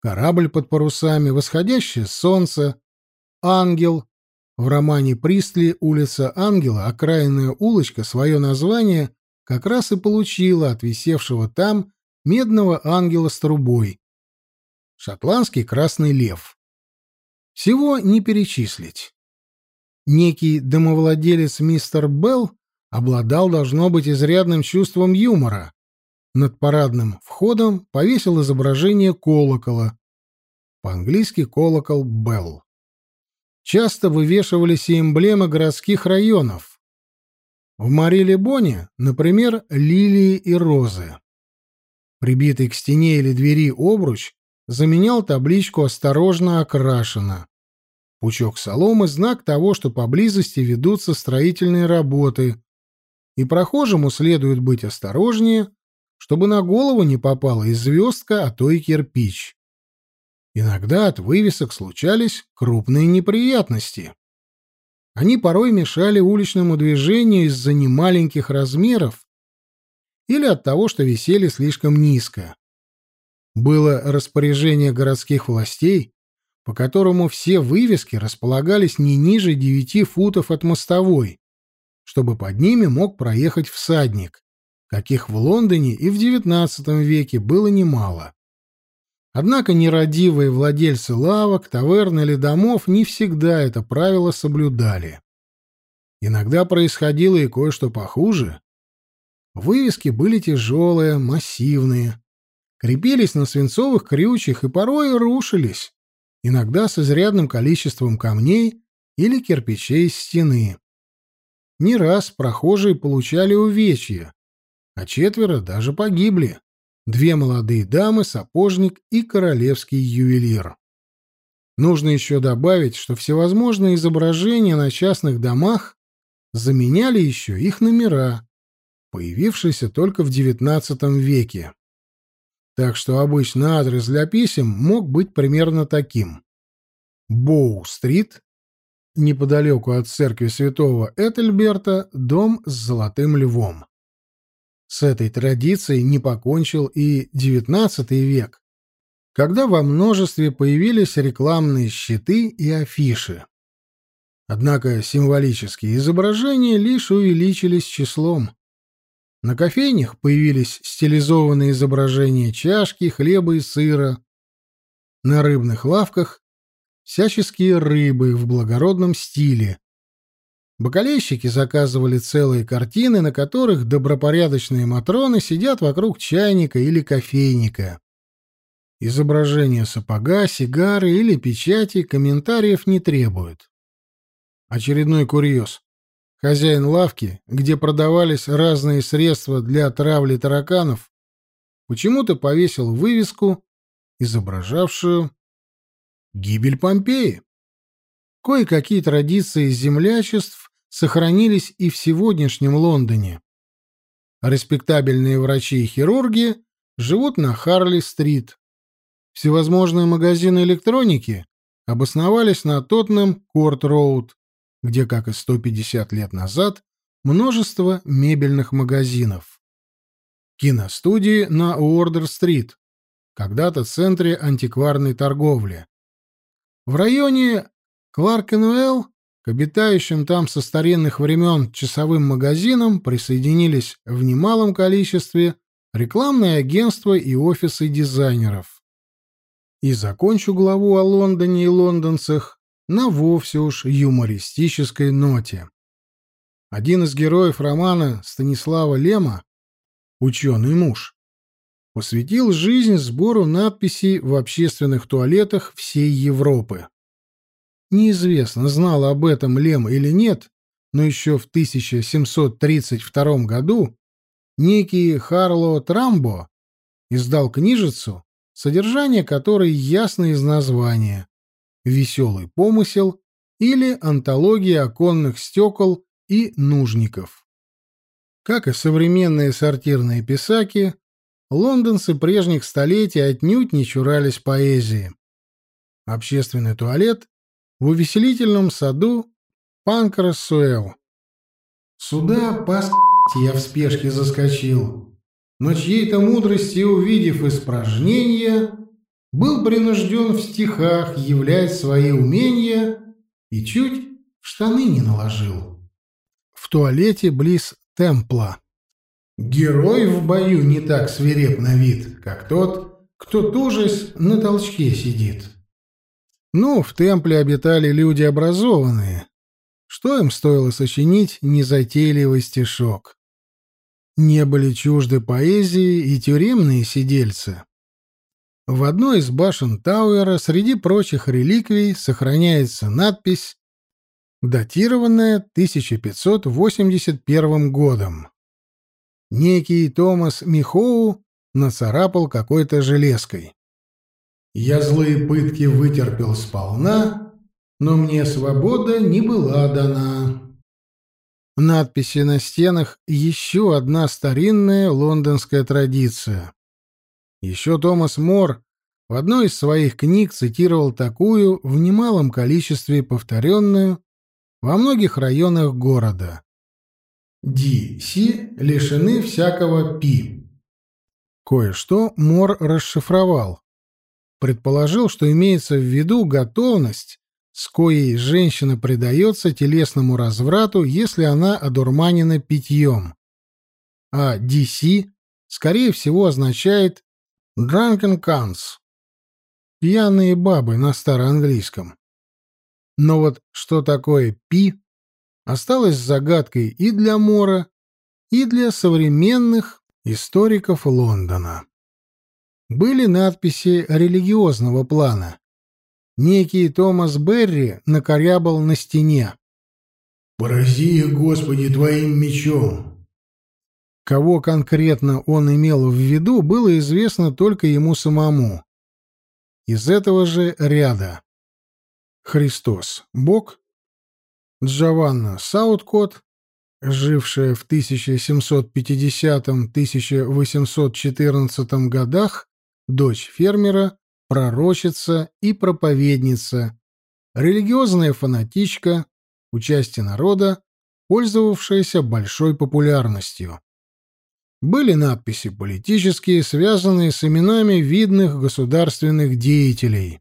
S1: корабль под парусами, восходящее солнце, ангел. В романе Пристли «Улица Ангела» окраинная улочка свое название как раз и получила от висевшего там медного ангела с трубой. Шотландский красный лев. Всего не перечислить. Некий домовладелец мистер Белл обладал, должно быть, изрядным чувством юмора, над парадным входом повесил изображение колокола. По-английски колокол «Белл». Часто вывешивались и эмблемы городских районов. В Мариле-Боне, например, лилии и розы. Прибитый к стене или двери обруч заменял табличку «Осторожно окрашено». Пучок соломы — знак того, что поблизости ведутся строительные работы, и прохожему следует быть осторожнее, чтобы на голову не попала и звездка, а то и кирпич. Иногда от вывесок случались крупные неприятности. Они порой мешали уличному движению из-за немаленьких размеров или от того, что висели слишком низко. было распоряжение городских властей, по которому все вывески располагались не ниже девяти футов от мостовой, чтобы под ними мог проехать всадник, каких в Лондоне и в XIX веке было немало. Однако нерадивые владельцы лавок, таверн или домов не всегда это правило соблюдали. Иногда происходило и кое-что похуже. Вывески были тяжелые, массивные, крепились на свинцовых крючьях и порой рушились, иногда с изрядным количеством камней или кирпичей из стены. Не раз прохожие получали увечья, а четверо даже погибли. Две молодые дамы, сапожник и королевский ювелир. Нужно еще добавить, что всевозможные изображения на частных домах заменяли еще их номера, появившиеся только в XIX веке. Так что обычный адрес для писем мог быть примерно таким. Боу-стрит, неподалеку от церкви святого Этельберта, дом с золотым львом. С этой традицией не покончил и XIX век, когда во множестве появились рекламные щиты и афиши. Однако символические изображения лишь увеличились числом. На кофейнях появились стилизованные изображения чашки, хлеба и сыра. На рыбных лавках всяческие рыбы в благородном стиле. Бакалейщики заказывали целые картины, на которых добропорядочные матроны сидят вокруг чайника или кофейника. Изображения сапога, сигары или печати комментариев не требуют. Очередной курьез. Хозяин лавки, где продавались разные средства для травли тараканов, почему-то повесил вывеску, изображавшую Гибель Помпеи. Кое-какие традиции землячеств сохранились и в сегодняшнем Лондоне. Респектабельные врачи и хирурги живут на Харли-стрит. Всевозможные магазины электроники обосновались на Тоттенхэм-Корт-Роуд, где, как и 150 лет назад, множество мебельных магазинов. Киностудии на Уордер-стрит, когда-то центре антикварной торговли. В районе Кларкенуэлл к обитающим там со старинных времен часовым магазинам присоединились в немалом количестве рекламные агентства и офисы дизайнеров. И закончу главу о Лондоне и лондонцах на вовсе уж юмористической ноте. Один из героев романа Станислава Лема, ученый муж, посвятил жизнь сбору надписей в общественных туалетах всей Европы. Неизвестно, знал об этом Лем или нет, но еще в 1732 году некий Харло Трамбо издал книжицу, содержание которой ясно из названия «Веселый помысел» или «Антология оконных стекол и нужников». Как и современные сортирные писаки, лондонцы прежних столетий отнюдь не чурались поэзии. Общественный туалет в увеселительном саду Панкрасуэл. Сюда, пас я в спешке заскочил, но чьей-то мудрости, увидев испражнения, был принужден в стихах являть свои умения и чуть штаны не наложил. В туалете близ темпла. Герой в бою не так свиреп на вид, как тот, кто тужась на толчке сидит. Ну, в темпле обитали люди образованные. Что им стоило сочинить незатейливый стишок? Не были чужды поэзии и тюремные сидельцы. В одной из башен Тауэра среди прочих реликвий сохраняется надпись, датированная 1581 годом некий Томас Михоу нацарапал какой-то железкой. «Я злые пытки вытерпел сполна, но мне свобода не была дана». Надписи на стенах — еще одна старинная лондонская традиция. Еще Томас Мор в одной из своих книг цитировал такую в немалом количестве повторенную во многих районах города. Ди, Си лишены всякого Пи. Кое-что Мор расшифровал. Предположил, что имеется в виду готовность, с коей женщина предается телесному разврату, если она одурманена питьем. А DC, скорее всего, означает «drunken cunts» — пьяные бабы на староанглийском. Но вот что такое «пи» осталось загадкой и для Мора, и для современных историков Лондона. Были надписи религиозного плана. Некий Томас Берри накорябал на стене.
S2: «Порази Господи, Твоим мечом!»
S1: Кого конкретно он имел в виду, было известно только ему самому. Из этого же ряда. Христос — Бог, Джованна Сауткот, жившая в 1750-1814 годах, дочь фермера, пророчица и проповедница, религиозная фанатичка, участие народа, пользовавшаяся большой популярностью. Были надписи политические, связанные с именами видных государственных деятелей.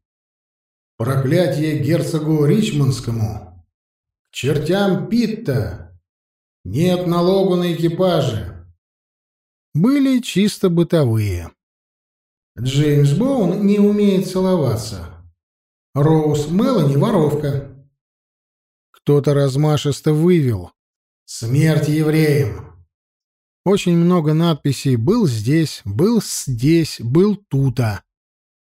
S2: «Проклятие герцогу Ричмондскому», чертям Питта! Нет налогу на экипаже!»
S1: Были чисто бытовые.
S2: Джеймс Боун не умеет целоваться. Роуз Мелани — воровка.
S1: Кто-то размашисто вывел.
S2: «Смерть евреям!»
S1: Очень много надписей «был здесь», «был здесь», «был тута».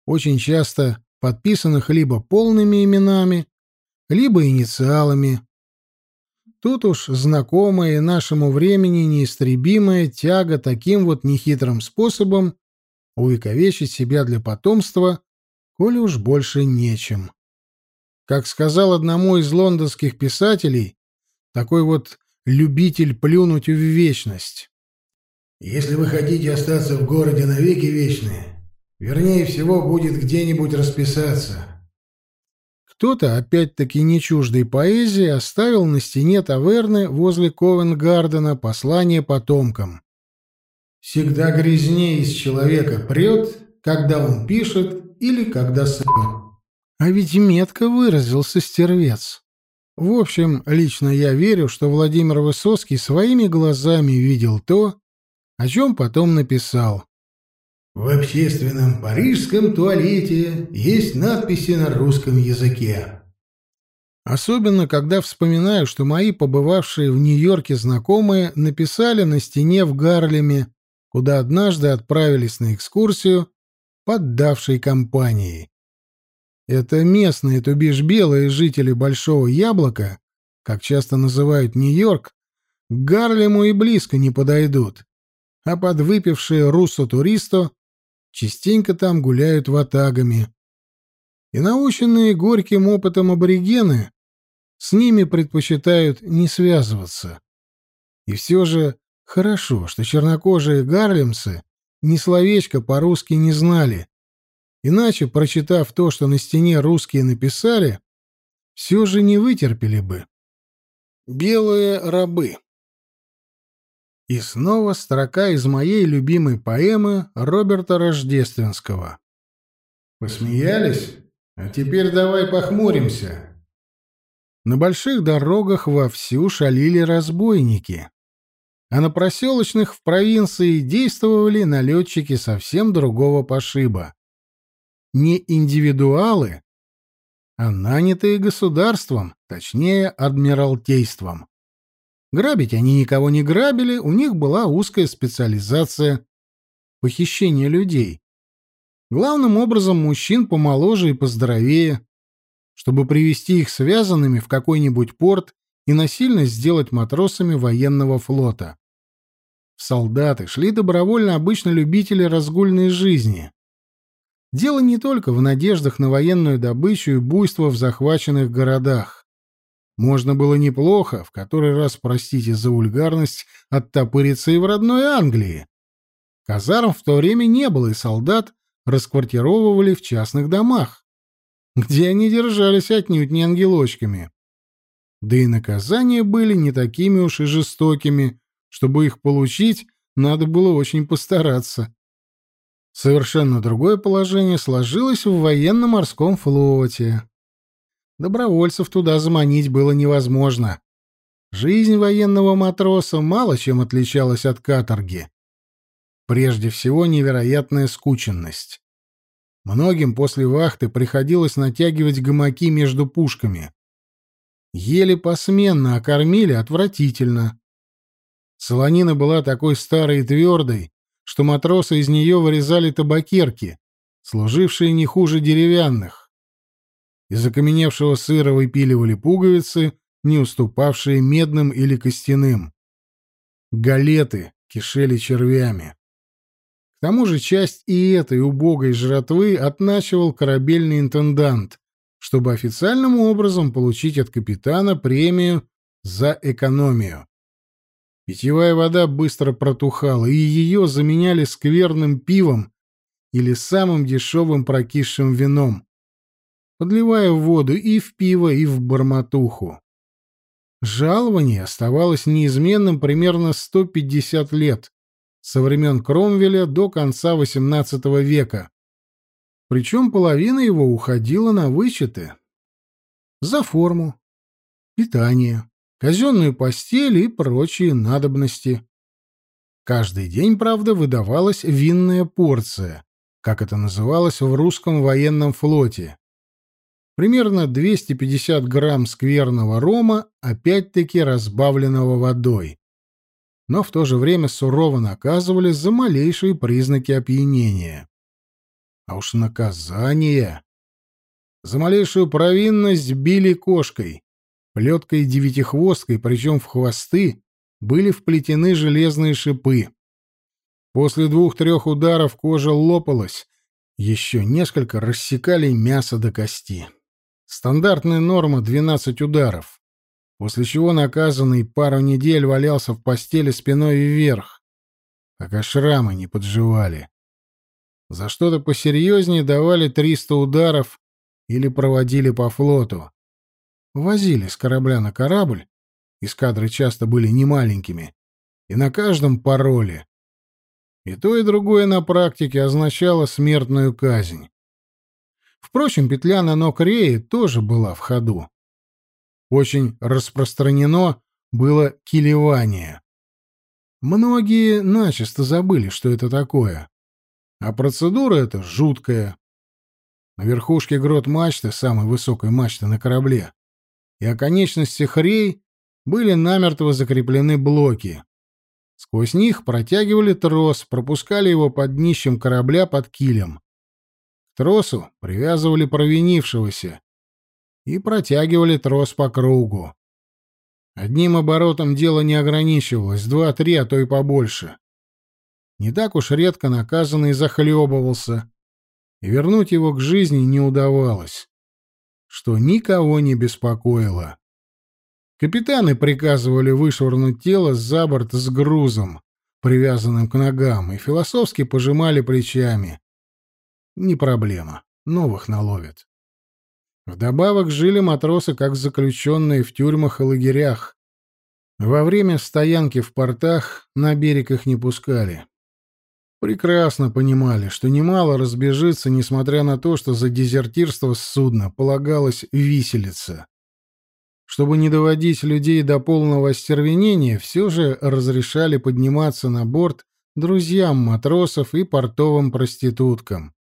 S1: Очень часто подписанных либо полными именами, либо инициалами. Тут уж знакомая нашему времени неистребимая тяга таким вот нехитрым способом увековечить себя для потомства, коли уж больше нечем. Как сказал одному из лондонских писателей, такой вот любитель плюнуть в вечность.
S2: «Если вы хотите остаться в городе навеки вечные, вернее всего будет где-нибудь расписаться».
S1: Кто-то, опять-таки не чуждой поэзии, оставил на стене таверны возле Ковенгардена послание потомкам.
S2: «Всегда грязнее из человека прет, когда он пишет или когда срет».
S1: А ведь метко выразился стервец. В общем, лично я верю, что Владимир Высоцкий своими глазами видел то, о чем потом написал.
S2: В общественном парижском туалете есть надписи на русском языке.
S1: Особенно, когда вспоминаю, что мои побывавшие в Нью-Йорке знакомые написали на стене в Гарлеме, куда однажды отправились на экскурсию, поддавшей компанией. Это местные, то бишь белые жители Большого Яблока, как часто называют Нью-Йорк, к Гарлему и близко не подойдут, а подвыпившие руссо-туристо частенько там гуляют ватагами. И наученные горьким опытом аборигены с ними предпочитают не связываться. И все же хорошо, что чернокожие гарлемцы ни словечко по-русски не знали. Иначе, прочитав то, что на стене русские написали, все же не вытерпели бы. Белые рабы и снова строка из моей любимой поэмы Роберта Рождественского.
S2: «Посмеялись? А теперь давай похмуримся».
S1: На больших дорогах вовсю шалили разбойники, а на проселочных в провинции действовали налетчики совсем другого пошиба. Не индивидуалы, а нанятые государством, точнее, адмиралтейством. Грабить они никого не грабили, у них была узкая специализация — похищение людей. Главным образом мужчин помоложе и поздоровее, чтобы привести их связанными в какой-нибудь порт и насильно сделать матросами военного флота. Солдаты шли добровольно обычно любители разгульной жизни. Дело не только в надеждах на военную добычу и буйство в захваченных городах. Можно было неплохо, в который раз, простите за вульгарность, оттопыриться и в родной Англии. Казарм в то время не было, и солдат расквартировывали в частных домах, где они держались отнюдь не ангелочками. Да и наказания были не такими уж и жестокими, чтобы их получить, надо было очень постараться. Совершенно другое положение сложилось в военно-морском флоте. Добровольцев туда заманить было невозможно. Жизнь военного матроса мало чем отличалась от каторги. Прежде всего, невероятная скученность. Многим после вахты приходилось натягивать гамаки между пушками. Ели посменно, а кормили отвратительно. Солонина была такой старой и твердой, что матросы из нее вырезали табакерки, служившие не хуже деревянных. Из окаменевшего сыра выпиливали пуговицы, не уступавшие медным или костяным. Галеты кишели червями. К тому же часть и этой убогой жратвы отначивал корабельный интендант, чтобы официальным образом получить от капитана премию за экономию. Питьевая вода быстро протухала, и ее заменяли скверным пивом или самым дешевым прокисшим вином, подливая воду и в пиво, и в барматуху. Жалование оставалось неизменным примерно 150 лет, со времен Кромвеля до конца XVIII века. Причем половина его уходила на вычеты. За форму, питание, казенную постель и прочие надобности. Каждый день, правда, выдавалась винная порция, как это называлось в русском военном флоте. Примерно 250 грамм скверного рома, опять-таки разбавленного водой. Но в то же время сурово наказывали за малейшие признаки опьянения. А уж наказание! За малейшую провинность били кошкой, плеткой девятихвосткой, причем в хвосты были вплетены железные шипы. После двух-трех ударов кожа лопалась, еще несколько рассекали мясо до кости. Стандартная норма — 12 ударов, после чего наказанный пару недель валялся в постели спиной вверх, пока шрамы не подживали. За что-то посерьезнее давали 300 ударов или проводили по флоту. Возили с корабля на корабль, эскадры часто были немаленькими, и на каждом пароле. И то, и другое на практике означало смертную казнь. Впрочем, петля на ног Реи тоже была в ходу. Очень распространено было килевание. Многие начисто забыли, что это такое. А процедура эта жуткая. На верхушке грот мачты, самой высокой мачты на корабле, и о конечностях были намертво закреплены блоки. Сквозь них протягивали трос, пропускали его под днищем корабля под килем. Тросу привязывали провинившегося и протягивали трос по кругу. Одним оборотом дело не ограничивалось, два-три, а то и побольше. Не так уж редко наказанный захлебывался, и вернуть его к жизни не удавалось что никого не беспокоило. Капитаны приказывали вышвырнуть тело за борт с грузом, привязанным к ногам, и философски пожимали плечами. Не проблема, новых наловят. Вдобавок жили матросы как заключенные в тюрьмах и лагерях. Во время стоянки в портах на берег их не пускали прекрасно понимали, что немало разбежится, несмотря на то, что за дезертирство с судна полагалось виселица. Чтобы не доводить людей до полного остервенения, все же разрешали подниматься на борт друзьям матросов и портовым проституткам.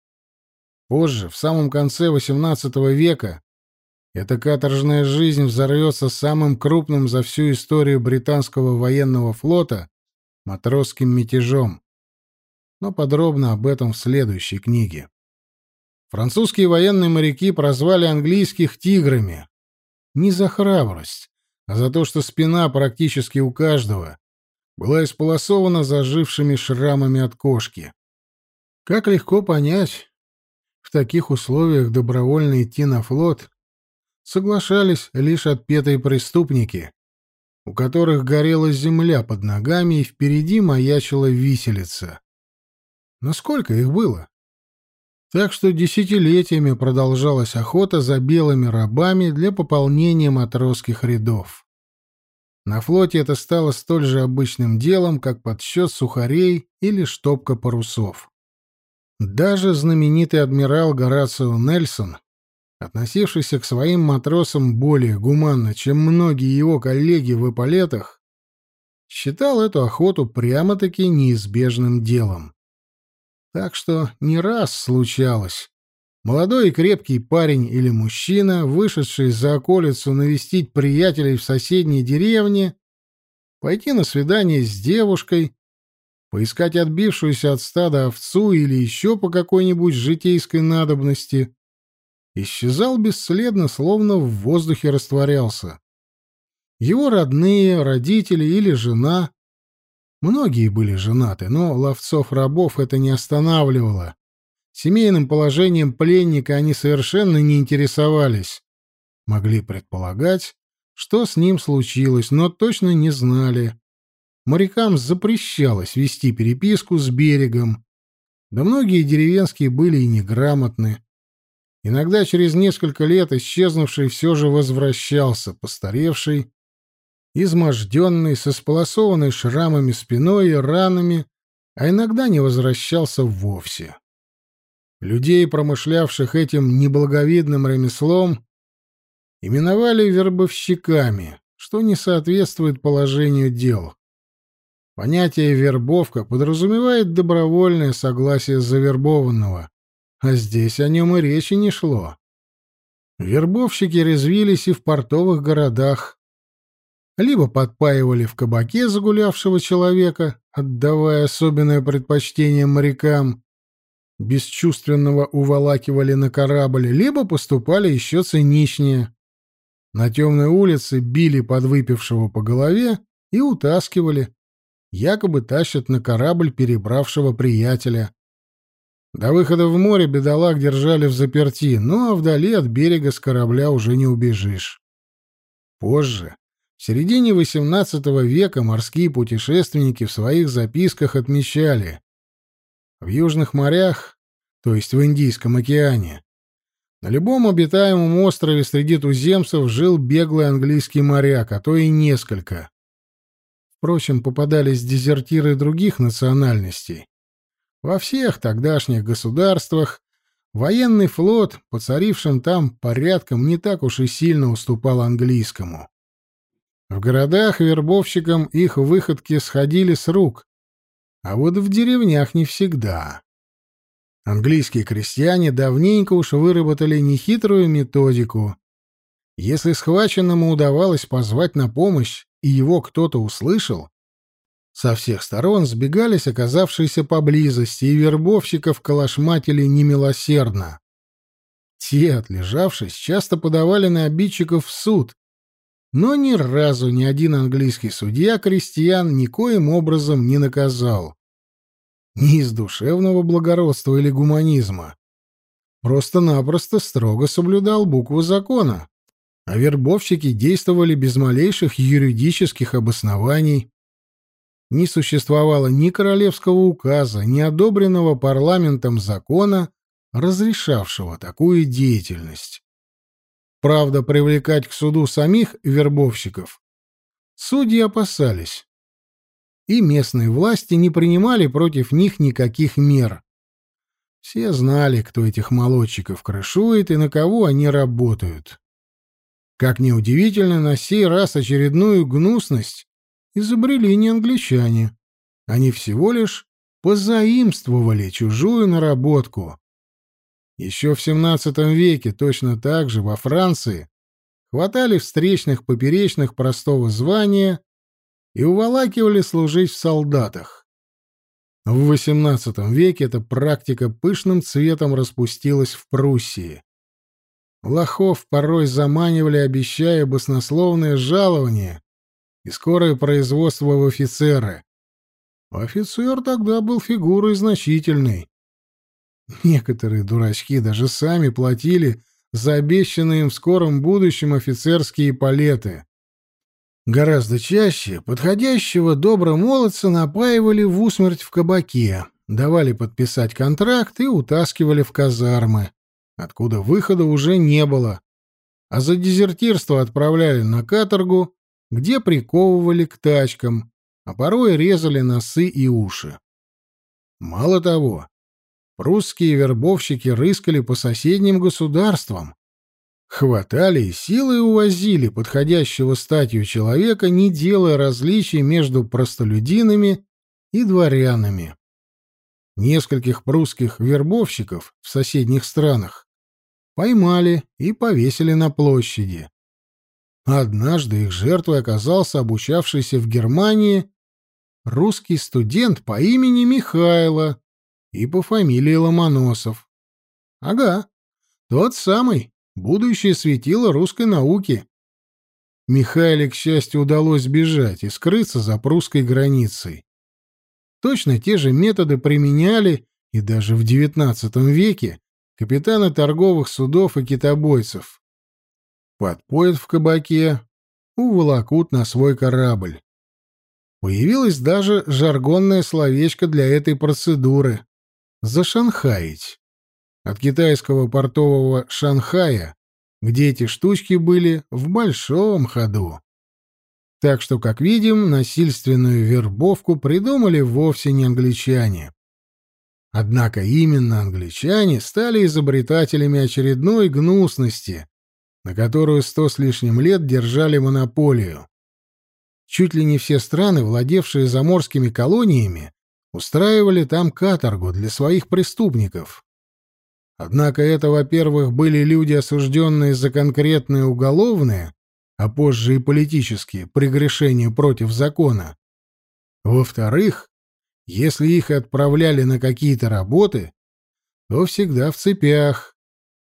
S1: Позже, в самом конце XVIII века, эта каторжная жизнь взорвется самым крупным за всю историю британского военного флота матросским мятежом но подробно об этом в следующей книге. Французские военные моряки прозвали английских «тиграми». Не за храбрость, а за то, что спина практически у каждого была исполосована зажившими шрамами от кошки. Как легко понять, в таких условиях добровольно идти на флот соглашались лишь отпетые преступники, у которых горела земля под ногами и впереди маячила виселица. Но сколько их было? Так что десятилетиями продолжалась охота за белыми рабами для пополнения матросских рядов. На флоте это стало столь же обычным делом, как подсчет сухарей или штопка парусов. Даже знаменитый адмирал Горацио Нельсон, относившийся к своим матросам более гуманно, чем многие его коллеги в эполетах, считал эту охоту прямо-таки неизбежным делом. Так что не раз случалось. Молодой и крепкий парень или мужчина, вышедший за околицу навестить приятелей в соседней деревне, пойти на свидание с девушкой, поискать отбившуюся от стада овцу или еще по какой-нибудь житейской надобности, исчезал бесследно, словно в воздухе растворялся. Его родные, родители или жена Многие были женаты, но ловцов-рабов это не останавливало. Семейным положением пленника они совершенно не интересовались. Могли предполагать, что с ним случилось, но точно не знали. Морякам запрещалось вести переписку с берегом. Да многие деревенские были и неграмотны. Иногда через несколько лет исчезнувший все же возвращался, постаревший, изможденный, со сполосованной шрамами спиной и ранами, а иногда не возвращался вовсе. Людей, промышлявших этим неблаговидным ремеслом, именовали вербовщиками, что не соответствует положению дел. Понятие «вербовка» подразумевает добровольное согласие завербованного, а здесь о нем и речи не шло. Вербовщики резвились и в портовых городах, либо подпаивали в кабаке загулявшего человека, отдавая особенное предпочтение морякам, бесчувственного уволакивали на корабль, либо поступали еще циничнее. На темной улице били подвыпившего по голове и утаскивали, якобы тащат на корабль перебравшего приятеля. До выхода в море бедолаг держали в заперти, ну а вдали от берега с корабля уже не убежишь. Позже, в середине XVIII века морские путешественники в своих записках отмечали в южных морях, то есть в Индийском океане, на любом обитаемом острове среди туземцев жил беглый английский моряк, а то и несколько. Впрочем, попадались дезертиры других национальностей. Во всех тогдашних государствах военный флот, поцарившим там порядком, не так уж и сильно уступал английскому. В городах вербовщикам их выходки сходили с рук, а вот в деревнях не всегда. Английские крестьяне давненько уж выработали нехитрую методику. Если схваченному удавалось позвать на помощь, и его кто-то услышал, со всех сторон сбегались оказавшиеся поблизости, и вербовщиков калашматили немилосердно. Те, отлежавшись, часто подавали на обидчиков в суд, но ни разу ни один английский судья крестьян никоим образом не наказал. Ни из душевного благородства или гуманизма. Просто-напросто строго соблюдал букву закона, а вербовщики действовали без малейших юридических обоснований. Не существовало ни королевского указа, ни одобренного парламентом закона, разрешавшего такую деятельность. Правда, привлекать к суду самих вербовщиков судьи опасались. И местные власти не принимали против них никаких мер. Все знали, кто этих молодчиков крышует и на кого они работают. Как неудивительно, на сей раз очередную гнусность изобрели не англичане. Они всего лишь позаимствовали чужую наработку. Еще в XVII веке точно так же во Франции хватали встречных поперечных простого звания и уволакивали служить в солдатах. В XVIII веке эта практика пышным цветом распустилась в Пруссии. Лохов порой заманивали, обещая баснословное жалование и скорое производство в офицеры. Офицер тогда был фигурой значительной. Некоторые дурачки даже сами платили за обещанные им в скором будущем офицерские палеты. Гораздо чаще подходящего добромолодца напаивали в усмерть в кабаке, давали подписать контракт и утаскивали в казармы, откуда выхода уже не было, а за дезертирство отправляли на каторгу, где приковывали к тачкам, а порой резали носы и уши. Мало того, прусские вербовщики рыскали по соседним государствам, хватали и силой увозили подходящего статью человека, не делая различий между простолюдинами и дворянами. Нескольких прусских вербовщиков в соседних странах поймали и повесили на площади. Однажды их жертвой оказался обучавшийся в Германии русский студент по имени Михайло и по фамилии Ломоносов. Ага, тот самый, будущее светило русской науки. Михаиле, к счастью, удалось сбежать и скрыться за прусской границей. Точно те же методы применяли и даже в XIX веке капитаны торговых судов и китобойцев. Подпоят в кабаке, уволокут на свой корабль. Появилось даже жаргонное словечко для этой процедуры — «зашанхаить». От китайского портового Шанхая, где эти штучки были в большом ходу. Так что, как видим, насильственную вербовку придумали вовсе не англичане. Однако именно англичане стали изобретателями очередной гнусности, на которую сто с лишним лет держали монополию. Чуть ли не все страны, владевшие заморскими колониями, устраивали там каторгу для своих преступников. Однако это, во-первых, были люди, осужденные за конкретные уголовные, а позже и политические, прегрешения против закона. Во-вторых, если их отправляли на какие-то работы, то всегда в цепях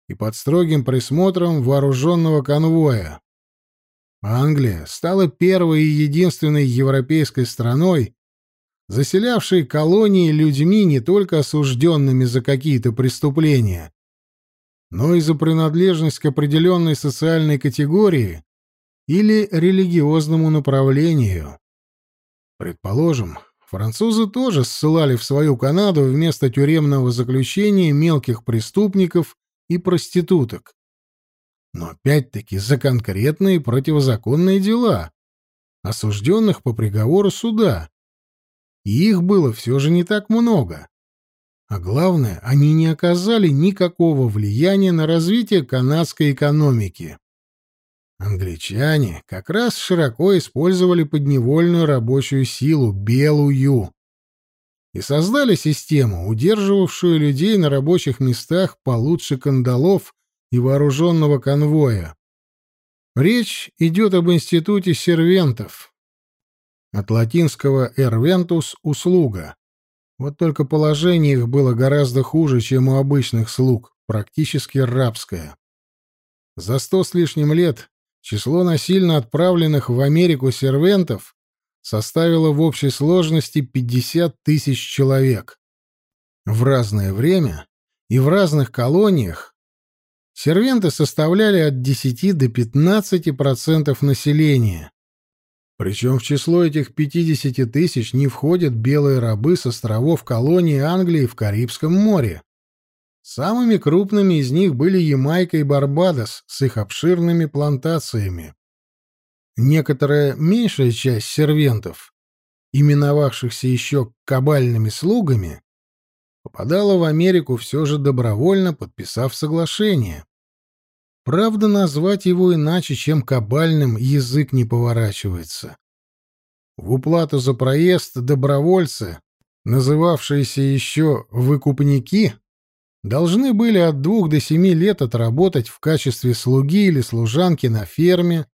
S1: и под строгим присмотром вооруженного конвоя. Англия стала первой и единственной европейской страной, заселявший колонии людьми не только осужденными за какие-то преступления, но и за принадлежность к определенной социальной категории или религиозному направлению. Предположим, французы тоже ссылали в свою Канаду вместо тюремного заключения мелких преступников и проституток. Но опять-таки за конкретные противозаконные дела, осужденных по приговору суда, и их было все же не так много. А главное, они не оказали никакого влияния на развитие канадской экономики. Англичане как раз широко использовали подневольную рабочую силу, белую, и создали систему, удерживавшую людей на рабочих местах получше кандалов и вооруженного конвоя. Речь идет об институте сервентов, от латинского «erventus» — услуга. Вот только положение их было гораздо хуже, чем у обычных слуг, практически рабское. За сто с лишним лет число насильно отправленных в Америку сервентов составило в общей сложности 50 тысяч человек. В разное время и в разных колониях сервенты составляли от 10 до 15% населения. Причем в число этих 50 тысяч не входят белые рабы с островов колонии Англии в Карибском море. Самыми крупными из них были Ямайка и Барбадос с их обширными плантациями. Некоторая меньшая часть сервентов, именовавшихся еще кабальными слугами, попадала в Америку все же добровольно, подписав соглашение. Правда, назвать его иначе, чем кабальным, язык не поворачивается. В уплату за проезд добровольцы, называвшиеся еще «выкупники», должны были от двух до семи лет отработать в качестве слуги или служанки на ферме,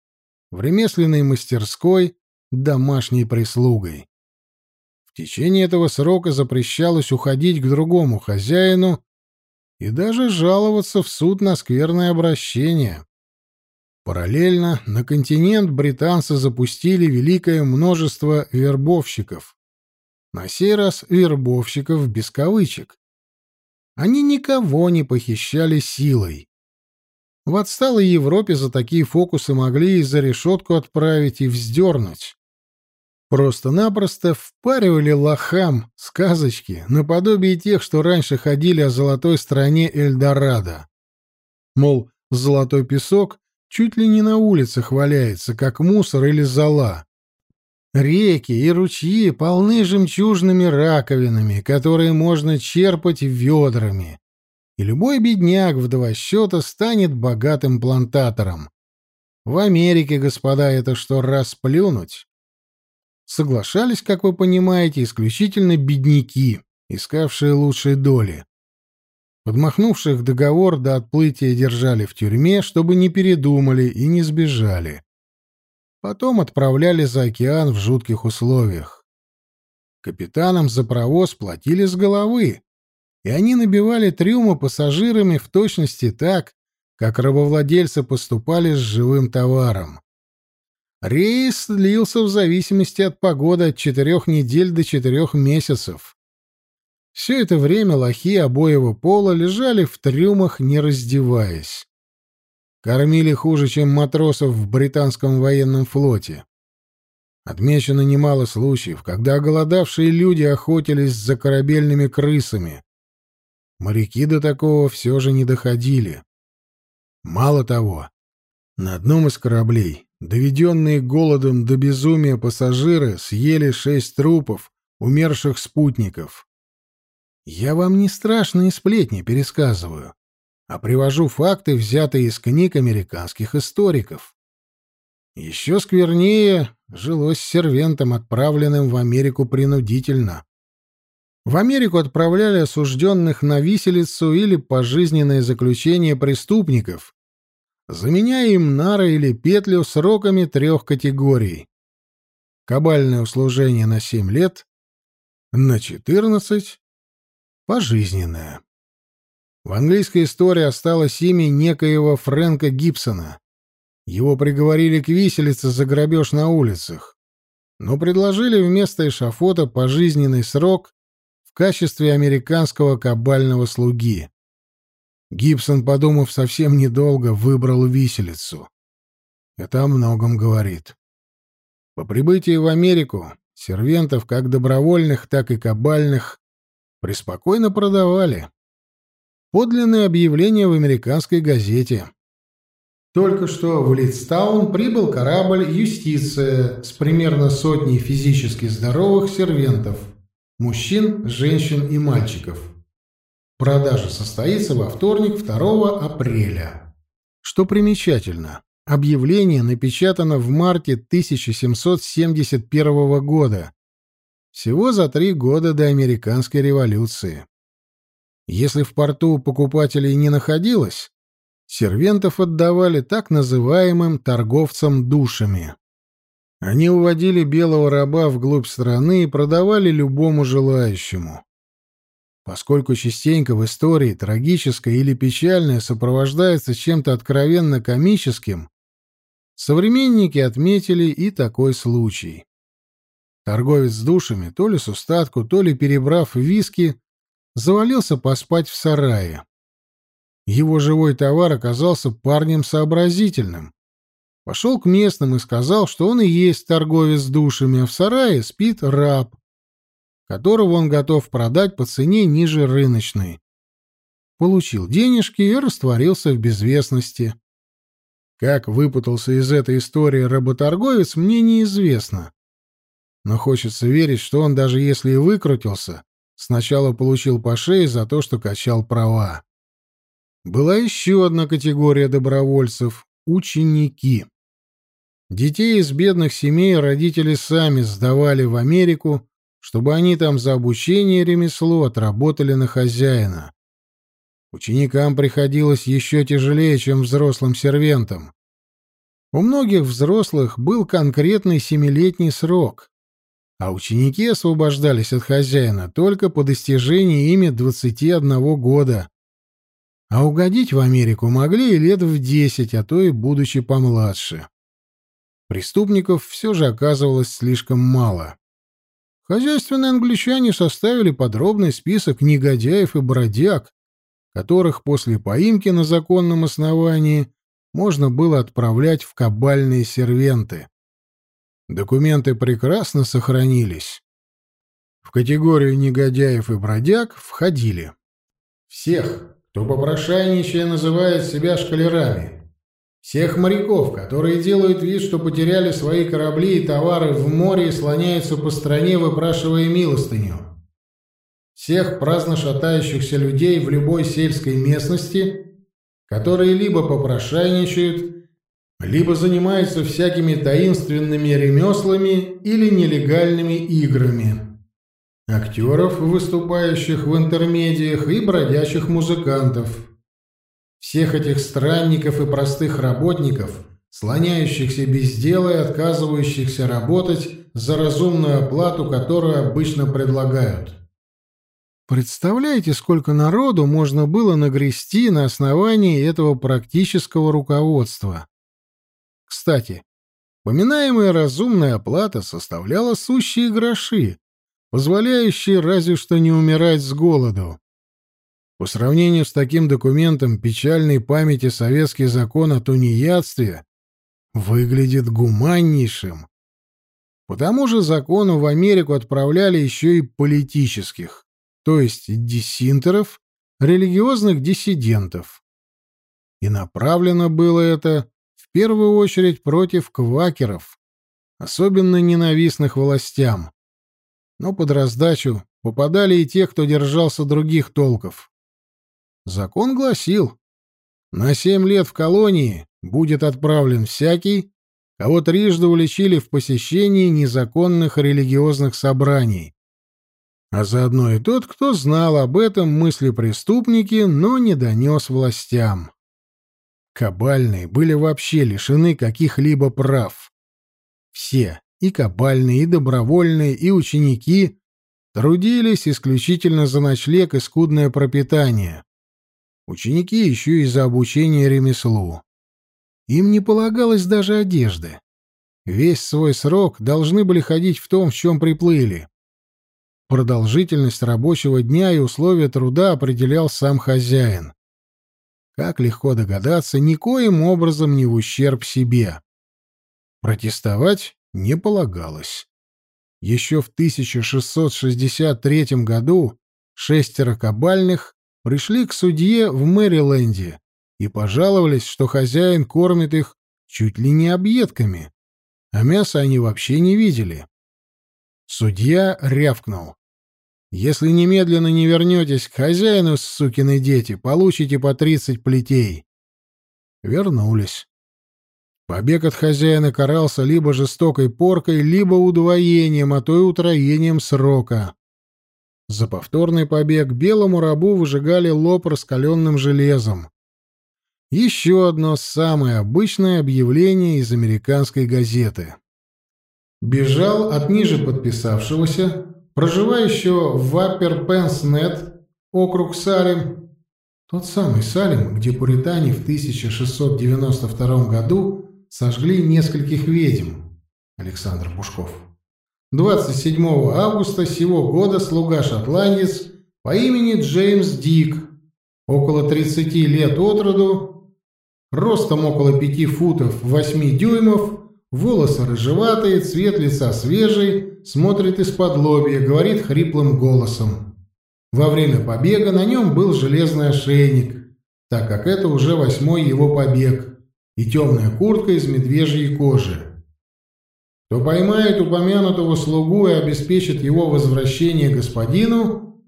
S1: в ремесленной мастерской, домашней прислугой. В течение этого срока запрещалось уходить к другому хозяину и даже жаловаться в суд на скверное обращение. Параллельно на континент британцы запустили великое множество вербовщиков. На сей раз вербовщиков без кавычек. Они никого не похищали силой. В отсталой Европе за такие фокусы могли и за решетку отправить и вздернуть. Просто-напросто впаривали лохам сказочки наподобие тех, что раньше ходили о золотой стране Эльдорадо. Мол, золотой песок чуть ли не на улицах валяется, как мусор или зола. Реки и ручьи полны жемчужными раковинами, которые можно черпать ведрами. И любой бедняк в два счета станет богатым плантатором. В Америке, господа, это что, расплюнуть? Соглашались, как вы понимаете, исключительно бедняки, искавшие лучшей доли. Подмахнувших договор до отплытия держали в тюрьме, чтобы не передумали и не сбежали. Потом отправляли за океан в жутких условиях. Капитанам за провоз платили с головы, и они набивали трюмы пассажирами в точности так, как рабовладельцы поступали с живым товаром. Рейс длился в зависимости от погоды от четырех недель до четырех месяцев. Все это время лохи обоего пола лежали в трюмах, не раздеваясь. Кормили хуже, чем матросов в британском военном флоте. Отмечено немало случаев, когда оголодавшие люди охотились за корабельными крысами. Моряки до такого все же не доходили. Мало того, на одном из кораблей, доведенные голодом до безумия пассажиры, съели шесть трупов умерших спутников. Я вам не страшные сплетни пересказываю, а привожу факты, взятые из книг американских историков. Еще сквернее жилось сервентам, отправленным в Америку принудительно. В Америку отправляли осужденных на виселицу или пожизненное заключение преступников, заменяя им нары или петлю сроками трех категорий. Кабальное услужение на семь лет, на четырнадцать пожизненное. В английской истории осталось имя некоего Фрэнка Гибсона. Его приговорили к виселице за грабеж на улицах, но предложили вместо эшафота пожизненный срок в качестве американского кабального слуги. Гибсон, подумав совсем недолго, выбрал виселицу. Это о многом говорит. По прибытии в Америку сервентов как добровольных, так и кабальных преспокойно продавали. Подлинное объявление в американской газете. Только что в Лидстаун прибыл корабль «Юстиция» с примерно сотней физически здоровых сервентов, мужчин, женщин и мальчиков. Продажа состоится во вторник 2 апреля. Что примечательно, объявление напечатано в марте 1771 года, всего за три года до американской революции. Если в порту покупателей не находилось, сервентов отдавали так называемым торговцам душами. Они уводили белого раба вглубь страны и продавали любому желающему. Поскольку частенько в истории трагическое или печальное сопровождается чем-то откровенно комическим, современники отметили и такой случай. Торговец с душами, то ли с устатку, то ли перебрав виски, завалился поспать в сарае. Его живой товар оказался парнем сообразительным. Пошел к местным и сказал, что он и есть торговец душами, а в сарае спит раб, которого он готов продать по цене ниже рыночной. Получил денежки и растворился в безвестности. Как выпутался из этой истории работорговец, мне неизвестно. Но хочется верить, что он, даже если и выкрутился, сначала получил по шее за то, что качал права. Была еще одна категория добровольцев — ученики. Детей из бедных семей родители сами сдавали в Америку, чтобы они там за обучение ремеслу отработали на хозяина. Ученикам приходилось еще тяжелее, чем взрослым сервентам. У многих взрослых был конкретный семилетний срок, а ученики освобождались от хозяина только по достижении ими 21 года. А угодить в Америку могли и лет в 10, а то и будучи помладше. Преступников все же оказывалось слишком мало. Хозяйственные англичане составили подробный список негодяев и бродяг, которых после поимки на законном основании можно было отправлять в кабальные сервенты. Документы прекрасно сохранились. В категорию негодяев и бродяг входили всех, кто попрошайничая называет себя шкалерами,
S2: Всех моряков, которые делают вид, что потеряли свои корабли и товары в море и слоняются по стране, выпрашивая милостыню. Всех праздно шатающихся людей в любой сельской местности, которые либо попрошайничают, либо занимаются всякими таинственными ремеслами или нелегальными играми. Актеров, выступающих в интермедиях, и бродячих музыкантов. Всех этих странников и простых работников, слоняющихся без дела и отказывающихся работать за разумную оплату, которую обычно предлагают.
S1: Представляете, сколько народу можно было нагрести на основании этого практического руководства? Кстати, поминаемая разумная оплата составляла сущие гроши, позволяющие разве что не умирать с голоду. По сравнению с таким документом печальной памяти советский закон о тунеядстве выглядит гуманнейшим. По тому же закону в Америку отправляли еще и политических, то есть диссинтеров, религиозных диссидентов. И направлено было это в первую очередь против квакеров, особенно ненавистных властям. Но под раздачу попадали и те, кто держался других толков. Закон гласил, на семь лет в колонии будет отправлен всякий, кого трижды уличили в посещении незаконных религиозных собраний, а заодно и тот, кто знал об этом мысли преступники, но не донес властям. Кабальные были вообще лишены каких-либо прав. Все, и кабальные, и добровольные, и ученики, трудились исключительно за ночлег и скудное пропитание. Ученики еще и за обучение ремеслу. Им не полагалось даже одежды. Весь свой срок должны были ходить в том, в чем приплыли. Продолжительность рабочего дня и условия труда определял сам хозяин. Как легко догадаться, никоим образом не в ущерб себе. Протестовать не полагалось. Еще в 1663 году шестеро кабальных пришли к судье в Мэриленде и пожаловались, что хозяин кормит их чуть ли не объедками, а мяса они вообще не видели. Судья рявкнул. Если немедленно не вернетесь к хозяину, сукины дети, получите по тридцать плетей. Вернулись. Побег от хозяина карался либо жестокой поркой, либо удвоением, а то и утроением срока. За повторный побег белому рабу выжигали лоб раскаленным железом. Еще одно самое обычное объявление из американской газеты. Бежал от ниже подписавшегося проживающего в Аппер-Пенснет, округ Салем, тот самый Салем, где пуритане в 1692 году сожгли нескольких ведьм, Александр Пушков. 27 августа сего года слуга-шотландец по имени Джеймс Дик, около 30 лет от роду, ростом около 5 футов 8 дюймов, волосы рыжеватые, цвет лица свежий, смотрит из-под лобья, говорит хриплым голосом. Во время побега на нем был железный ошейник, так как это уже восьмой его побег, и темная куртка из медвежьей кожи. Кто поймает упомянутого слугу и обеспечит его возвращение господину,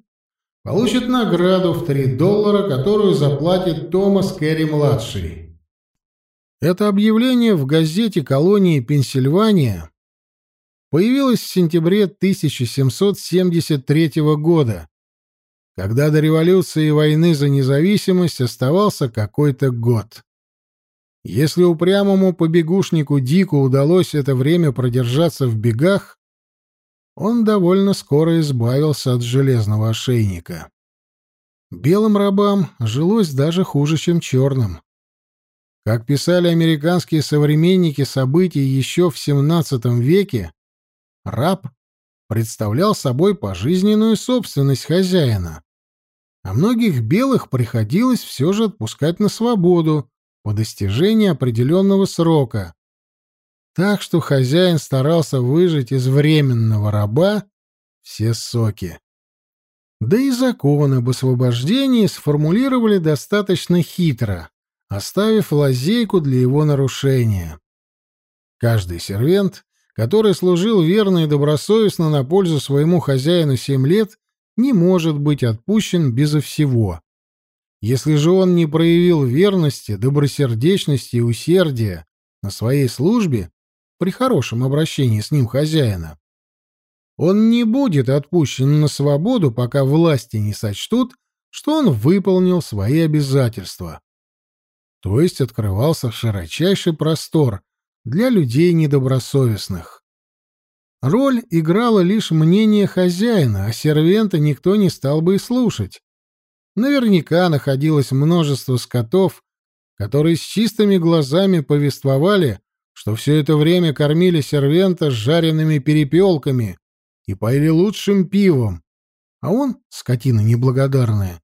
S1: получит награду в три доллара, которую заплатит Томас Керри-младший. Это объявление в газете колонии Пенсильвания появилась в сентябре 1773 года, когда до революции и войны за независимость оставался какой-то год. Если упрямому побегушнику Дику удалось это время продержаться в бегах, он довольно скоро избавился от железного ошейника. Белым рабам жилось даже хуже, чем черным. Как писали американские современники событий еще в XVII веке, Раб представлял собой пожизненную собственность хозяина, а многих белых приходилось все же отпускать на свободу по достижении определенного срока. Так что хозяин старался выжать из временного раба все соки. Да и закон об освобождении сформулировали достаточно хитро, оставив лазейку для его нарушения. Каждый сервент, который служил верно и добросовестно на пользу своему хозяину семь лет, не может быть отпущен безо всего. Если же он не проявил верности, добросердечности и усердия на своей службе при хорошем обращении с ним хозяина, он не будет отпущен на свободу, пока власти не сочтут, что он выполнил свои обязательства. То есть открывался широчайший простор для людей недобросовестных. Роль играла лишь мнение хозяина, а сервента никто не стал бы и слушать. Наверняка находилось множество скотов, которые с чистыми глазами повествовали, что все это время кормили сервента с жареными перепелками и поили лучшим пивом, а он, скотина неблагодарная,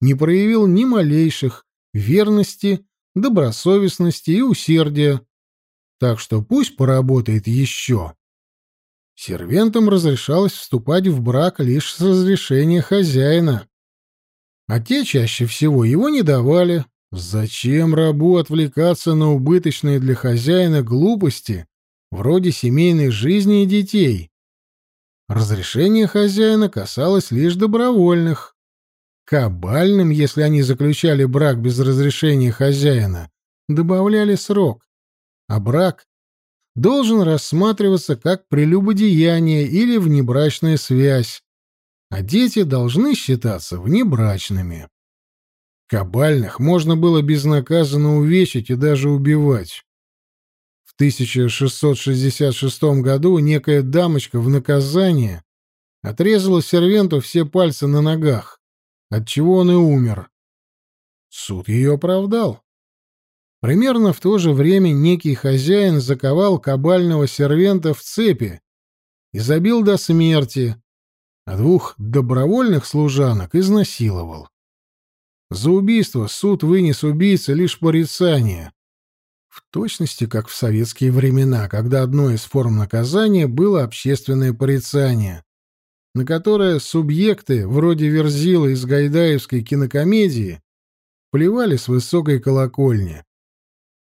S1: не проявил ни малейших верности, добросовестности и усердия, так что пусть поработает еще. Сервентам разрешалось вступать в брак лишь с разрешения хозяина, а те чаще всего его не давали. Зачем рабу отвлекаться на убыточные для хозяина глупости, вроде семейной жизни и детей? Разрешение хозяина касалось лишь добровольных. Кабальным, если они заключали брак без разрешения хозяина, добавляли срок. А брак должен рассматриваться как прелюбодеяние или внебрачная связь, а дети должны считаться внебрачными. Кабальных можно было безнаказанно увечить и даже убивать. 1666 году некая дамочка в наказание отрезала сервенту все пальцы на ногах, отчего он и умер. Суд ее оправдал. Примерно в то же время некий хозяин заковал кабального сервента в цепи и забил до смерти, а двух добровольных служанок изнасиловал. За убийство суд вынес убийце лишь порицание, в точности, как в советские времена, когда одной из форм наказания было общественное порицание, на которое субъекты, вроде Верзила из гайдаевской кинокомедии, плевали с высокой колокольни.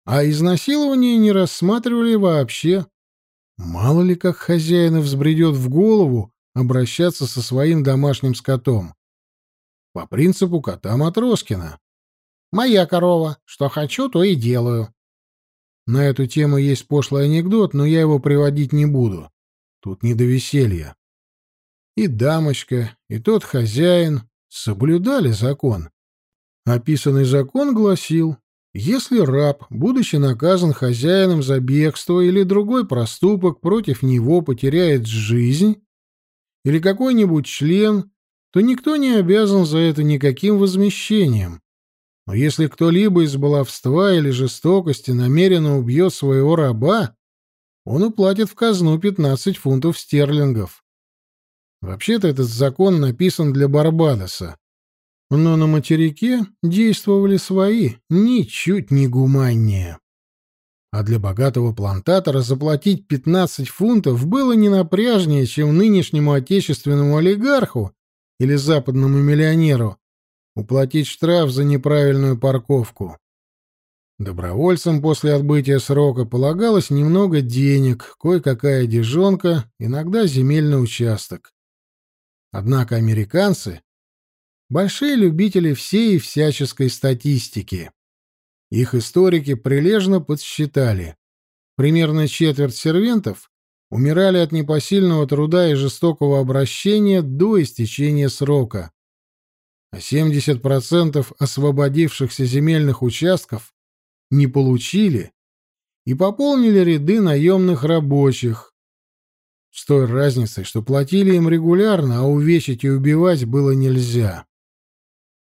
S1: А изнасилование не рассматривали вообще. Мало ли как хозяина взбредет в голову обращаться со своим домашним скотом. По принципу кота Матроскина. «Моя корова. Что хочу, то и делаю». На эту тему есть пошлый анекдот, но я его приводить не буду. Тут не до веселья. И дамочка, и тот хозяин соблюдали закон. Описанный закон гласил, если раб, будучи наказан хозяином за бегство или другой проступок против него, потеряет жизнь, или какой-нибудь член, то никто не обязан за это никаким возмещением, но если кто-либо из баловства или жестокости намеренно убьет своего раба, он уплатит в казну 15 фунтов стерлингов. Вообще-то этот закон написан для Барбадоса. Но на материке действовали свои, ничуть не гуманнее. А для богатого плантатора заплатить 15 фунтов было не напряжнее, чем нынешнему отечественному олигарху или западному миллионеру уплатить штраф за неправильную парковку. Добровольцам после отбытия срока полагалось немного денег, кое-какая дежонка, иногда земельный участок. Однако американцы — большие любители всей и всяческой статистики. Их историки прилежно подсчитали. Примерно четверть сервентов умирали от непосильного труда и жестокого обращения до истечения срока а 70% освободившихся земельных участков не получили и пополнили ряды наемных рабочих. С той разницей, что платили им регулярно, а увечить и убивать было нельзя.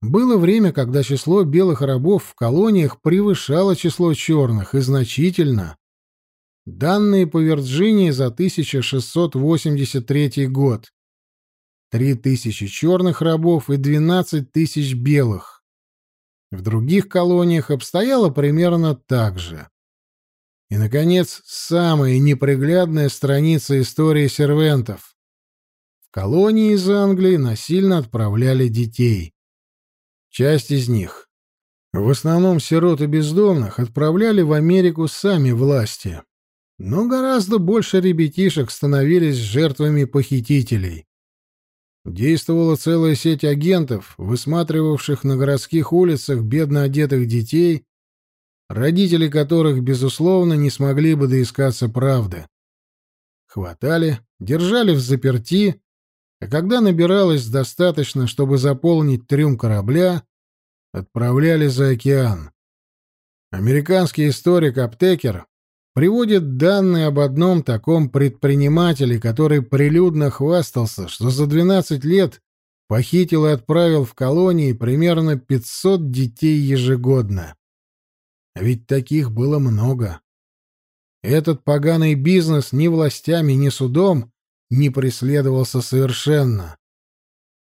S1: Было время, когда число белых рабов в колониях превышало число черных, и значительно. Данные по Вирджинии за 1683 год три тысячи черных рабов и двенадцать тысяч белых. В других колониях обстояло примерно так же. И, наконец, самая неприглядная страница истории сервентов. В колонии из Англии насильно отправляли детей. Часть из них В основном сирот и бездомных отправляли в Америку сами власти. Но гораздо больше ребятишек становились жертвами похитителей. Действовала целая сеть агентов, высматривавших на городских улицах бедно одетых детей, родители которых, безусловно, не смогли бы доискаться правды. Хватали, держали в заперти, а когда набиралось достаточно, чтобы заполнить трюм корабля, отправляли за океан. Американский историк Аптекер приводит данные об одном таком предпринимателе, который прилюдно хвастался, что за 12 лет похитил и отправил в колонии примерно 500 детей ежегодно. А ведь таких было много. Этот поганый бизнес ни властями, ни судом не преследовался совершенно.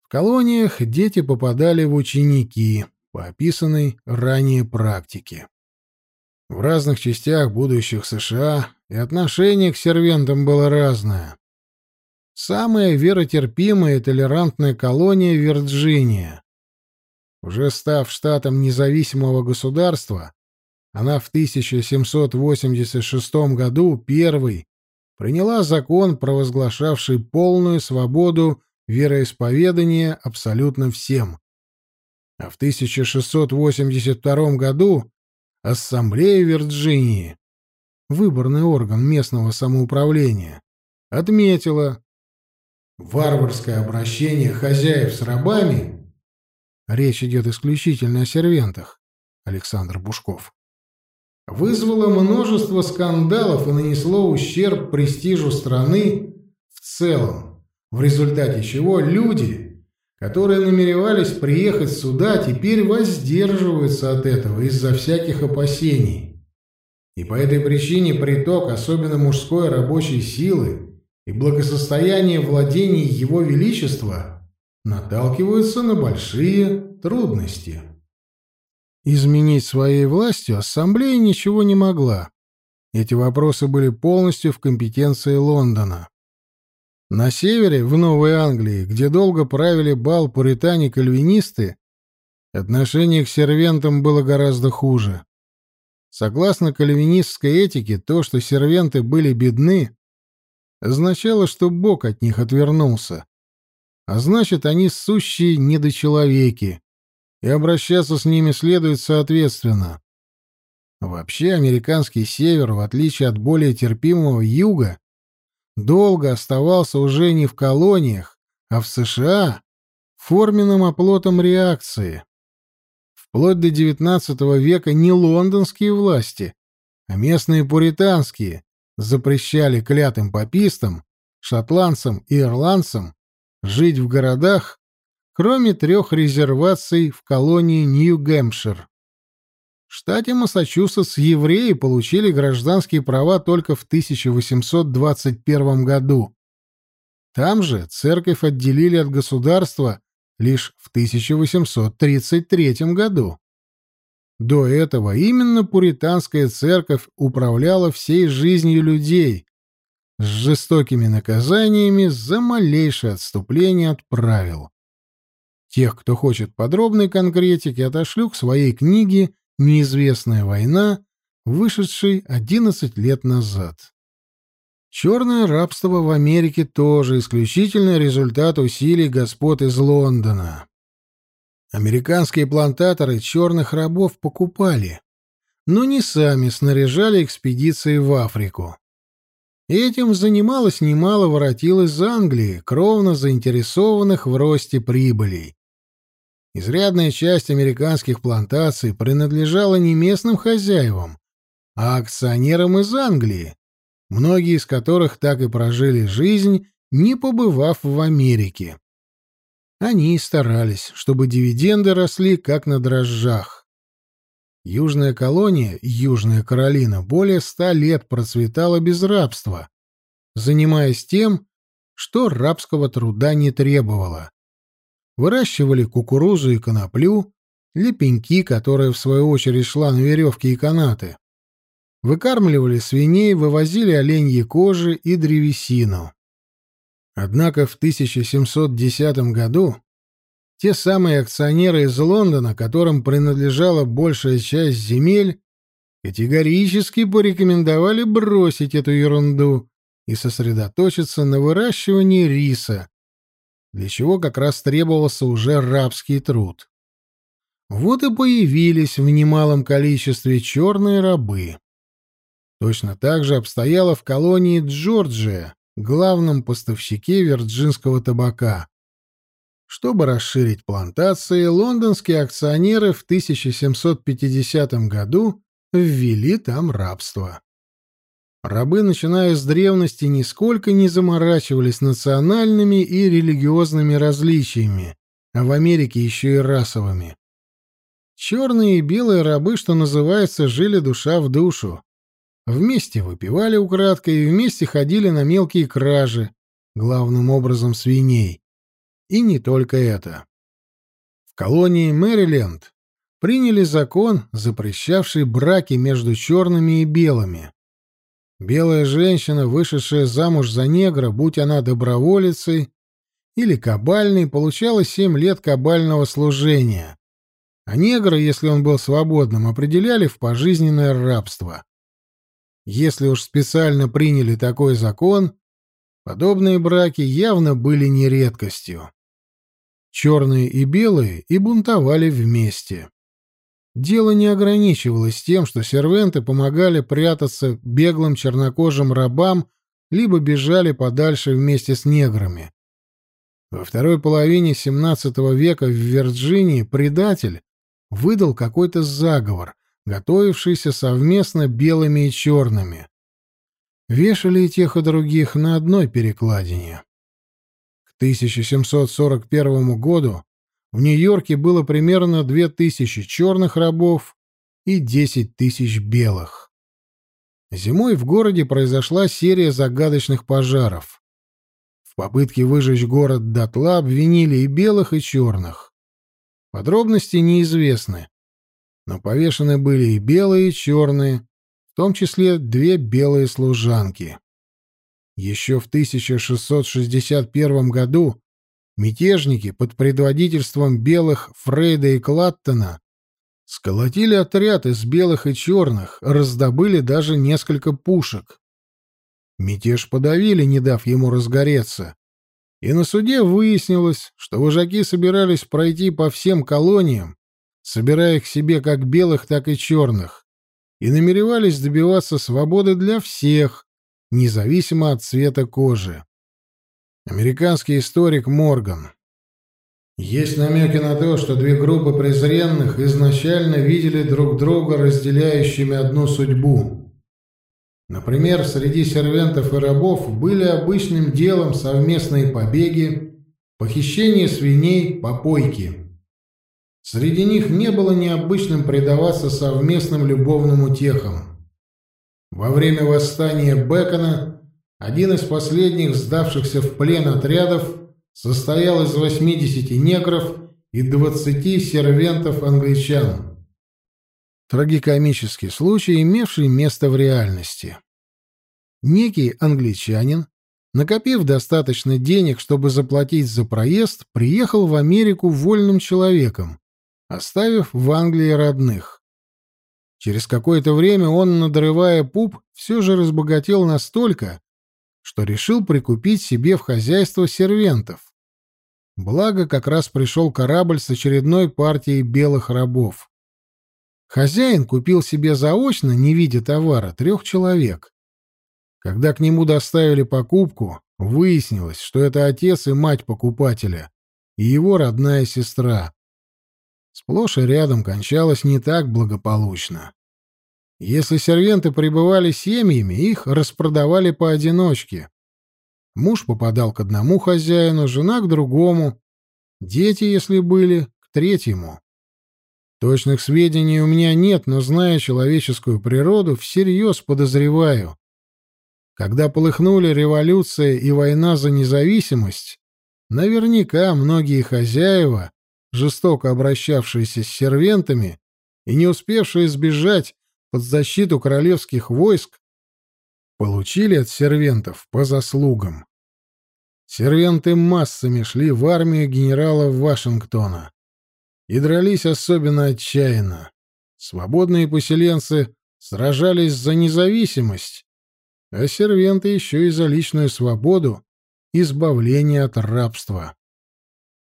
S1: В колониях дети попадали в ученики по описанной ранее практике. В разных частях будущих США и отношение к сервентам было разное. Самая веротерпимая и толерантная колония — Вирджиния. Уже став штатом независимого государства, она в 1786 году первой приняла закон, провозглашавший полную свободу вероисповедания абсолютно всем. А в 1682 году Ассамблея Вирджинии, выборный орган местного самоуправления, отметила варварское обращение хозяев с рабами, речь идет исключительно о сервентах, Александр Бушков, вызвало множество скандалов и нанесло ущерб престижу страны в целом, в результате чего люди, которые намеревались приехать сюда, теперь воздерживаются от этого из-за всяких опасений. И по этой причине приток, особенно мужской рабочей силы и благосостояние владений Его Величества, наталкиваются на большие трудности. Изменить своей властью ассамблея ничего не могла. Эти вопросы были полностью в компетенции Лондона. На севере, в Новой Англии, где долго правили бал пуритане-кальвинисты, отношение к сервентам было гораздо хуже. Согласно кальвинистской этике, то, что сервенты были бедны, означало, что Бог от них отвернулся. А значит, они сущие недочеловеки, и обращаться с ними следует соответственно. Вообще, американский север, в отличие от более терпимого юга, долго оставался уже не в колониях, а в США форменным оплотом реакции. Вплоть до XIX века не лондонские власти, а местные пуританские запрещали клятым попистам, шотландцам и ирландцам жить в городах, кроме трех резерваций в колонии Нью-Гэмпшир. В штате Массачусетс евреи получили гражданские права только в 1821 году. Там же церковь отделили от государства лишь в 1833 году. До этого именно пуританская церковь управляла всей жизнью людей с жестокими наказаниями за малейшее отступление от правил. Тех, кто хочет подробной конкретики, отошлю к своей книге Неизвестная война, вышедший 11 лет назад. Черное рабство в Америке тоже исключительно результат усилий господ из Лондона. Американские плантаторы черных рабов покупали, но не сами снаряжали экспедиции в Африку. Этим занималось немало воротил из Англии, кровно заинтересованных в росте прибылей. Изрядная часть американских плантаций принадлежала не местным хозяевам, а акционерам из Англии, многие из которых так и прожили жизнь, не побывав в Америке. Они старались, чтобы дивиденды росли как на дрожжах. Южная колония, Южная Каролина, более ста лет процветала без рабства, занимаясь тем, что рабского труда не требовало выращивали кукурузу и коноплю, лепеньки, которая в свою очередь шла на веревки и канаты. Выкармливали свиней, вывозили оленьи кожи и древесину. Однако в 1710 году те самые акционеры из Лондона, которым принадлежала большая часть земель, категорически порекомендовали бросить эту ерунду и сосредоточиться на выращивании риса, для чего как раз требовался уже рабский труд. Вот и появились в немалом количестве черные рабы. Точно так же обстояло в колонии Джорджия, главном поставщике вирджинского табака. Чтобы расширить плантации, лондонские акционеры в 1750 году ввели там рабство. Рабы, начиная с древности, нисколько не заморачивались национальными и религиозными различиями, а в Америке еще и расовыми. Черные и белые рабы, что называется, жили душа в душу. Вместе выпивали украдкой и вместе ходили на мелкие кражи, главным образом свиней. И не только это. В колонии Мэриленд приняли закон, запрещавший браки между черными и белыми. Белая женщина, вышедшая замуж за негра, будь она доброволицей или кабальной, получала семь лет кабального служения, а негра, если он был свободным, определяли в пожизненное рабство. Если уж специально приняли такой закон, подобные браки явно были не редкостью. Черные и белые и бунтовали вместе. Дело не ограничивалось тем, что сервенты помогали прятаться беглым чернокожим рабам либо бежали подальше вместе с неграми. Во второй половине XVII века в Вирджинии предатель выдал какой-то заговор, готовившийся совместно белыми и черными. Вешали и тех, и других на одной перекладине. К 1741 году в Нью-Йорке было примерно 2000 черных рабов и 10 тысяч белых. Зимой в городе произошла серия загадочных пожаров. В попытке выжечь город дотла обвинили и белых, и черных. Подробности неизвестны, но повешены были и белые, и черные, в том числе две белые служанки. Еще в 1661 году мятежники под предводительством белых Фрейда и Клаттона сколотили отряд из белых и черных, раздобыли даже несколько пушек. Мятеж подавили, не дав ему разгореться, и на суде выяснилось, что вожаки собирались пройти по всем колониям, собирая их себе как белых, так и черных, и намеревались добиваться свободы для всех, независимо от цвета кожи. Американский историк Морган. Есть намеки на то, что две группы презренных изначально видели друг друга разделяющими одну судьбу Например, среди сервентов и рабов были обычным делом совместные побеги, похищение свиней, попойки. Среди них не было необычным предаваться совместным любовным утехам. Во время восстания Бекона один из последних сдавшихся в плен отрядов состоял из 80 негров и 20 сервентов англичан. Трагикомический случай, имевший место в реальности. Некий англичанин, накопив достаточно денег, чтобы заплатить за проезд, приехал в Америку вольным человеком, оставив в Англии родных. Через какое-то время он, надрывая пуп, все же разбогател настолько, что решил прикупить себе в хозяйство сервентов. Благо, как раз пришел корабль с очередной партией белых рабов. Хозяин купил себе заочно, не видя товара, трех человек. Когда к нему доставили покупку, выяснилось, что это отец и мать покупателя, и его родная сестра. Сплошь и рядом кончалось не так благополучно. Если сервенты пребывали семьями, их распродавали поодиночке. Муж попадал к одному хозяину, жена к другому, дети, если были, к третьему. Точных сведений у меня нет, но, зная человеческую природу, всерьез подозреваю. Когда полыхнули революция и война за независимость, наверняка многие хозяева, жестоко обращавшиеся с сервентами и не успевшие сбежать под защиту королевских войск, получили от сервентов по заслугам. Сервенты массами шли в армию генерала Вашингтона и дрались особенно отчаянно. Свободные поселенцы сражались за независимость, а сервенты еще и за личную свободу, избавление от рабства.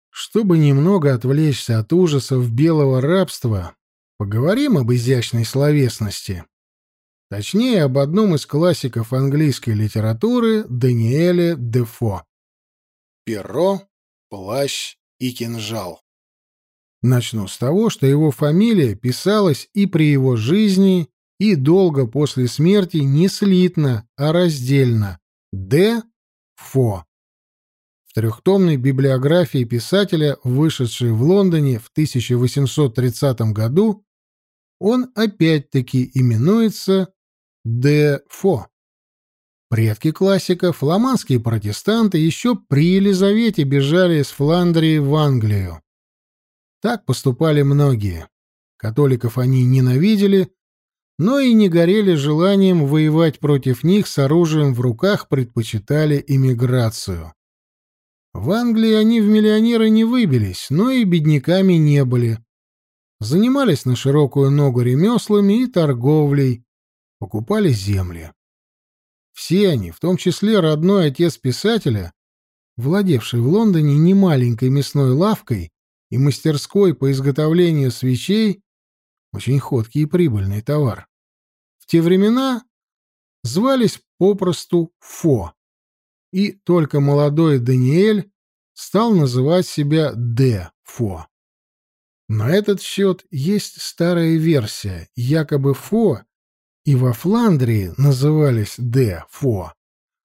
S1: Чтобы немного отвлечься от ужасов белого рабства, поговорим об изящной словесности. Точнее, об одном из классиков английской литературы Даниэле Дефо. Перо, плащ и кинжал. Начну с того, что его фамилия писалась и при его жизни, и долго после смерти не слитно, а раздельно. Д. Фо. Трехтомной библиографии писателя, вышедшей в Лондоне в 1830 году, он опять-таки именуется Д. Фо. Предки классика, фламандские протестанты, еще при Елизавете бежали из Фландрии в Англию. Так поступали многие. Католиков они ненавидели, но и не горели желанием воевать против них с оружием в руках, предпочитали иммиграцию. В Англии они в миллионеры не выбились, но и бедняками не были. Занимались на широкую ногу ремеслами и торговлей, покупали земли. Все они, в том числе родной отец писателя, владевший в Лондоне немаленькой мясной лавкой, и мастерской по изготовлению свечей очень ходкий и прибыльный товар. В те времена звались попросту Фо, и только молодой Даниэль стал называть себя Д. Фо. На этот счет есть старая версия, якобы Фо и во Фландрии назывались Д. Фо,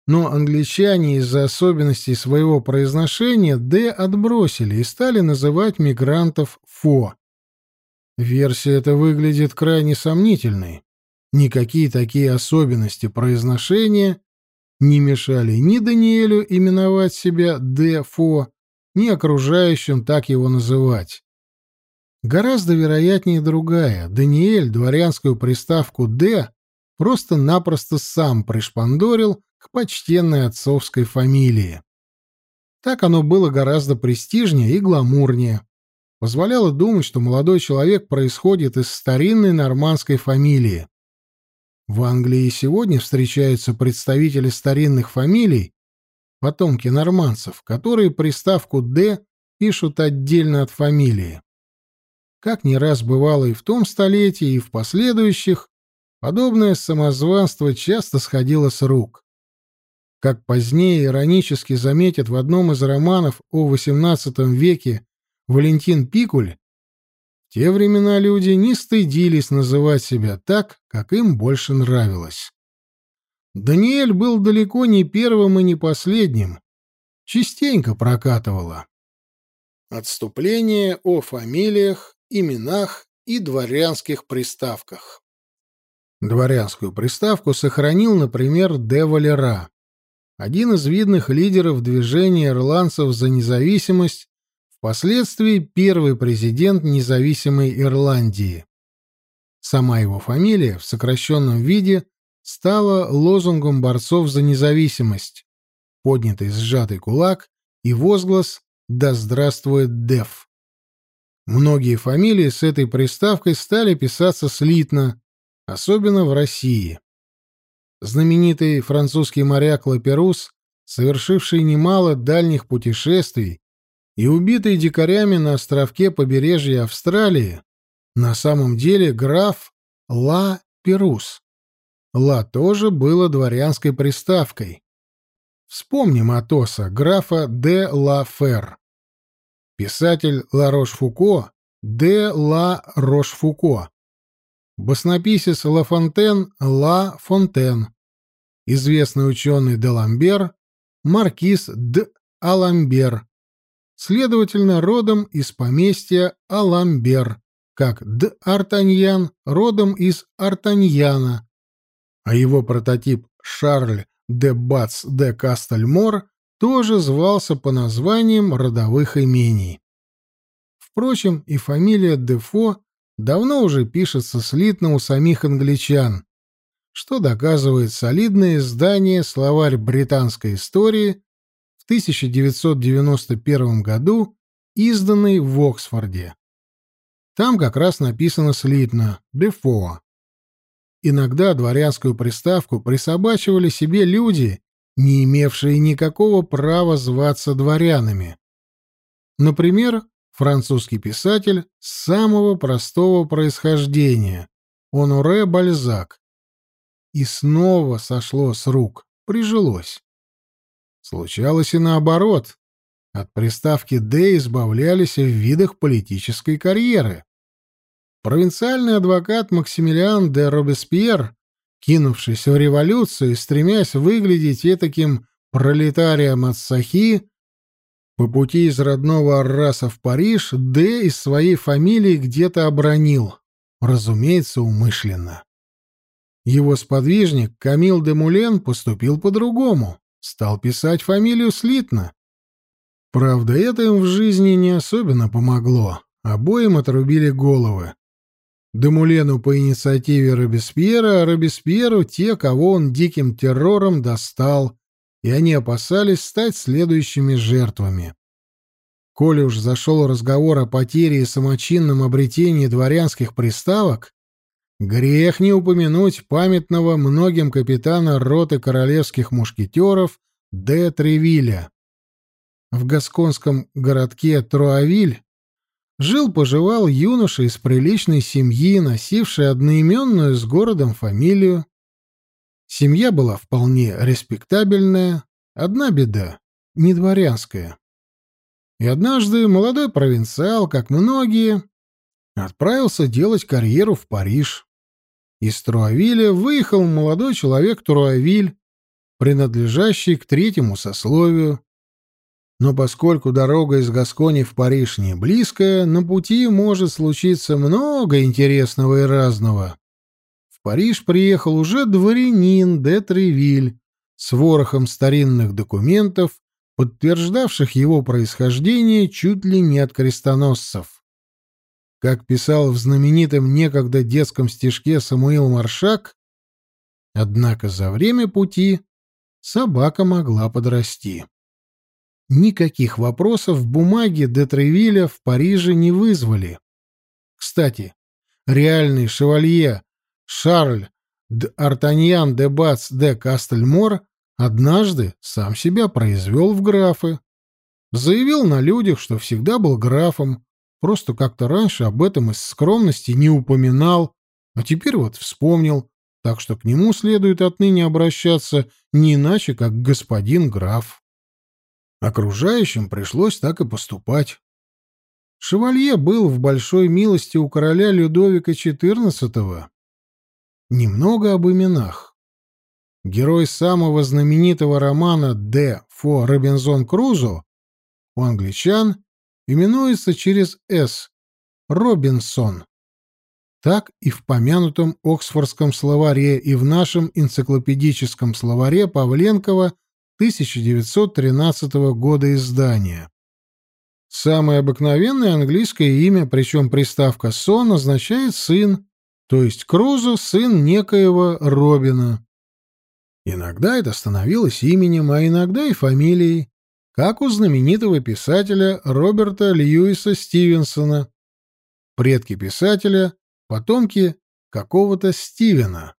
S1: но англичане из-за особенностей своего произношения «д» отбросили и стали называть мигрантов «фо». Версия эта выглядит крайне сомнительной. Никакие такие особенности произношения не мешали ни Даниэлю именовать себя «д. Фо», ни окружающим так его называть. Гораздо вероятнее другая. Даниэль дворянскую приставку «д» просто-напросто сам пришпандорил к почтенной отцовской фамилии. Так оно было гораздо престижнее и гламурнее. Позволяло думать, что молодой человек происходит из старинной нормандской фамилии. В Англии и сегодня встречаются представители старинных фамилий, потомки нормандцев, которые приставку «д» пишут отдельно от фамилии. Как не раз бывало и в том столетии, и в последующих, подобное самозванство часто сходило с рук. Как позднее иронически заметит в одном из романов о XVIII веке Валентин Пикуль, в те времена люди не стыдились называть себя так, как им больше нравилось. Даниэль был далеко не первым и не последним. Частенько прокатывало. Отступление о фамилиях, именах и дворянских приставках. Дворянскую приставку сохранил, например, де Валера один из видных лидеров движения ирландцев за независимость, впоследствии первый президент независимой Ирландии. Сама его фамилия в сокращенном виде стала лозунгом борцов за независимость, поднятый сжатый кулак и возглас «Да здравствует Деф!». Многие фамилии с этой приставкой стали писаться слитно, особенно в России. Знаменитый французский моряк Лаперус, совершивший немало дальних путешествий и убитый дикарями на островке побережья Австралии, на самом деле граф Ла Перус. Ла тоже было дворянской приставкой. Вспомним Атоса, графа де Ла Фер. Писатель Ла Рош-Фуко де Ла Рош-Фуко баснописец Ла Фонтен Ла Фонтен, известный ученый Деламбер, маркиз Д. Аламбер, следовательно, родом из поместья Аламбер, как Д. Артаньян родом из Артаньяна, а его прототип Шарль де Бац де Кастельмор тоже звался по названиям родовых имений. Впрочем, и фамилия Дефо давно уже пишется слитно у самих англичан, что доказывает солидное издание «Словарь британской истории» 1991 году, изданный в Оксфорде. Там как раз написано слитно «Дефо». Иногда дворянскую приставку присобачивали себе люди, не имевшие никакого права зваться дворянами. Например, французский писатель самого простого происхождения, Оноре Бальзак. И снова сошло с рук, прижилось. Случалось и наоборот. От приставки «Д» избавлялись в видах политической карьеры. Провинциальный адвокат Максимилиан де Робеспьер, кинувшийся в революцию и стремясь выглядеть этаким пролетарием от Сахи, по пути из родного Арраса в Париж Д из своей фамилии где-то обронил, разумеется, умышленно. Его сподвижник Камил де Мулен поступил по-другому, стал писать фамилию слитно. Правда, это им в жизни не особенно помогло, обоим отрубили головы. Демулену по инициативе Робеспьера, а Робеспьеру те, кого он диким террором достал, и они опасались стать следующими жертвами. Коли уж зашел разговор о потере и самочинном обретении дворянских приставок, грех не упомянуть памятного многим капитана роты королевских мушкетеров де Тревиля. В гасконском городке Труавиль жил-поживал юноша из приличной семьи, носивший одноименную с городом фамилию. Семья была вполне респектабельная, одна беда — не дворянская. И однажды молодой провинциал, как многие, отправился делать карьеру в Париж. Из Труавиля выехал молодой человек Труавиль, принадлежащий к третьему сословию, но поскольку дорога из Гаскони в Париж не близкая, на пути может случиться много интересного и разного. В Париж приехал уже дворянин де Тревиль с ворохом старинных документов, подтверждавших его происхождение чуть ли не от крестоносцев. Как писал в знаменитом некогда детском стишке Самуил Маршак, однако за время пути собака могла подрасти. Никаких вопросов бумаги де Тревиля в Париже не вызвали. Кстати, реальный шевалье Шарль де Артаньян де Бац де Кастельмор однажды сам себя произвел в графы. Заявил на людях, что всегда был графом, просто как-то раньше об этом из скромности не упоминал, а теперь вот вспомнил, так что к нему следует отныне обращаться не иначе, как господин граф. Окружающим пришлось так и поступать. Шевалье был в большой милости у короля Людовика XIV. Немного об именах. Герой самого знаменитого романа «Д. Фо Робинзон Крузо» у англичан именуется через «С» — Робинсон. Так и в помянутом Оксфордском словаре и в нашем энциклопедическом словаре Павленкова 1913 года издания. Самое обыкновенное английское имя, причем приставка «сон» означает «сын», то есть Крузо — сын некоего Робина. Иногда это становилось именем, а иногда и фамилией, как у знаменитого писателя Роберта Льюиса Стивенсона. Предки писателя — потомки какого-то Стивена.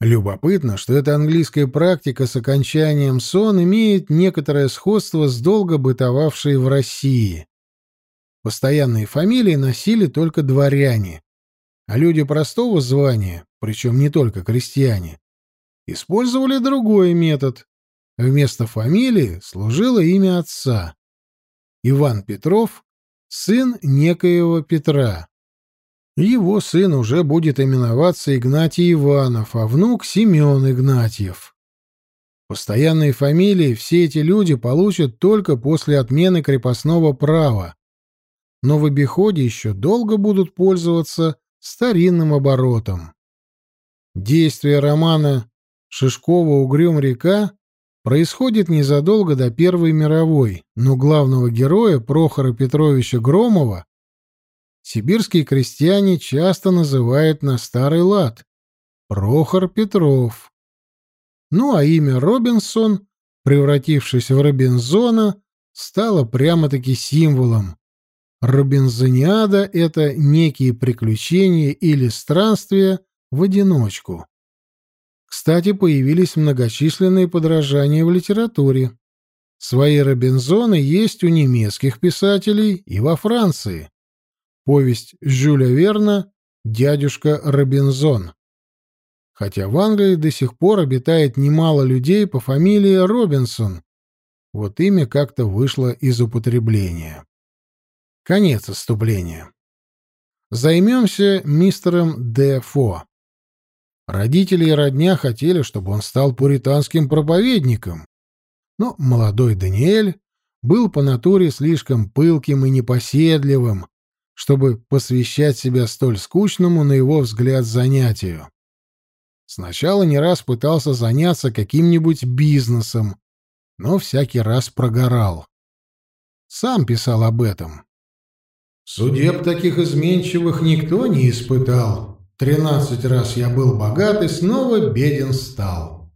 S1: Любопытно, что эта английская практика с окончанием «сон» имеет некоторое сходство с долго бытовавшей в России. Постоянные фамилии носили только дворяне, а люди простого звания, причем не только крестьяне, использовали другой метод. Вместо фамилии служило имя отца. Иван Петров, сын некоего Петра. Его сын уже будет именоваться Игнатий Иванов, а внук Семен Игнатьев. Постоянные фамилии все эти люди получат только после отмены крепостного права, но в обиходе еще долго будут пользоваться старинным оборотом. Действие романа «Шишкова угрюм-река» происходит незадолго до Первой мировой, но главного героя Прохора Петровича Громова сибирские крестьяне часто называют на старый лад Прохор Петров. Ну а имя Робинсон превратившись в Робинзона, стала прямо-таки символом. Робинзониада — это некие приключения или странствия в одиночку. Кстати, появились многочисленные подражания в литературе. Свои Робинзоны есть у немецких писателей и во Франции. Повесть Жюля Верна «Дядюшка Робинзон». Хотя в Англии до сих пор обитает немало людей по фамилии Робинсон. Вот имя как-то вышло из употребления. Конец отступления. Займемся мистером Дефо. Родители и родня хотели, чтобы он стал пуританским проповедником. Но молодой Даниэль был по натуре слишком пылким и непоседливым, чтобы посвящать себя столь скучному, на его взгляд, занятию. Сначала не раз пытался заняться каким-нибудь бизнесом, но всякий раз прогорал. Сам писал об этом.
S2: «Судеб таких изменчивых никто не испытал. Тринадцать раз я был богат и снова беден стал».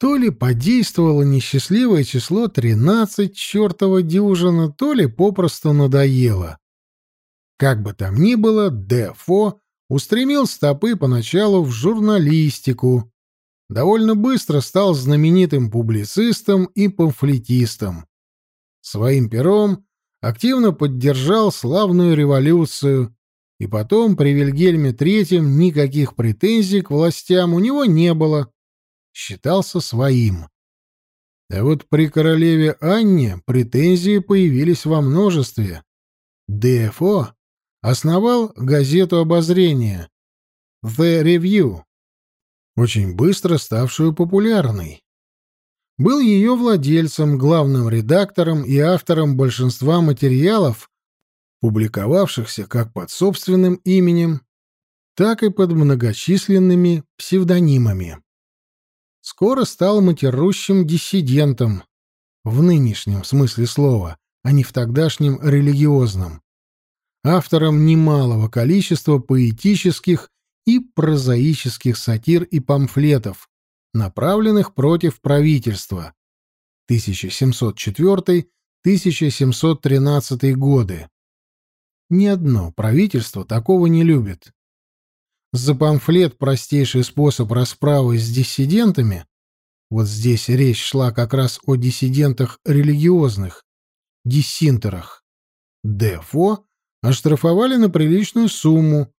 S1: То ли подействовало несчастливое число тринадцать чертова дюжина, то ли попросту надоело. Как бы там ни было, Дефо устремил стопы поначалу в журналистику. Довольно быстро стал знаменитым публицистом и памфлетистом. Своим пером активно поддержал славную революцию, и потом при Вильгельме III никаких претензий к властям у него не было. Считался своим. А вот при королеве Анне претензии появились во множестве. ДФО основал газету обозрения «The Review», очень быстро ставшую популярной. Был ее владельцем, главным редактором и автором большинства материалов, публиковавшихся как под собственным именем, так и под многочисленными псевдонимами. Скоро стал матерущим диссидентом, в нынешнем смысле слова, а не в тогдашнем религиозном автором немалого количества поэтических и прозаических сатир и памфлетов, направленных против правительства 1704-1713 годы. Ни одно правительство такого не любит. За памфлет «Простейший способ расправы с диссидентами» вот здесь речь шла как раз о диссидентах религиозных, диссинтерах, Дефо оштрафовали на приличную сумму,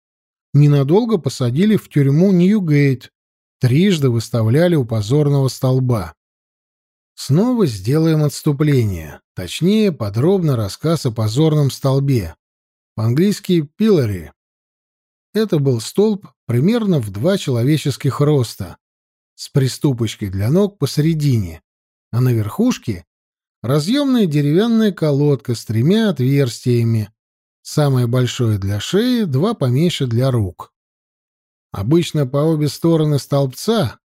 S1: ненадолго посадили в тюрьму Ньюгейт, трижды выставляли у позорного столба. Снова сделаем отступление, точнее, подробно рассказ о позорном столбе. По-английски «пиллари». Это был столб примерно в два человеческих роста, с приступочкой для ног посередине, а на верхушке — разъемная деревянная колодка с тремя отверстиями, Самое большое для шеи, два поменьше для рук. Обычно по обе стороны столбца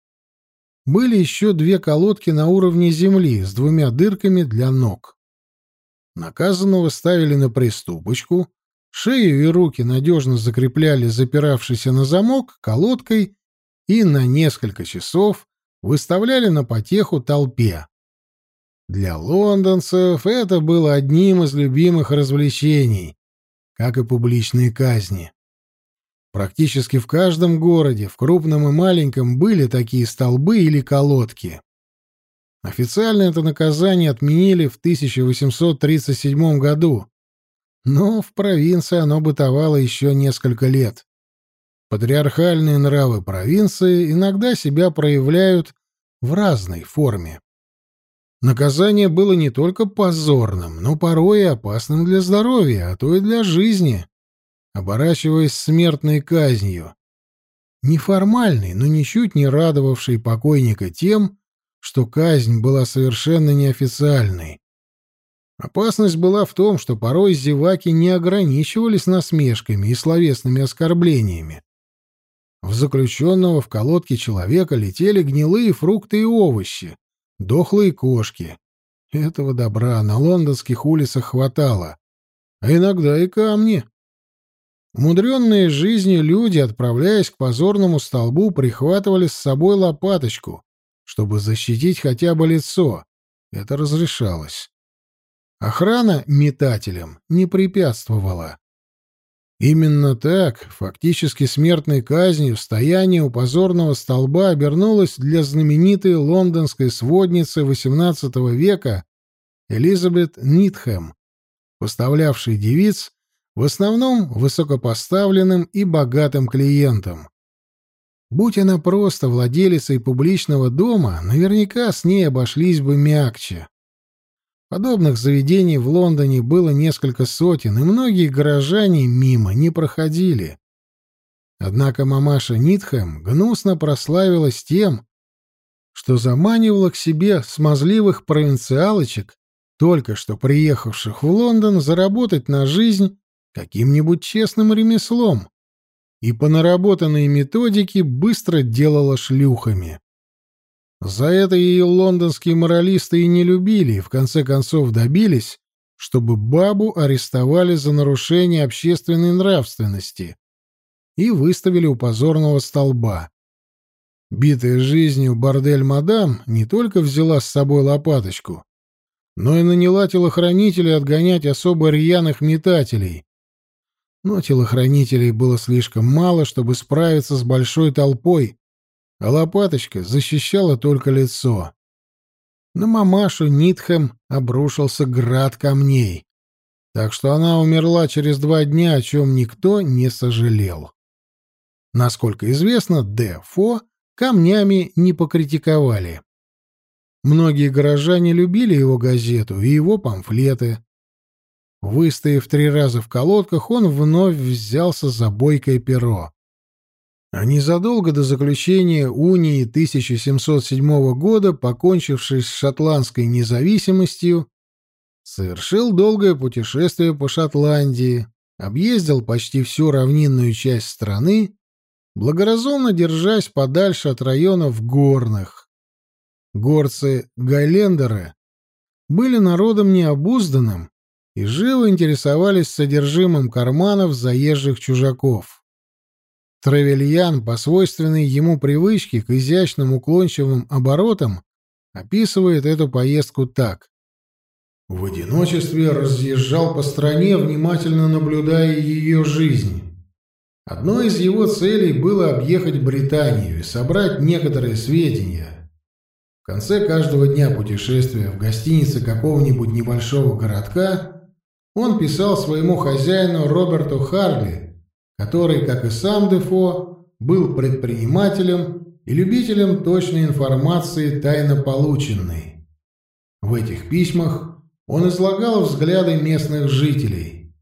S1: были еще две колодки на уровне земли с двумя дырками для ног. Наказанного ставили на приступочку, шею и руки надежно закрепляли запиравшейся на замок колодкой и на несколько часов выставляли на потеху толпе. Для лондонцев это было одним из любимых развлечений, как и публичные казни. Практически в каждом городе, в крупном и маленьком, были такие столбы или колодки. Официально это наказание отменили в 1837 году, но в провинции оно бытовало еще несколько лет. Патриархальные нравы провинции иногда себя проявляют в разной форме. Наказание было не только позорным, но порой и опасным для здоровья, а то и для жизни, оборачиваясь смертной казнью. Неформальный, но ничуть не радовавший покойника тем, что казнь была совершенно неофициальной. Опасность была в том, что порой зеваки не ограничивались насмешками и словесными оскорблениями. В заключенного в колодке человека летели гнилые фрукты и овощи, дохлые кошки. Этого добра на лондонских улицах хватало. А иногда и камни. Умудренные жизнью люди, отправляясь к позорному столбу, прихватывали с собой лопаточку, чтобы защитить хотя бы лицо. это разрешалось. Охрана метателям не препятствовала. Именно так, фактически смертной казнью, стояние у позорного столба обернулось для знаменитой лондонской сводницы XVIII века Элизабет Нитхэм, поставлявшей девиц в основном высокопоставленным и богатым клиентам. Будь она просто владелицей публичного дома, наверняка с ней обошлись бы мягче. Подобных заведений в Лондоне было несколько сотен, и многие горожане мимо не проходили. Однако мамаша Нитхэм гнусно прославилась тем, что заманивала к себе смазливых провинциалочек, только что приехавших в Лондон заработать на жизнь каким-нибудь честным ремеслом, и по наработанной методике быстро делала шлюхами. За это ее лондонские моралисты и не любили, и в конце концов добились, чтобы бабу арестовали за нарушение общественной нравственности и выставили у позорного столба. Битая жизнью бордель-мадам не только взяла с собой лопаточку, но и наняла телохранителей отгонять особо рьяных метателей. Но телохранителей было слишком мало, чтобы справиться с большой толпой, а лопаточка защищала только лицо. На мамашу Нитхэм обрушился град камней, так что она умерла через два дня, о чем никто не сожалел. Насколько известно, Дефо камнями не покритиковали. Многие горожане любили его газету и его памфлеты. Выстояв три раза в колодках, он вновь взялся за бойкое перо а незадолго до заключения унии 1707 года, покончившись с шотландской независимостью, совершил долгое путешествие по Шотландии, объездил почти всю равнинную часть страны, благоразумно держась подальше от районов горных. Горцы-гайлендеры были народом необузданным и живо интересовались содержимым карманов заезжих чужаков. Тревельян, по свойственной ему привычке к изящным уклончивым оборотам, описывает эту поездку так. В одиночестве разъезжал по стране, внимательно наблюдая ее жизнь. Одной из его целей было объехать Британию и собрать некоторые сведения. В конце каждого дня путешествия в гостинице какого-нибудь небольшого городка он писал своему хозяину Роберту Харли, который, как и сам Дефо, был предпринимателем и любителем точной информации, тайно полученной. В этих письмах он излагал взгляды местных жителей.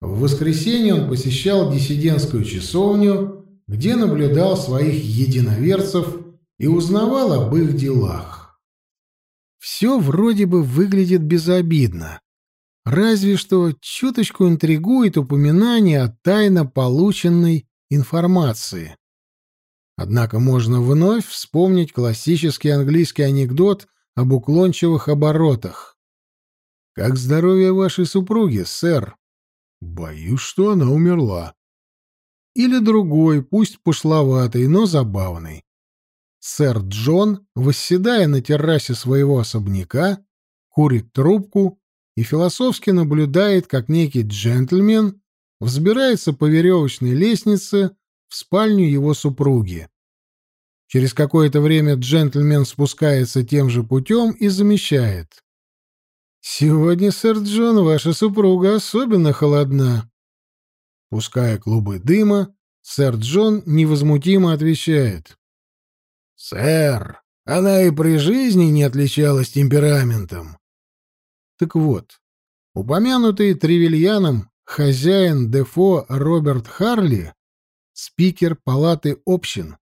S1: В воскресенье он посещал диссидентскую часовню, где наблюдал своих единоверцев и узнавал об их делах. Все вроде бы выглядит безобидно. Разве что чуточку интригует упоминание о тайно полученной информации. Однако можно вновь вспомнить классический английский анекдот об уклончивых оборотах. «Как здоровье вашей супруги, сэр?» «Боюсь, что она умерла». Или другой, пусть пошловатый, но забавный. Сэр Джон, восседая на террасе своего особняка, курит трубку и философски наблюдает, как некий джентльмен взбирается по веревочной лестнице в спальню его супруги. Через какое-то время джентльмен спускается тем же путем и замечает. «Сегодня, сэр Джон, ваша супруга особенно холодна». Пуская клубы дыма, сэр Джон невозмутимо отвечает. «Сэр, она и при жизни не отличалась темпераментом. Так вот, упомянутый Тревельяном хозяин Дефо Роберт Харли, спикер палаты общин,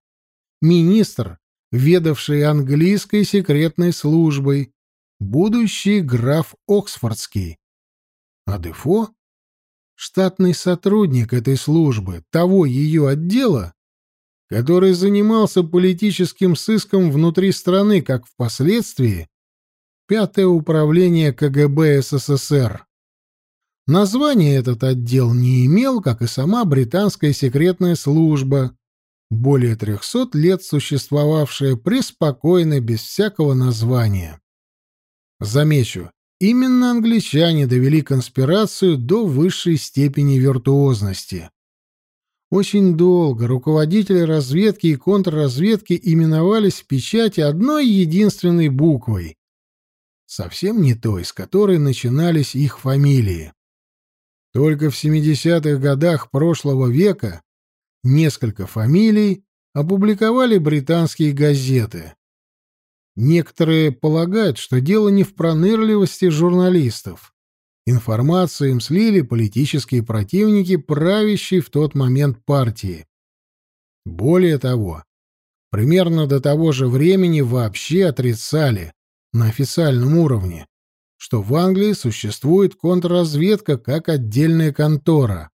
S1: министр, ведавший английской секретной службой, будущий граф Оксфордский. А Дефо — штатный сотрудник этой службы, того ее отдела, который занимался политическим сыском внутри страны, как впоследствии Пятое управление КГБ СССР. Название этот отдел не имел, как и сама британская секретная служба, более трехсот лет существовавшая преспокойно без всякого названия. Замечу, именно англичане довели конспирацию до высшей степени виртуозности. Очень долго руководители разведки и контрразведки именовались в печати одной единственной буквой, совсем не той, с которой начинались их фамилии. Только в 70-х годах прошлого века несколько фамилий опубликовали британские газеты. Некоторые полагают, что дело не в пронырливости журналистов. Информацию им слили политические противники правящей в тот момент партии. Более того, примерно до того же времени вообще отрицали на официальном уровне, что в Англии существует контрразведка как отдельная контора.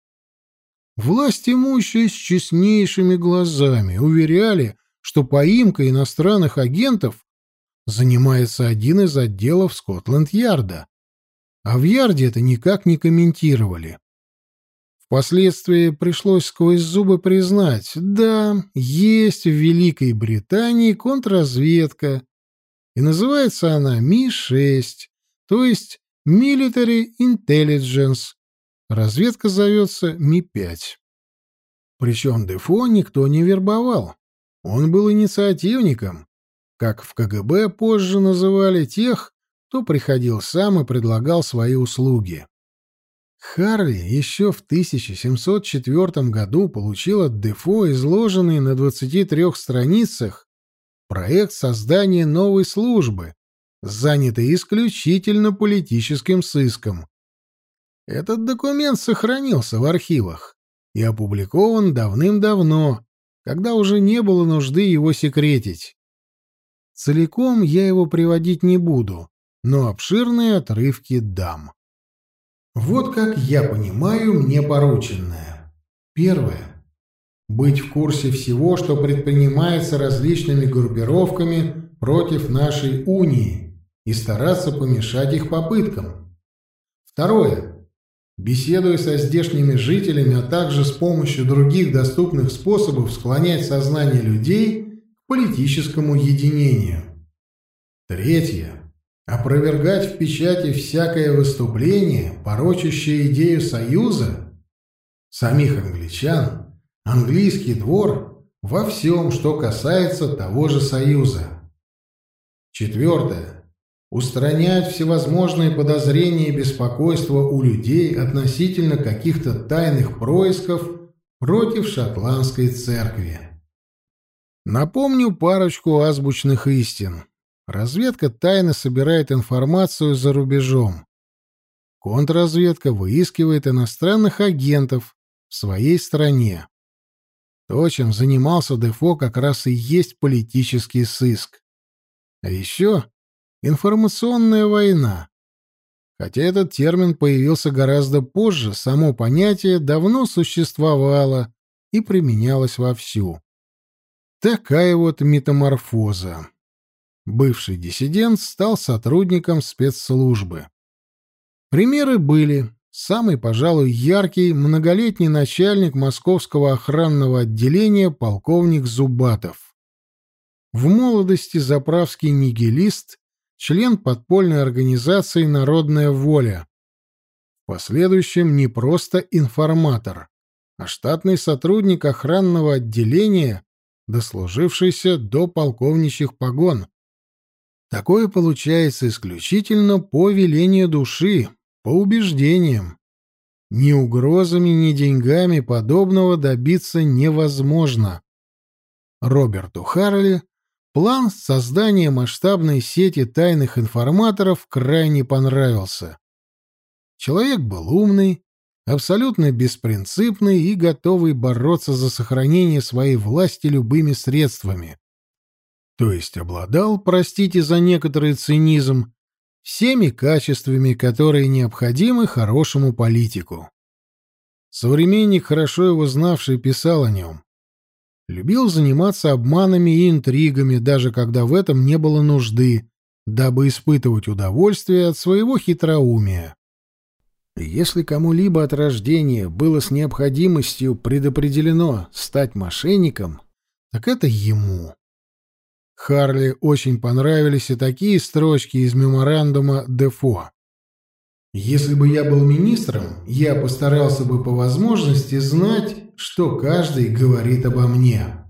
S1: Власть имущие с честнейшими глазами уверяли, что поимка иностранных агентов занимается один из отделов Скотланд-Ярда а в Ярде это никак не комментировали. Впоследствии пришлось сквозь зубы признать, да, есть в Великой Британии контрразведка, и называется она Ми-6, то есть Military Intelligence. Разведка зовется Ми-5. Причем Дефо никто не вербовал. Он был инициативником, как в КГБ позже называли тех, то приходил сам и предлагал свои услуги. Харли еще в 1704 году получил от Дефо изложенный на 23 страницах проект создания новой службы, занятый исключительно политическим сыском. Этот документ сохранился в архивах и опубликован давным-давно, когда уже не было нужды его секретить. Целиком я его приводить не буду, но обширные отрывки дам. Вот как я понимаю мне порученное. Первое. Быть в курсе всего, что предпринимается различными группировками против нашей унии и стараться помешать их попыткам. Второе. Беседуя со здешними жителями, а также с помощью других доступных способов склонять сознание людей к политическому единению. Третье Опровергать в печати всякое выступление, порочащее идею Союза, самих англичан, английский двор во всем, что касается того же Союза. Четвертое. Устранять всевозможные подозрения и беспокойства у людей относительно каких-то тайных происков против шотландской церкви. Напомню парочку азбучных истин. Разведка тайно собирает информацию за рубежом. Контрразведка выискивает иностранных агентов в своей стране. То, чем занимался Дефо, как раз и есть политический сыск. А еще информационная война. Хотя этот термин появился гораздо позже, само понятие давно существовало и применялось вовсю. Такая вот метаморфоза бывший диссидент стал сотрудником спецслужбы. Примеры были. Самый, пожалуй, яркий многолетний начальник московского охранного отделения полковник Зубатов. В молодости заправский нигилист, член подпольной организации «Народная воля». В последующем не просто информатор, а штатный сотрудник охранного отделения, дослужившийся до полковничьих погон. Такое получается исключительно по велению души, по убеждениям. Ни угрозами, ни деньгами подобного добиться невозможно. Роберту Харли план создания масштабной сети тайных информаторов крайне понравился. Человек был умный, абсолютно беспринципный и готовый бороться за сохранение своей власти любыми средствами то есть обладал, простите за некоторый цинизм, всеми качествами, которые необходимы хорошему политику. Современник, хорошо его знавший, писал о нем. Любил заниматься обманами и интригами, даже когда в этом не было нужды, дабы испытывать удовольствие от своего хитроумия. Если кому-либо от рождения было с необходимостью предопределено стать мошенником, так это ему. Харли очень понравились и такие строчки из меморандума Дефо.
S2: «Если бы я был министром, я постарался бы по возможности знать, что каждый говорит обо мне».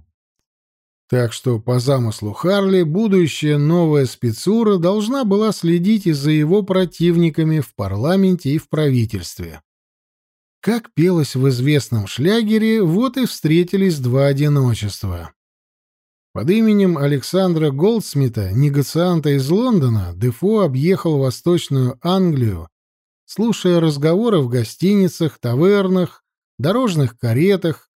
S1: Так что, по замыслу Харли, будущая новая спецура должна была следить и за его противниками в парламенте и в правительстве. Как пелось в известном шлягере, вот и встретились два одиночества. Под именем Александра Голдсмита, негацианта из Лондона, Дефо объехал Восточную Англию, слушая разговоры в гостиницах, тавернах, дорожных каретах,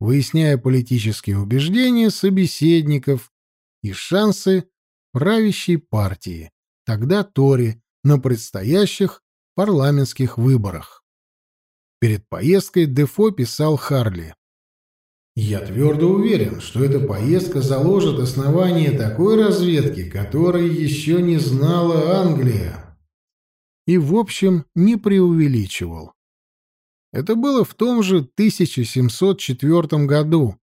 S1: выясняя политические убеждения собеседников и шансы правящей партии, тогда Тори, на предстоящих парламентских выборах. Перед поездкой Дефо писал Харли.
S2: Я твердо уверен, что эта поездка заложит основание такой разведки, которой еще не знала Англия.
S1: И, в общем, не преувеличивал. Это было в том же 1704 году,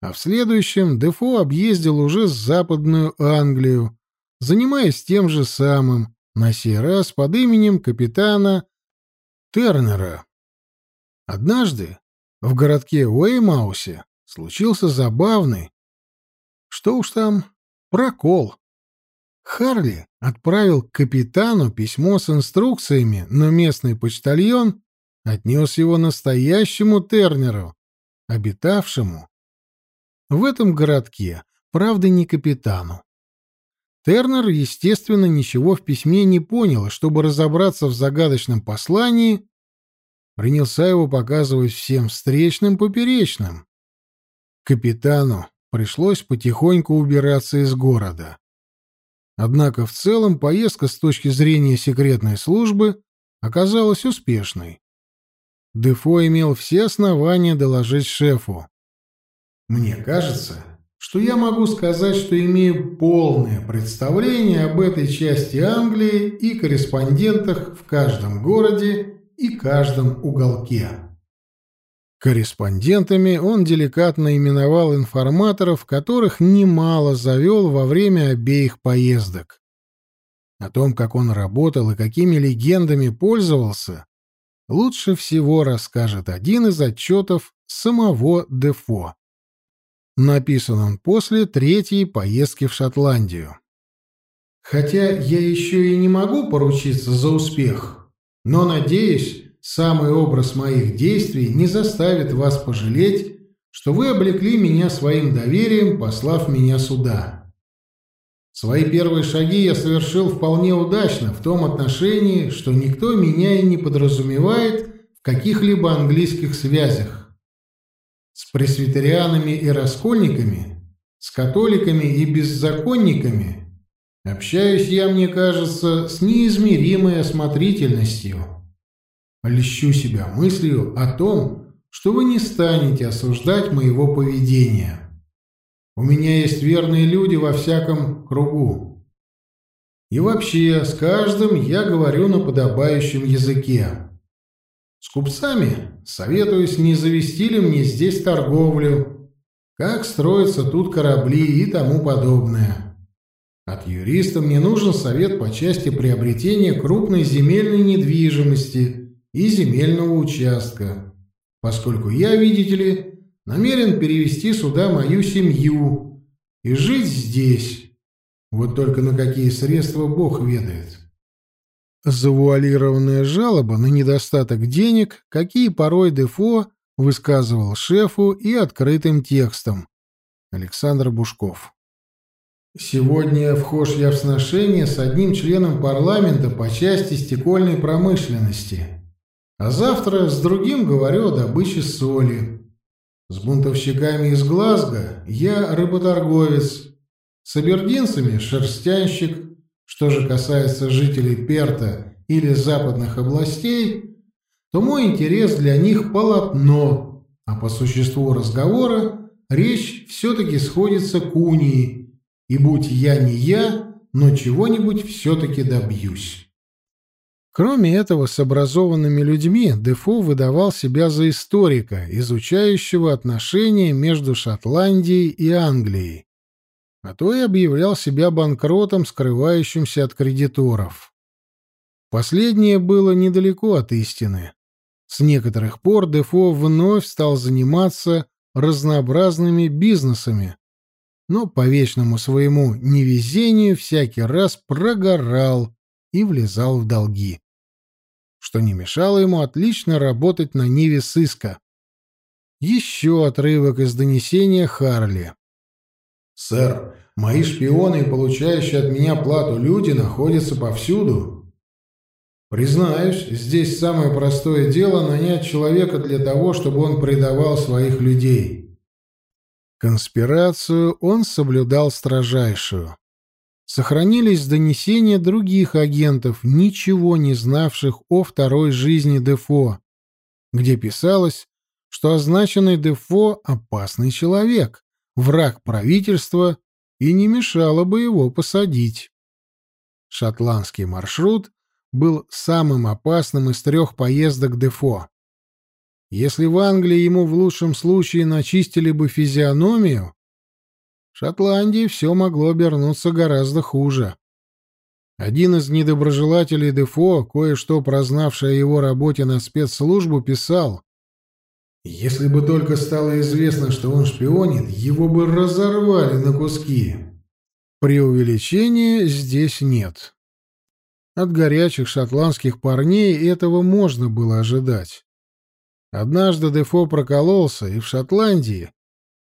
S1: а в следующем Дефо объездил уже Западную Англию, занимаясь тем же самым, на сей раз под именем капитана Тернера. Однажды в городке Уэймаусе случился забавный, что уж там, прокол. Харли отправил капитану письмо с инструкциями, но местный почтальон отнес его настоящему Тернеру, обитавшему в этом городке, правда, не капитану. Тернер, естественно, ничего в письме не понял, чтобы разобраться в загадочном послании, принялся его показывать всем встречным поперечным. Капитану пришлось потихоньку убираться из города. Однако в целом поездка с точки зрения секретной службы оказалась успешной. Дефо имел все основания доложить шефу.
S2: «Мне кажется, что я могу сказать, что имею полное представление об этой части Англии и корреспондентах в каждом городе и каждом уголке.
S1: Корреспондентами он деликатно именовал информаторов, которых немало завел во время обеих поездок. О том, как он работал и какими легендами пользовался, лучше всего расскажет один из отчетов самого Дефо. Написан он после третьей поездки в Шотландию.
S2: «Хотя я еще и не могу поручиться за успех», но, надеюсь, самый образ моих действий не заставит вас пожалеть, что вы облекли меня своим доверием, послав меня сюда. Свои первые шаги я совершил вполне удачно в том отношении, что никто меня и не подразумевает в каких-либо английских связях. С пресвитерианами и раскольниками, с католиками и беззаконниками Общаюсь я, мне кажется, с неизмеримой осмотрительностью. Лещу себя мыслью о том, что вы не станете осуждать моего поведения. У меня есть верные люди во всяком кругу. И вообще, с каждым я говорю на подобающем языке. С купцами советуюсь, не завести ли мне здесь торговлю, как строятся тут корабли и тому подобное. От юриста мне нужен совет по части приобретения крупной земельной недвижимости и земельного участка, поскольку я, видите ли, намерен перевести сюда мою семью и жить здесь. Вот только на какие средства Бог ведает.
S1: Завуалированная жалоба на недостаток денег, какие порой Дефо высказывал шефу и открытым текстом. Александр Бушков
S2: Сегодня вхож я в сношение с одним членом парламента по части стекольной промышленности, а завтра с другим говорю о добыче соли. С бунтовщиками из Глазго я рыботорговец, с абердинцами — шерстянщик. Что же касается жителей Перта или западных областей, то мой интерес для них — полотно, а по существу разговора речь все-таки сходится к унии — и будь я не я, но чего-нибудь все-таки добьюсь.
S1: Кроме этого, с образованными людьми Дефо выдавал себя за историка, изучающего отношения между Шотландией и Англией. а то и объявлял себя банкротом, скрывающимся от кредиторов. Последнее было недалеко от истины. С некоторых пор Дефо вновь стал заниматься разнообразными бизнесами, но по вечному своему невезению всякий раз прогорал и влезал в долги, что не мешало ему отлично работать на ниве сыска. Еще отрывок из донесения Харли.
S2: «Сэр, мои шпионы и получающие от меня плату люди находятся повсюду. Признаюсь, здесь самое простое дело нанять человека для того, чтобы он предавал своих людей».
S1: Конспирацию он соблюдал строжайшую. Сохранились донесения других агентов, ничего не знавших о второй жизни Дефо, где писалось, что означенный Дефо — опасный человек, враг правительства, и не мешало бы его посадить. Шотландский маршрут был самым опасным из трех поездок Дефо. Если в Англии ему в лучшем случае начистили бы физиономию, в Шотландии все могло обернуться гораздо хуже. Один из недоброжелателей Дефо, кое-что прознавший о его работе на спецслужбу, писал,
S2: если бы только стало известно, что он шпионит, его бы разорвали на куски.
S1: Преувеличения здесь нет. От горячих шотландских парней этого можно было ожидать. Однажды Дефо прокололся, и в Шотландии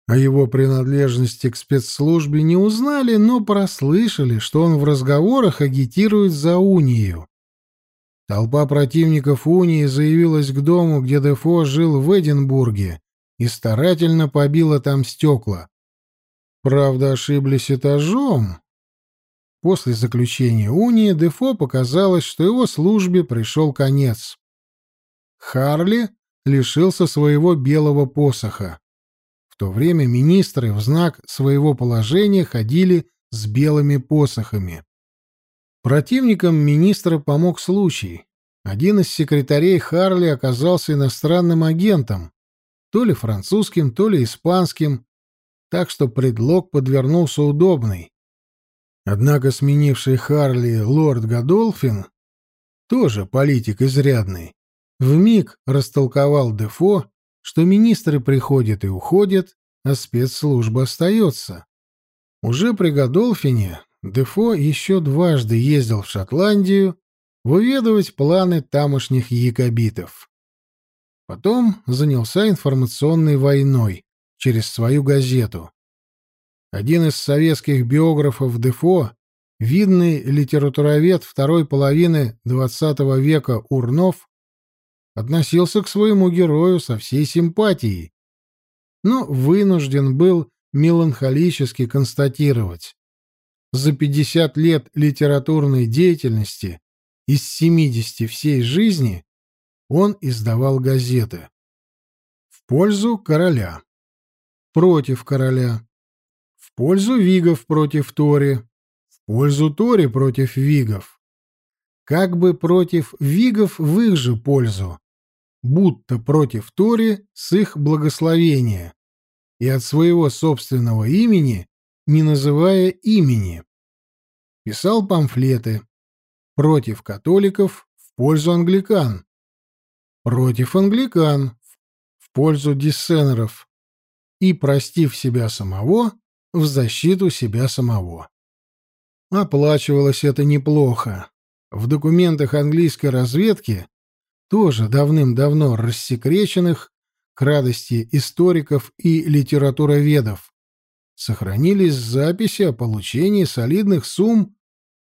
S1: о его принадлежности к спецслужбе не узнали, но прослышали, что он в разговорах агитирует за унию. Толпа противников унии заявилась к дому, где Дефо жил в Эдинбурге, и старательно побила там стекла. Правда, ошиблись этажом. После заключения унии Дефо показалось, что его службе пришел конец. Харли лишился своего белого посоха. В то время министры в знак своего положения ходили с белыми посохами. Противникам министра помог случай. Один из секретарей Харли оказался иностранным агентом, то ли французским, то ли испанским, так что предлог подвернулся удобный. Однако сменивший Харли лорд Годолфин, тоже политик изрядный, вмиг растолковал Дефо, что министры приходят и уходят, а спецслужба остается. Уже при Годолфине Дефо еще дважды ездил в Шотландию выведывать планы тамошних якобитов. Потом занялся информационной войной через свою газету. Один из советских биографов Дефо, видный литературовед второй половины XX века Урнов, относился к своему герою со всей симпатией, но вынужден был меланхолически констатировать, за 50 лет литературной деятельности из 70 всей жизни он издавал газеты. В пользу короля. Против короля. В пользу вигов против Тори. В пользу Тори против вигов. Как бы против вигов в их же пользу. Будто против Тори с их благословения. И от своего собственного имени не называя имени. Писал памфлеты против католиков в пользу англикан, против англикан в пользу диссенеров и, простив себя самого, в защиту себя самого. Оплачивалось это неплохо. В документах английской разведки, тоже давным-давно рассекреченных, к радости историков и литературоведов, сохранились записи о получении солидных сумм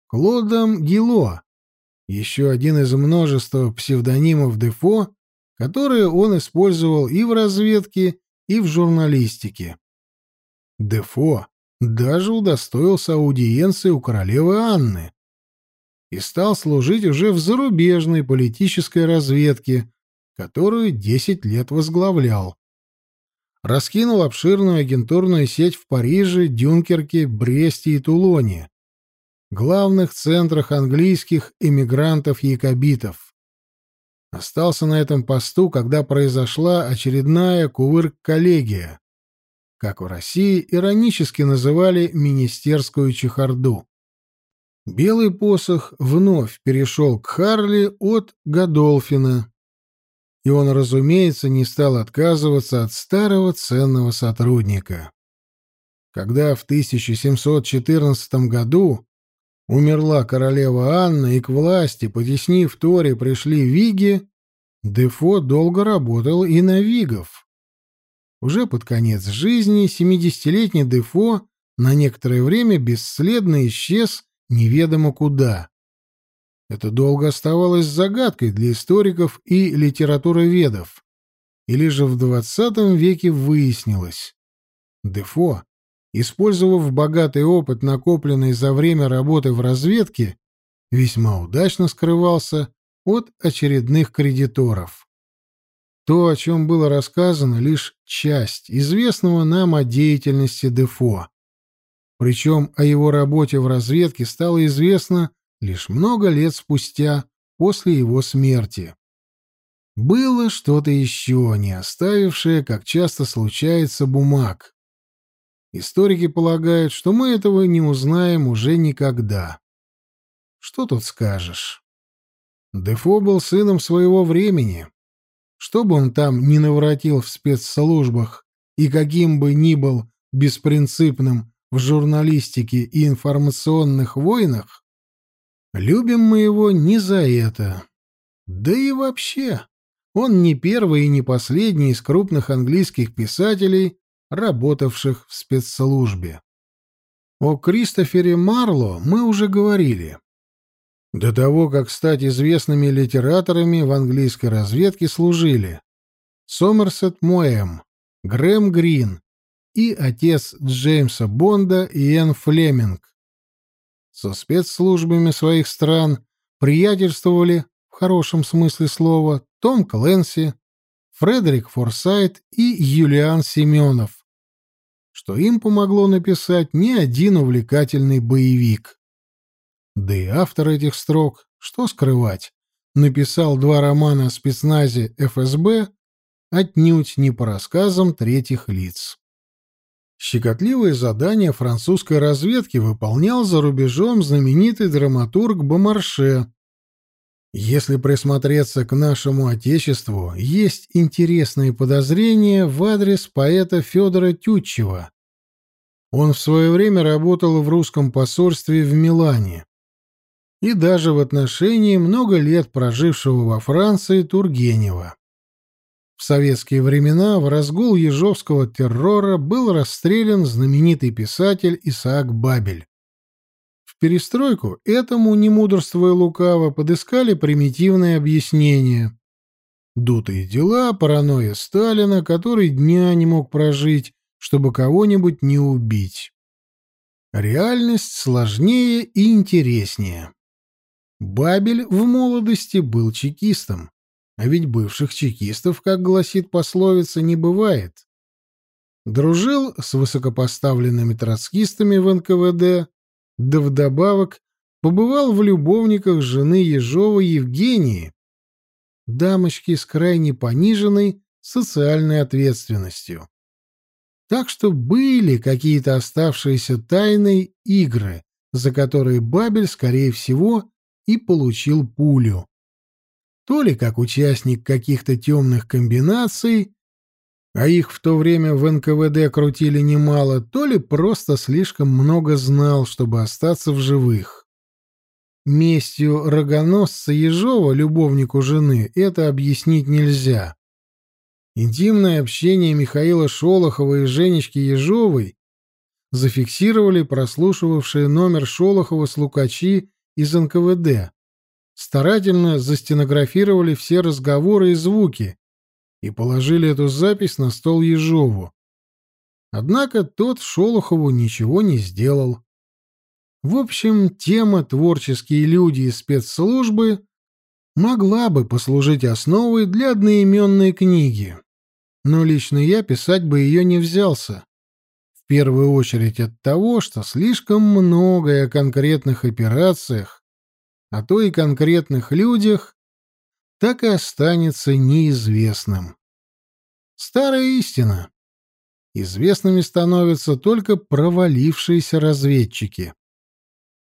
S1: Клодом Гило, еще один из множества псевдонимов Дефо, которые он использовал и в разведке, и в журналистике. Дефо даже удостоился аудиенции у королевы Анны и стал служить уже в зарубежной политической разведке, которую десять лет возглавлял раскинул обширную агентурную сеть в Париже, Дюнкерке, Бресте и Тулоне, главных центрах английских эмигрантов-якобитов. Остался на этом посту, когда произошла очередная кувырк-коллегия. как в России иронически называли министерскую чехарду. Белый посох вновь перешел к Харли от Годолфина, и он, разумеется, не стал отказываться от старого ценного сотрудника. Когда в 1714 году умерла королева Анна и к власти, потеснив Тори, пришли Виги, Дефо долго работал и на Вигов. Уже под конец жизни семидесятилетний Дефо на некоторое время бесследно исчез неведомо куда. Это долго оставалось загадкой для историков и литературоведов, и лишь в XX веке выяснилось. Дефо, использовав богатый опыт, накопленный за время работы в разведке, весьма удачно скрывался от очередных кредиторов. То, о чем было рассказано, лишь часть известного нам о деятельности Дефо. Причем о его работе в разведке стало известно лишь много лет спустя после его смерти. Было что-то еще, не оставившее, как часто случается, бумаг. Историки полагают, что мы этого не узнаем уже никогда. Что тут скажешь? Дефо был сыном своего времени. Что бы он там ни наворотил в спецслужбах и каким бы ни был беспринципным в журналистике и информационных войнах, любим мы его не за это. Да и вообще, он не первый и не последний из крупных английских писателей, работавших в спецслужбе. О Кристофере Марло мы уже говорили. До того, как стать известными литераторами, в английской разведке служили Сомерсет Моэм, Грэм Грин и отец Джеймса Бонда Иэн Флеминг. Со спецслужбами своих стран приятельствовали, в хорошем смысле слова, Том Кленси, Фредерик Форсайт и Юлиан Семенов, что им помогло написать не один увлекательный боевик. Да и автор этих строк, что скрывать, написал два романа о спецназе ФСБ отнюдь не по рассказам третьих лиц. Щекотливое задание французской разведки выполнял за рубежом знаменитый драматург Бомарше. Если присмотреться к нашему Отечеству, есть интересные подозрения в адрес поэта Федора Тютчева. Он в свое время работал в русском посольстве в Милане и даже в отношении много лет прожившего во Франции Тургенева. В советские времена в разгул ежовского террора был расстрелян знаменитый писатель Исаак Бабель. В перестройку этому, не мудрствуя лукаво, подыскали примитивное объяснение. Дутые дела, паранойя Сталина, который дня не мог прожить, чтобы кого-нибудь не убить. Реальность сложнее и интереснее. Бабель в молодости был чекистом, а ведь бывших чекистов, как гласит пословица, не бывает. Дружил с высокопоставленными троцкистами в НКВД, да вдобавок побывал в любовниках жены Ежова Евгении, дамочки с крайне пониженной социальной ответственностью. Так что были какие-то оставшиеся тайные игры, за которые Бабель, скорее всего, и получил пулю. То ли как участник каких-то темных комбинаций, а их в то время в НКВД крутили немало, то ли просто слишком много знал, чтобы остаться в живых. Местью рогоносца Ежова, любовнику жены, это объяснить нельзя. Интимное общение Михаила Шолохова и Женечки Ежовой зафиксировали прослушивавшие номер Шолохова с Лукачи из НКВД, старательно застенографировали все разговоры и звуки и положили эту запись на стол Ежову. Однако тот Шолохову ничего не сделал. В общем, тема «Творческие люди и спецслужбы» могла бы послужить основой для одноименной книги. Но лично я писать бы ее не взялся. В первую очередь от того, что слишком многое о конкретных операциях, а то и конкретных людях, так и останется неизвестным. Старая истина. известными становятся только провалившиеся разведчики.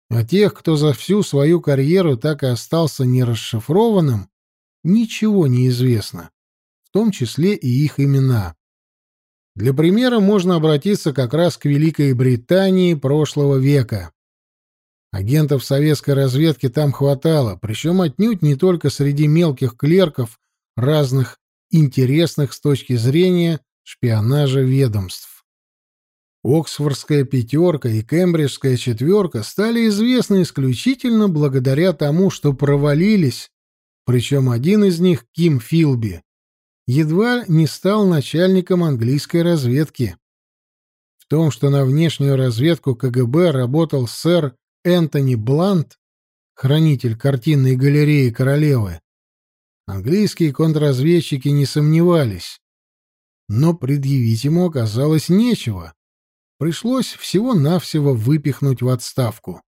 S1: А тех, кто за всю свою карьеру так и остался нерасшифрованным, ничего не известно, в том числе и их имена. Для примера можно обратиться как раз к Великой Британии прошлого века. Агентов советской разведки там хватало, причем отнюдь не только среди мелких клерков разных интересных с точки зрения шпионажа ведомств. Оксфордская пятерка и Кембриджская четверка стали известны исключительно благодаря тому, что провалились, причем один из них, Ким Филби, едва не стал начальником английской разведки. В том, что на внешнюю разведку КГБ работал сэр Энтони Блант, хранитель картинной галереи королевы, английские контрразведчики не сомневались. Но предъявить ему оказалось нечего. Пришлось всего-навсего выпихнуть в отставку.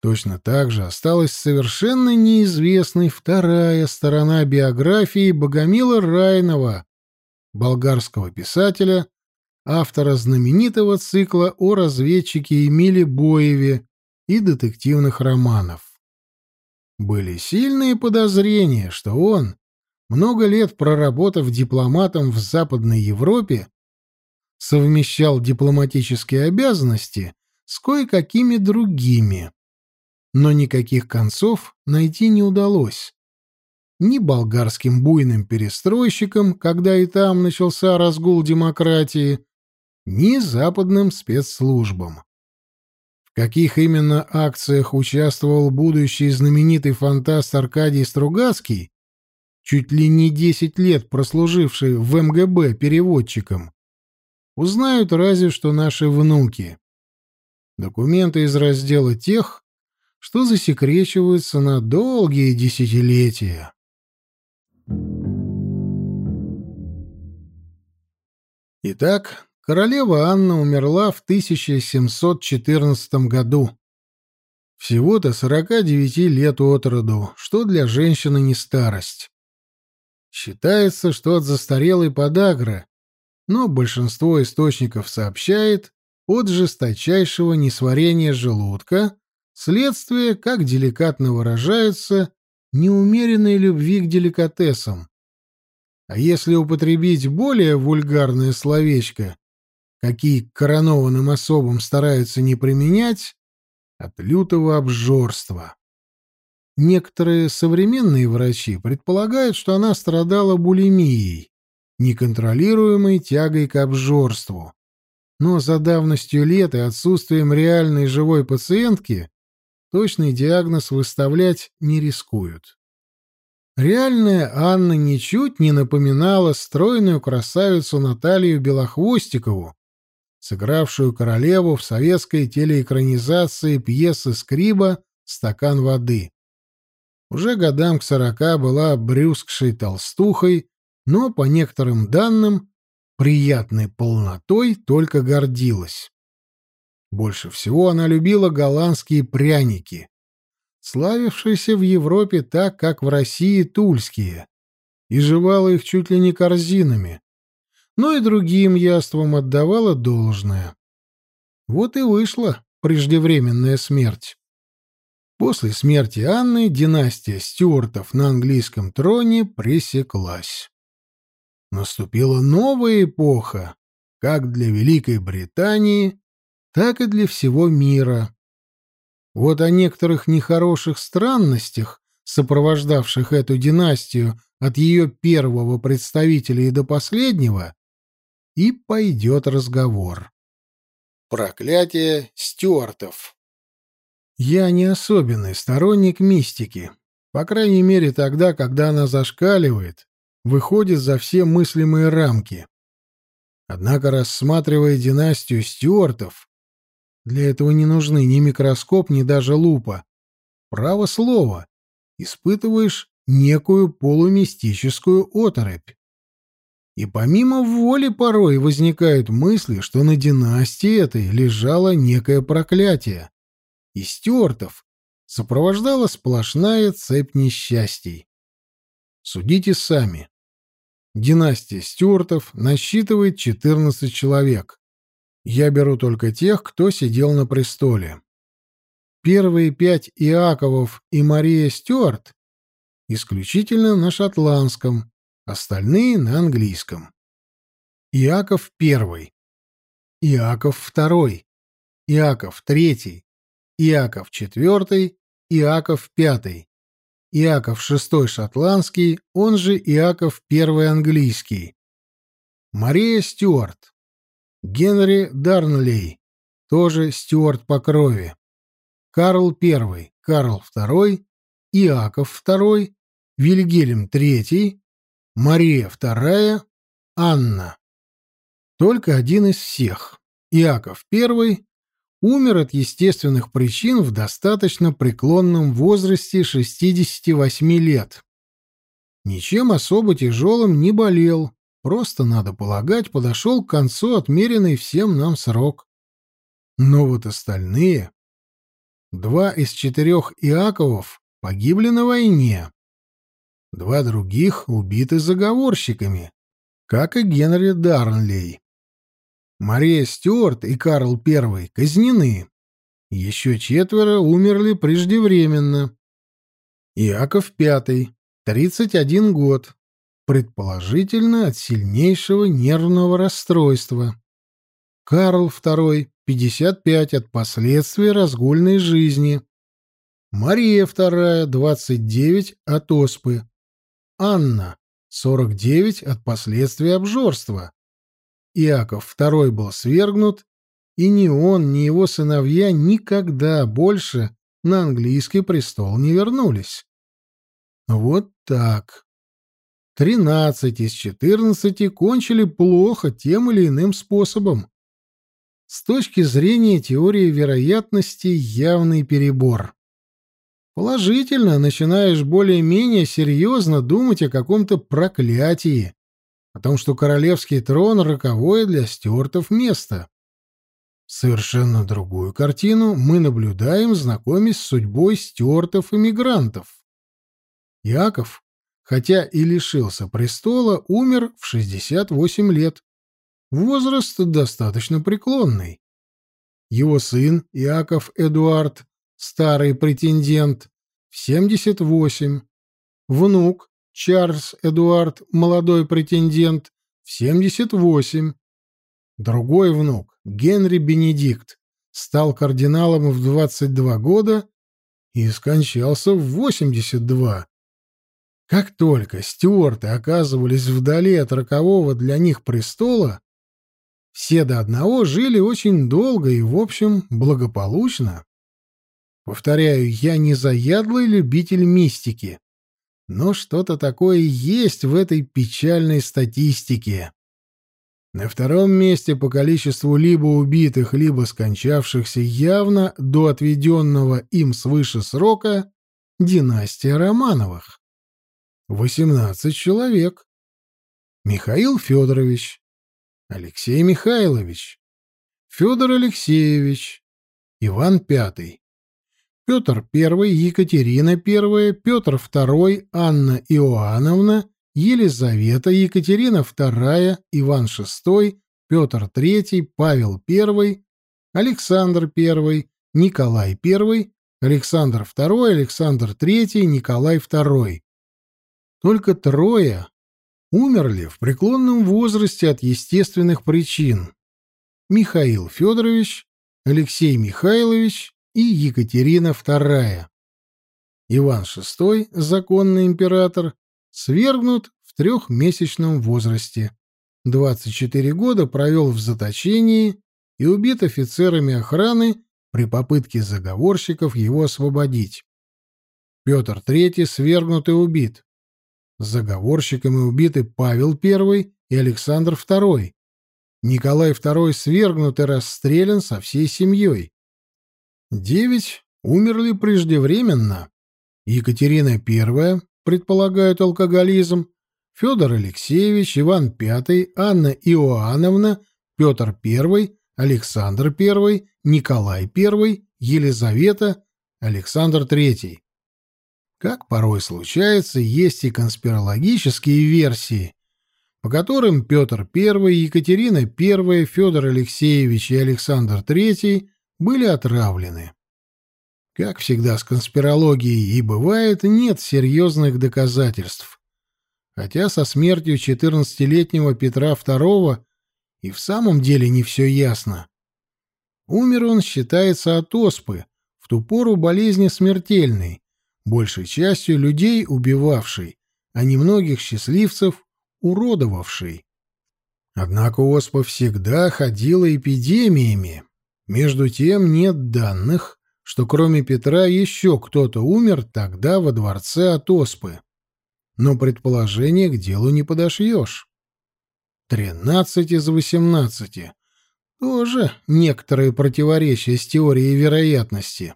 S1: Точно так же осталась совершенно неизвестной вторая сторона биографии Богомила Райнова, болгарского писателя, автора знаменитого цикла о разведчике Эмиле Боеве и детективных романов. Были сильные подозрения, что он, много лет проработав дипломатом в Западной Европе, совмещал дипломатические обязанности с кое-какими другими. Но никаких концов найти не удалось. Ни болгарским буйным перестройщикам, когда и там начался разгул демократии, ни западным спецслужбам каких именно акциях участвовал будущий знаменитый фантаст Аркадий Стругацкий, чуть ли не 10 лет прослуживший в МГБ переводчиком, узнают разве что наши внуки. Документы из раздела тех, что засекречиваются на долгие десятилетия. Итак, Королева Анна умерла в 1714 году. Всего-то 49 лет от роду, что для женщины не старость. Считается, что от застарелой подагры, но большинство источников сообщает от жесточайшего несварения желудка, следствие, как деликатно выражаются, неумеренной любви к деликатесам. А если употребить более вульгарное словечко, какие к коронованным особам стараются не применять, от лютого обжорства. Некоторые современные врачи предполагают, что она страдала булимией, неконтролируемой тягой к обжорству. Но за давностью лет и отсутствием реальной живой пациентки точный диагноз выставлять не рискуют. Реальная Анна ничуть не напоминала стройную красавицу Наталью Белохвостикову, сыгравшую королеву в советской телеэкранизации пьесы Скриба «Стакан воды». Уже годам к сорока была брюскшей толстухой, но, по некоторым данным, приятной полнотой только гордилась. Больше всего она любила голландские пряники, славившиеся в Европе так, как в России тульские, и жевала их чуть ли не корзинами, но и другим яствам отдавала должное. Вот и вышла преждевременная смерть. После смерти Анны династия Стюартов на английском троне пресеклась. Наступила новая эпоха, как для Великой Британии, так и для всего мира. Вот о некоторых нехороших странностях, сопровождавших эту династию от ее первого представителя и до последнего, и пойдет разговор. Проклятие Стюартов. Я не особенный сторонник мистики, по крайней мере тогда, когда она зашкаливает, выходит за все мыслимые рамки. Однако, рассматривая династию Стюартов, для этого не нужны ни микроскоп, ни даже лупа. Право слово, испытываешь некую полумистическую оторопь. И помимо воли порой возникают мысли, что на династии этой лежало некое проклятие. И стюартов сопровождала сплошная цепь несчастий. Судите сами. Династия Стюартов насчитывает 14 человек. Я беру только тех, кто сидел на престоле. Первые пять Иаковов и Мария Стюарт исключительно на шотландском, остальные на английском. Иаков I, Иаков II, Иаков III, Иаков IV, Иаков V, Иаков VI шотландский, он же Иаков I английский, Мария Стюарт, Генри Дарнлей, тоже Стюарт по крови, Карл I, Карл II, Иаков II, Вильгельм III, Мария II, Анна. Только один из всех, Иаков I, умер от естественных причин в достаточно преклонном возрасте 68 лет. Ничем особо тяжелым не болел, просто, надо полагать, подошел к концу отмеренный всем нам срок. Но вот остальные... Два из четырех Иаковов погибли на войне. Два других убиты заговорщиками, как и Генри Дарнлей. Мария Стюарт и Карл I казнены. Еще четверо умерли преждевременно. Иаков V, 31 год, предположительно от сильнейшего нервного расстройства. Карл II, 55 от последствий разгульной жизни. Мария II, 29 от оспы. Анна, 49 от последствий обжорства. Иаков II был свергнут, и ни он, ни его сыновья никогда больше на английский престол не вернулись. Вот так. Тринадцать из четырнадцати кончили плохо тем или иным способом. С точки зрения теории вероятности явный перебор. Положительно начинаешь более-менее серьезно думать о каком-то проклятии, о том, что королевский трон — роковое для стюартов место. Совершенно другую картину мы наблюдаем, знакомясь с судьбой стюартов-эмигрантов. Яков, хотя и лишился престола, умер в 68 лет. Возраст достаточно преклонный. Его сын Иаков Эдуард, старый претендент, в 78. Внук Чарльз Эдуард, молодой претендент, в 78. Другой внук, Генри Бенедикт, стал кардиналом в 22 года и скончался в 82. Как только стюарты оказывались вдали от рокового для них престола, все до одного жили очень долго и, в общем, благополучно. Повторяю, я не заядлый любитель мистики. Но что-то такое есть в этой печальной статистике. На втором месте по количеству либо убитых, либо скончавшихся явно до отведенного им свыше срока династия Романовых. 18 человек. Михаил Федорович, Алексей Михайлович, Федор Алексеевич, Иван Пятый, Петр I, Екатерина I, Петр II, Анна Иоанновна, Елизавета, Екатерина II, Иван VI, Петр III, Павел I, Александр I, Николай I, Александр II, Александр III, Николай II. Только трое умерли в преклонном возрасте от естественных причин. Михаил Федорович, Алексей Михайлович и Екатерина II. Иван VI, законный император, свергнут в трехмесячном возрасте. 24 года провел в заточении и убит офицерами охраны при попытке заговорщиков его освободить. Петр III свергнут и убит. Заговорщиками убиты Павел I и Александр II. Николай II свергнут и расстрелян со всей семьей. Девять умерли преждевременно. Екатерина I, предполагают алкоголизм, Федор Алексеевич, Иван V, Анна Иоанновна, Петр I, Александр I, Николай I, Елизавета, Александр III. Как порой случается, есть и конспирологические версии, по которым Петр I, Екатерина I, Федор Алексеевич и Александр III были отравлены. Как всегда с конспирологией и бывает, нет серьезных доказательств. Хотя со смертью 14-летнего Петра II и в самом деле не все ясно. Умер он, считается, от оспы, в ту пору болезни смертельной, большей частью людей убивавшей, а немногих счастливцев уродовавшей. Однако оспа всегда ходила эпидемиями. Между тем нет данных, что кроме Петра еще кто-то умер тогда во дворце от оспы. Но предположение к делу не подошьешь. Тринадцать из восемнадцати. Тоже некоторые противоречия с теорией вероятности.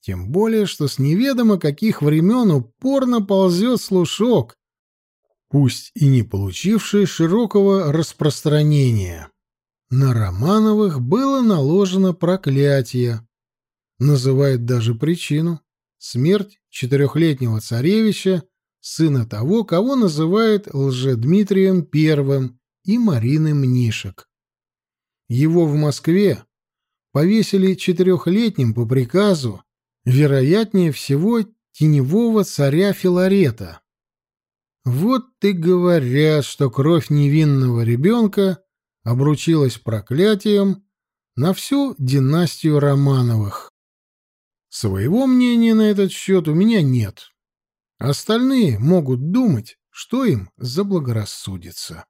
S1: Тем более, что с неведомо каких времен упорно ползет слушок, пусть и не получивший широкого распространения. На Романовых было наложено проклятие. Называет даже причину — смерть четырехлетнего царевича, сына того, кого называют Лжедмитрием I и Марины Мнишек. Его в Москве повесили четырехлетним по приказу вероятнее всего, теневого царя Филарета. Вот и говорят, что кровь невинного ребенка обручилась проклятием на всю династию Романовых. Своего мнения на этот счет у меня нет. Остальные могут думать, что им заблагорассудится.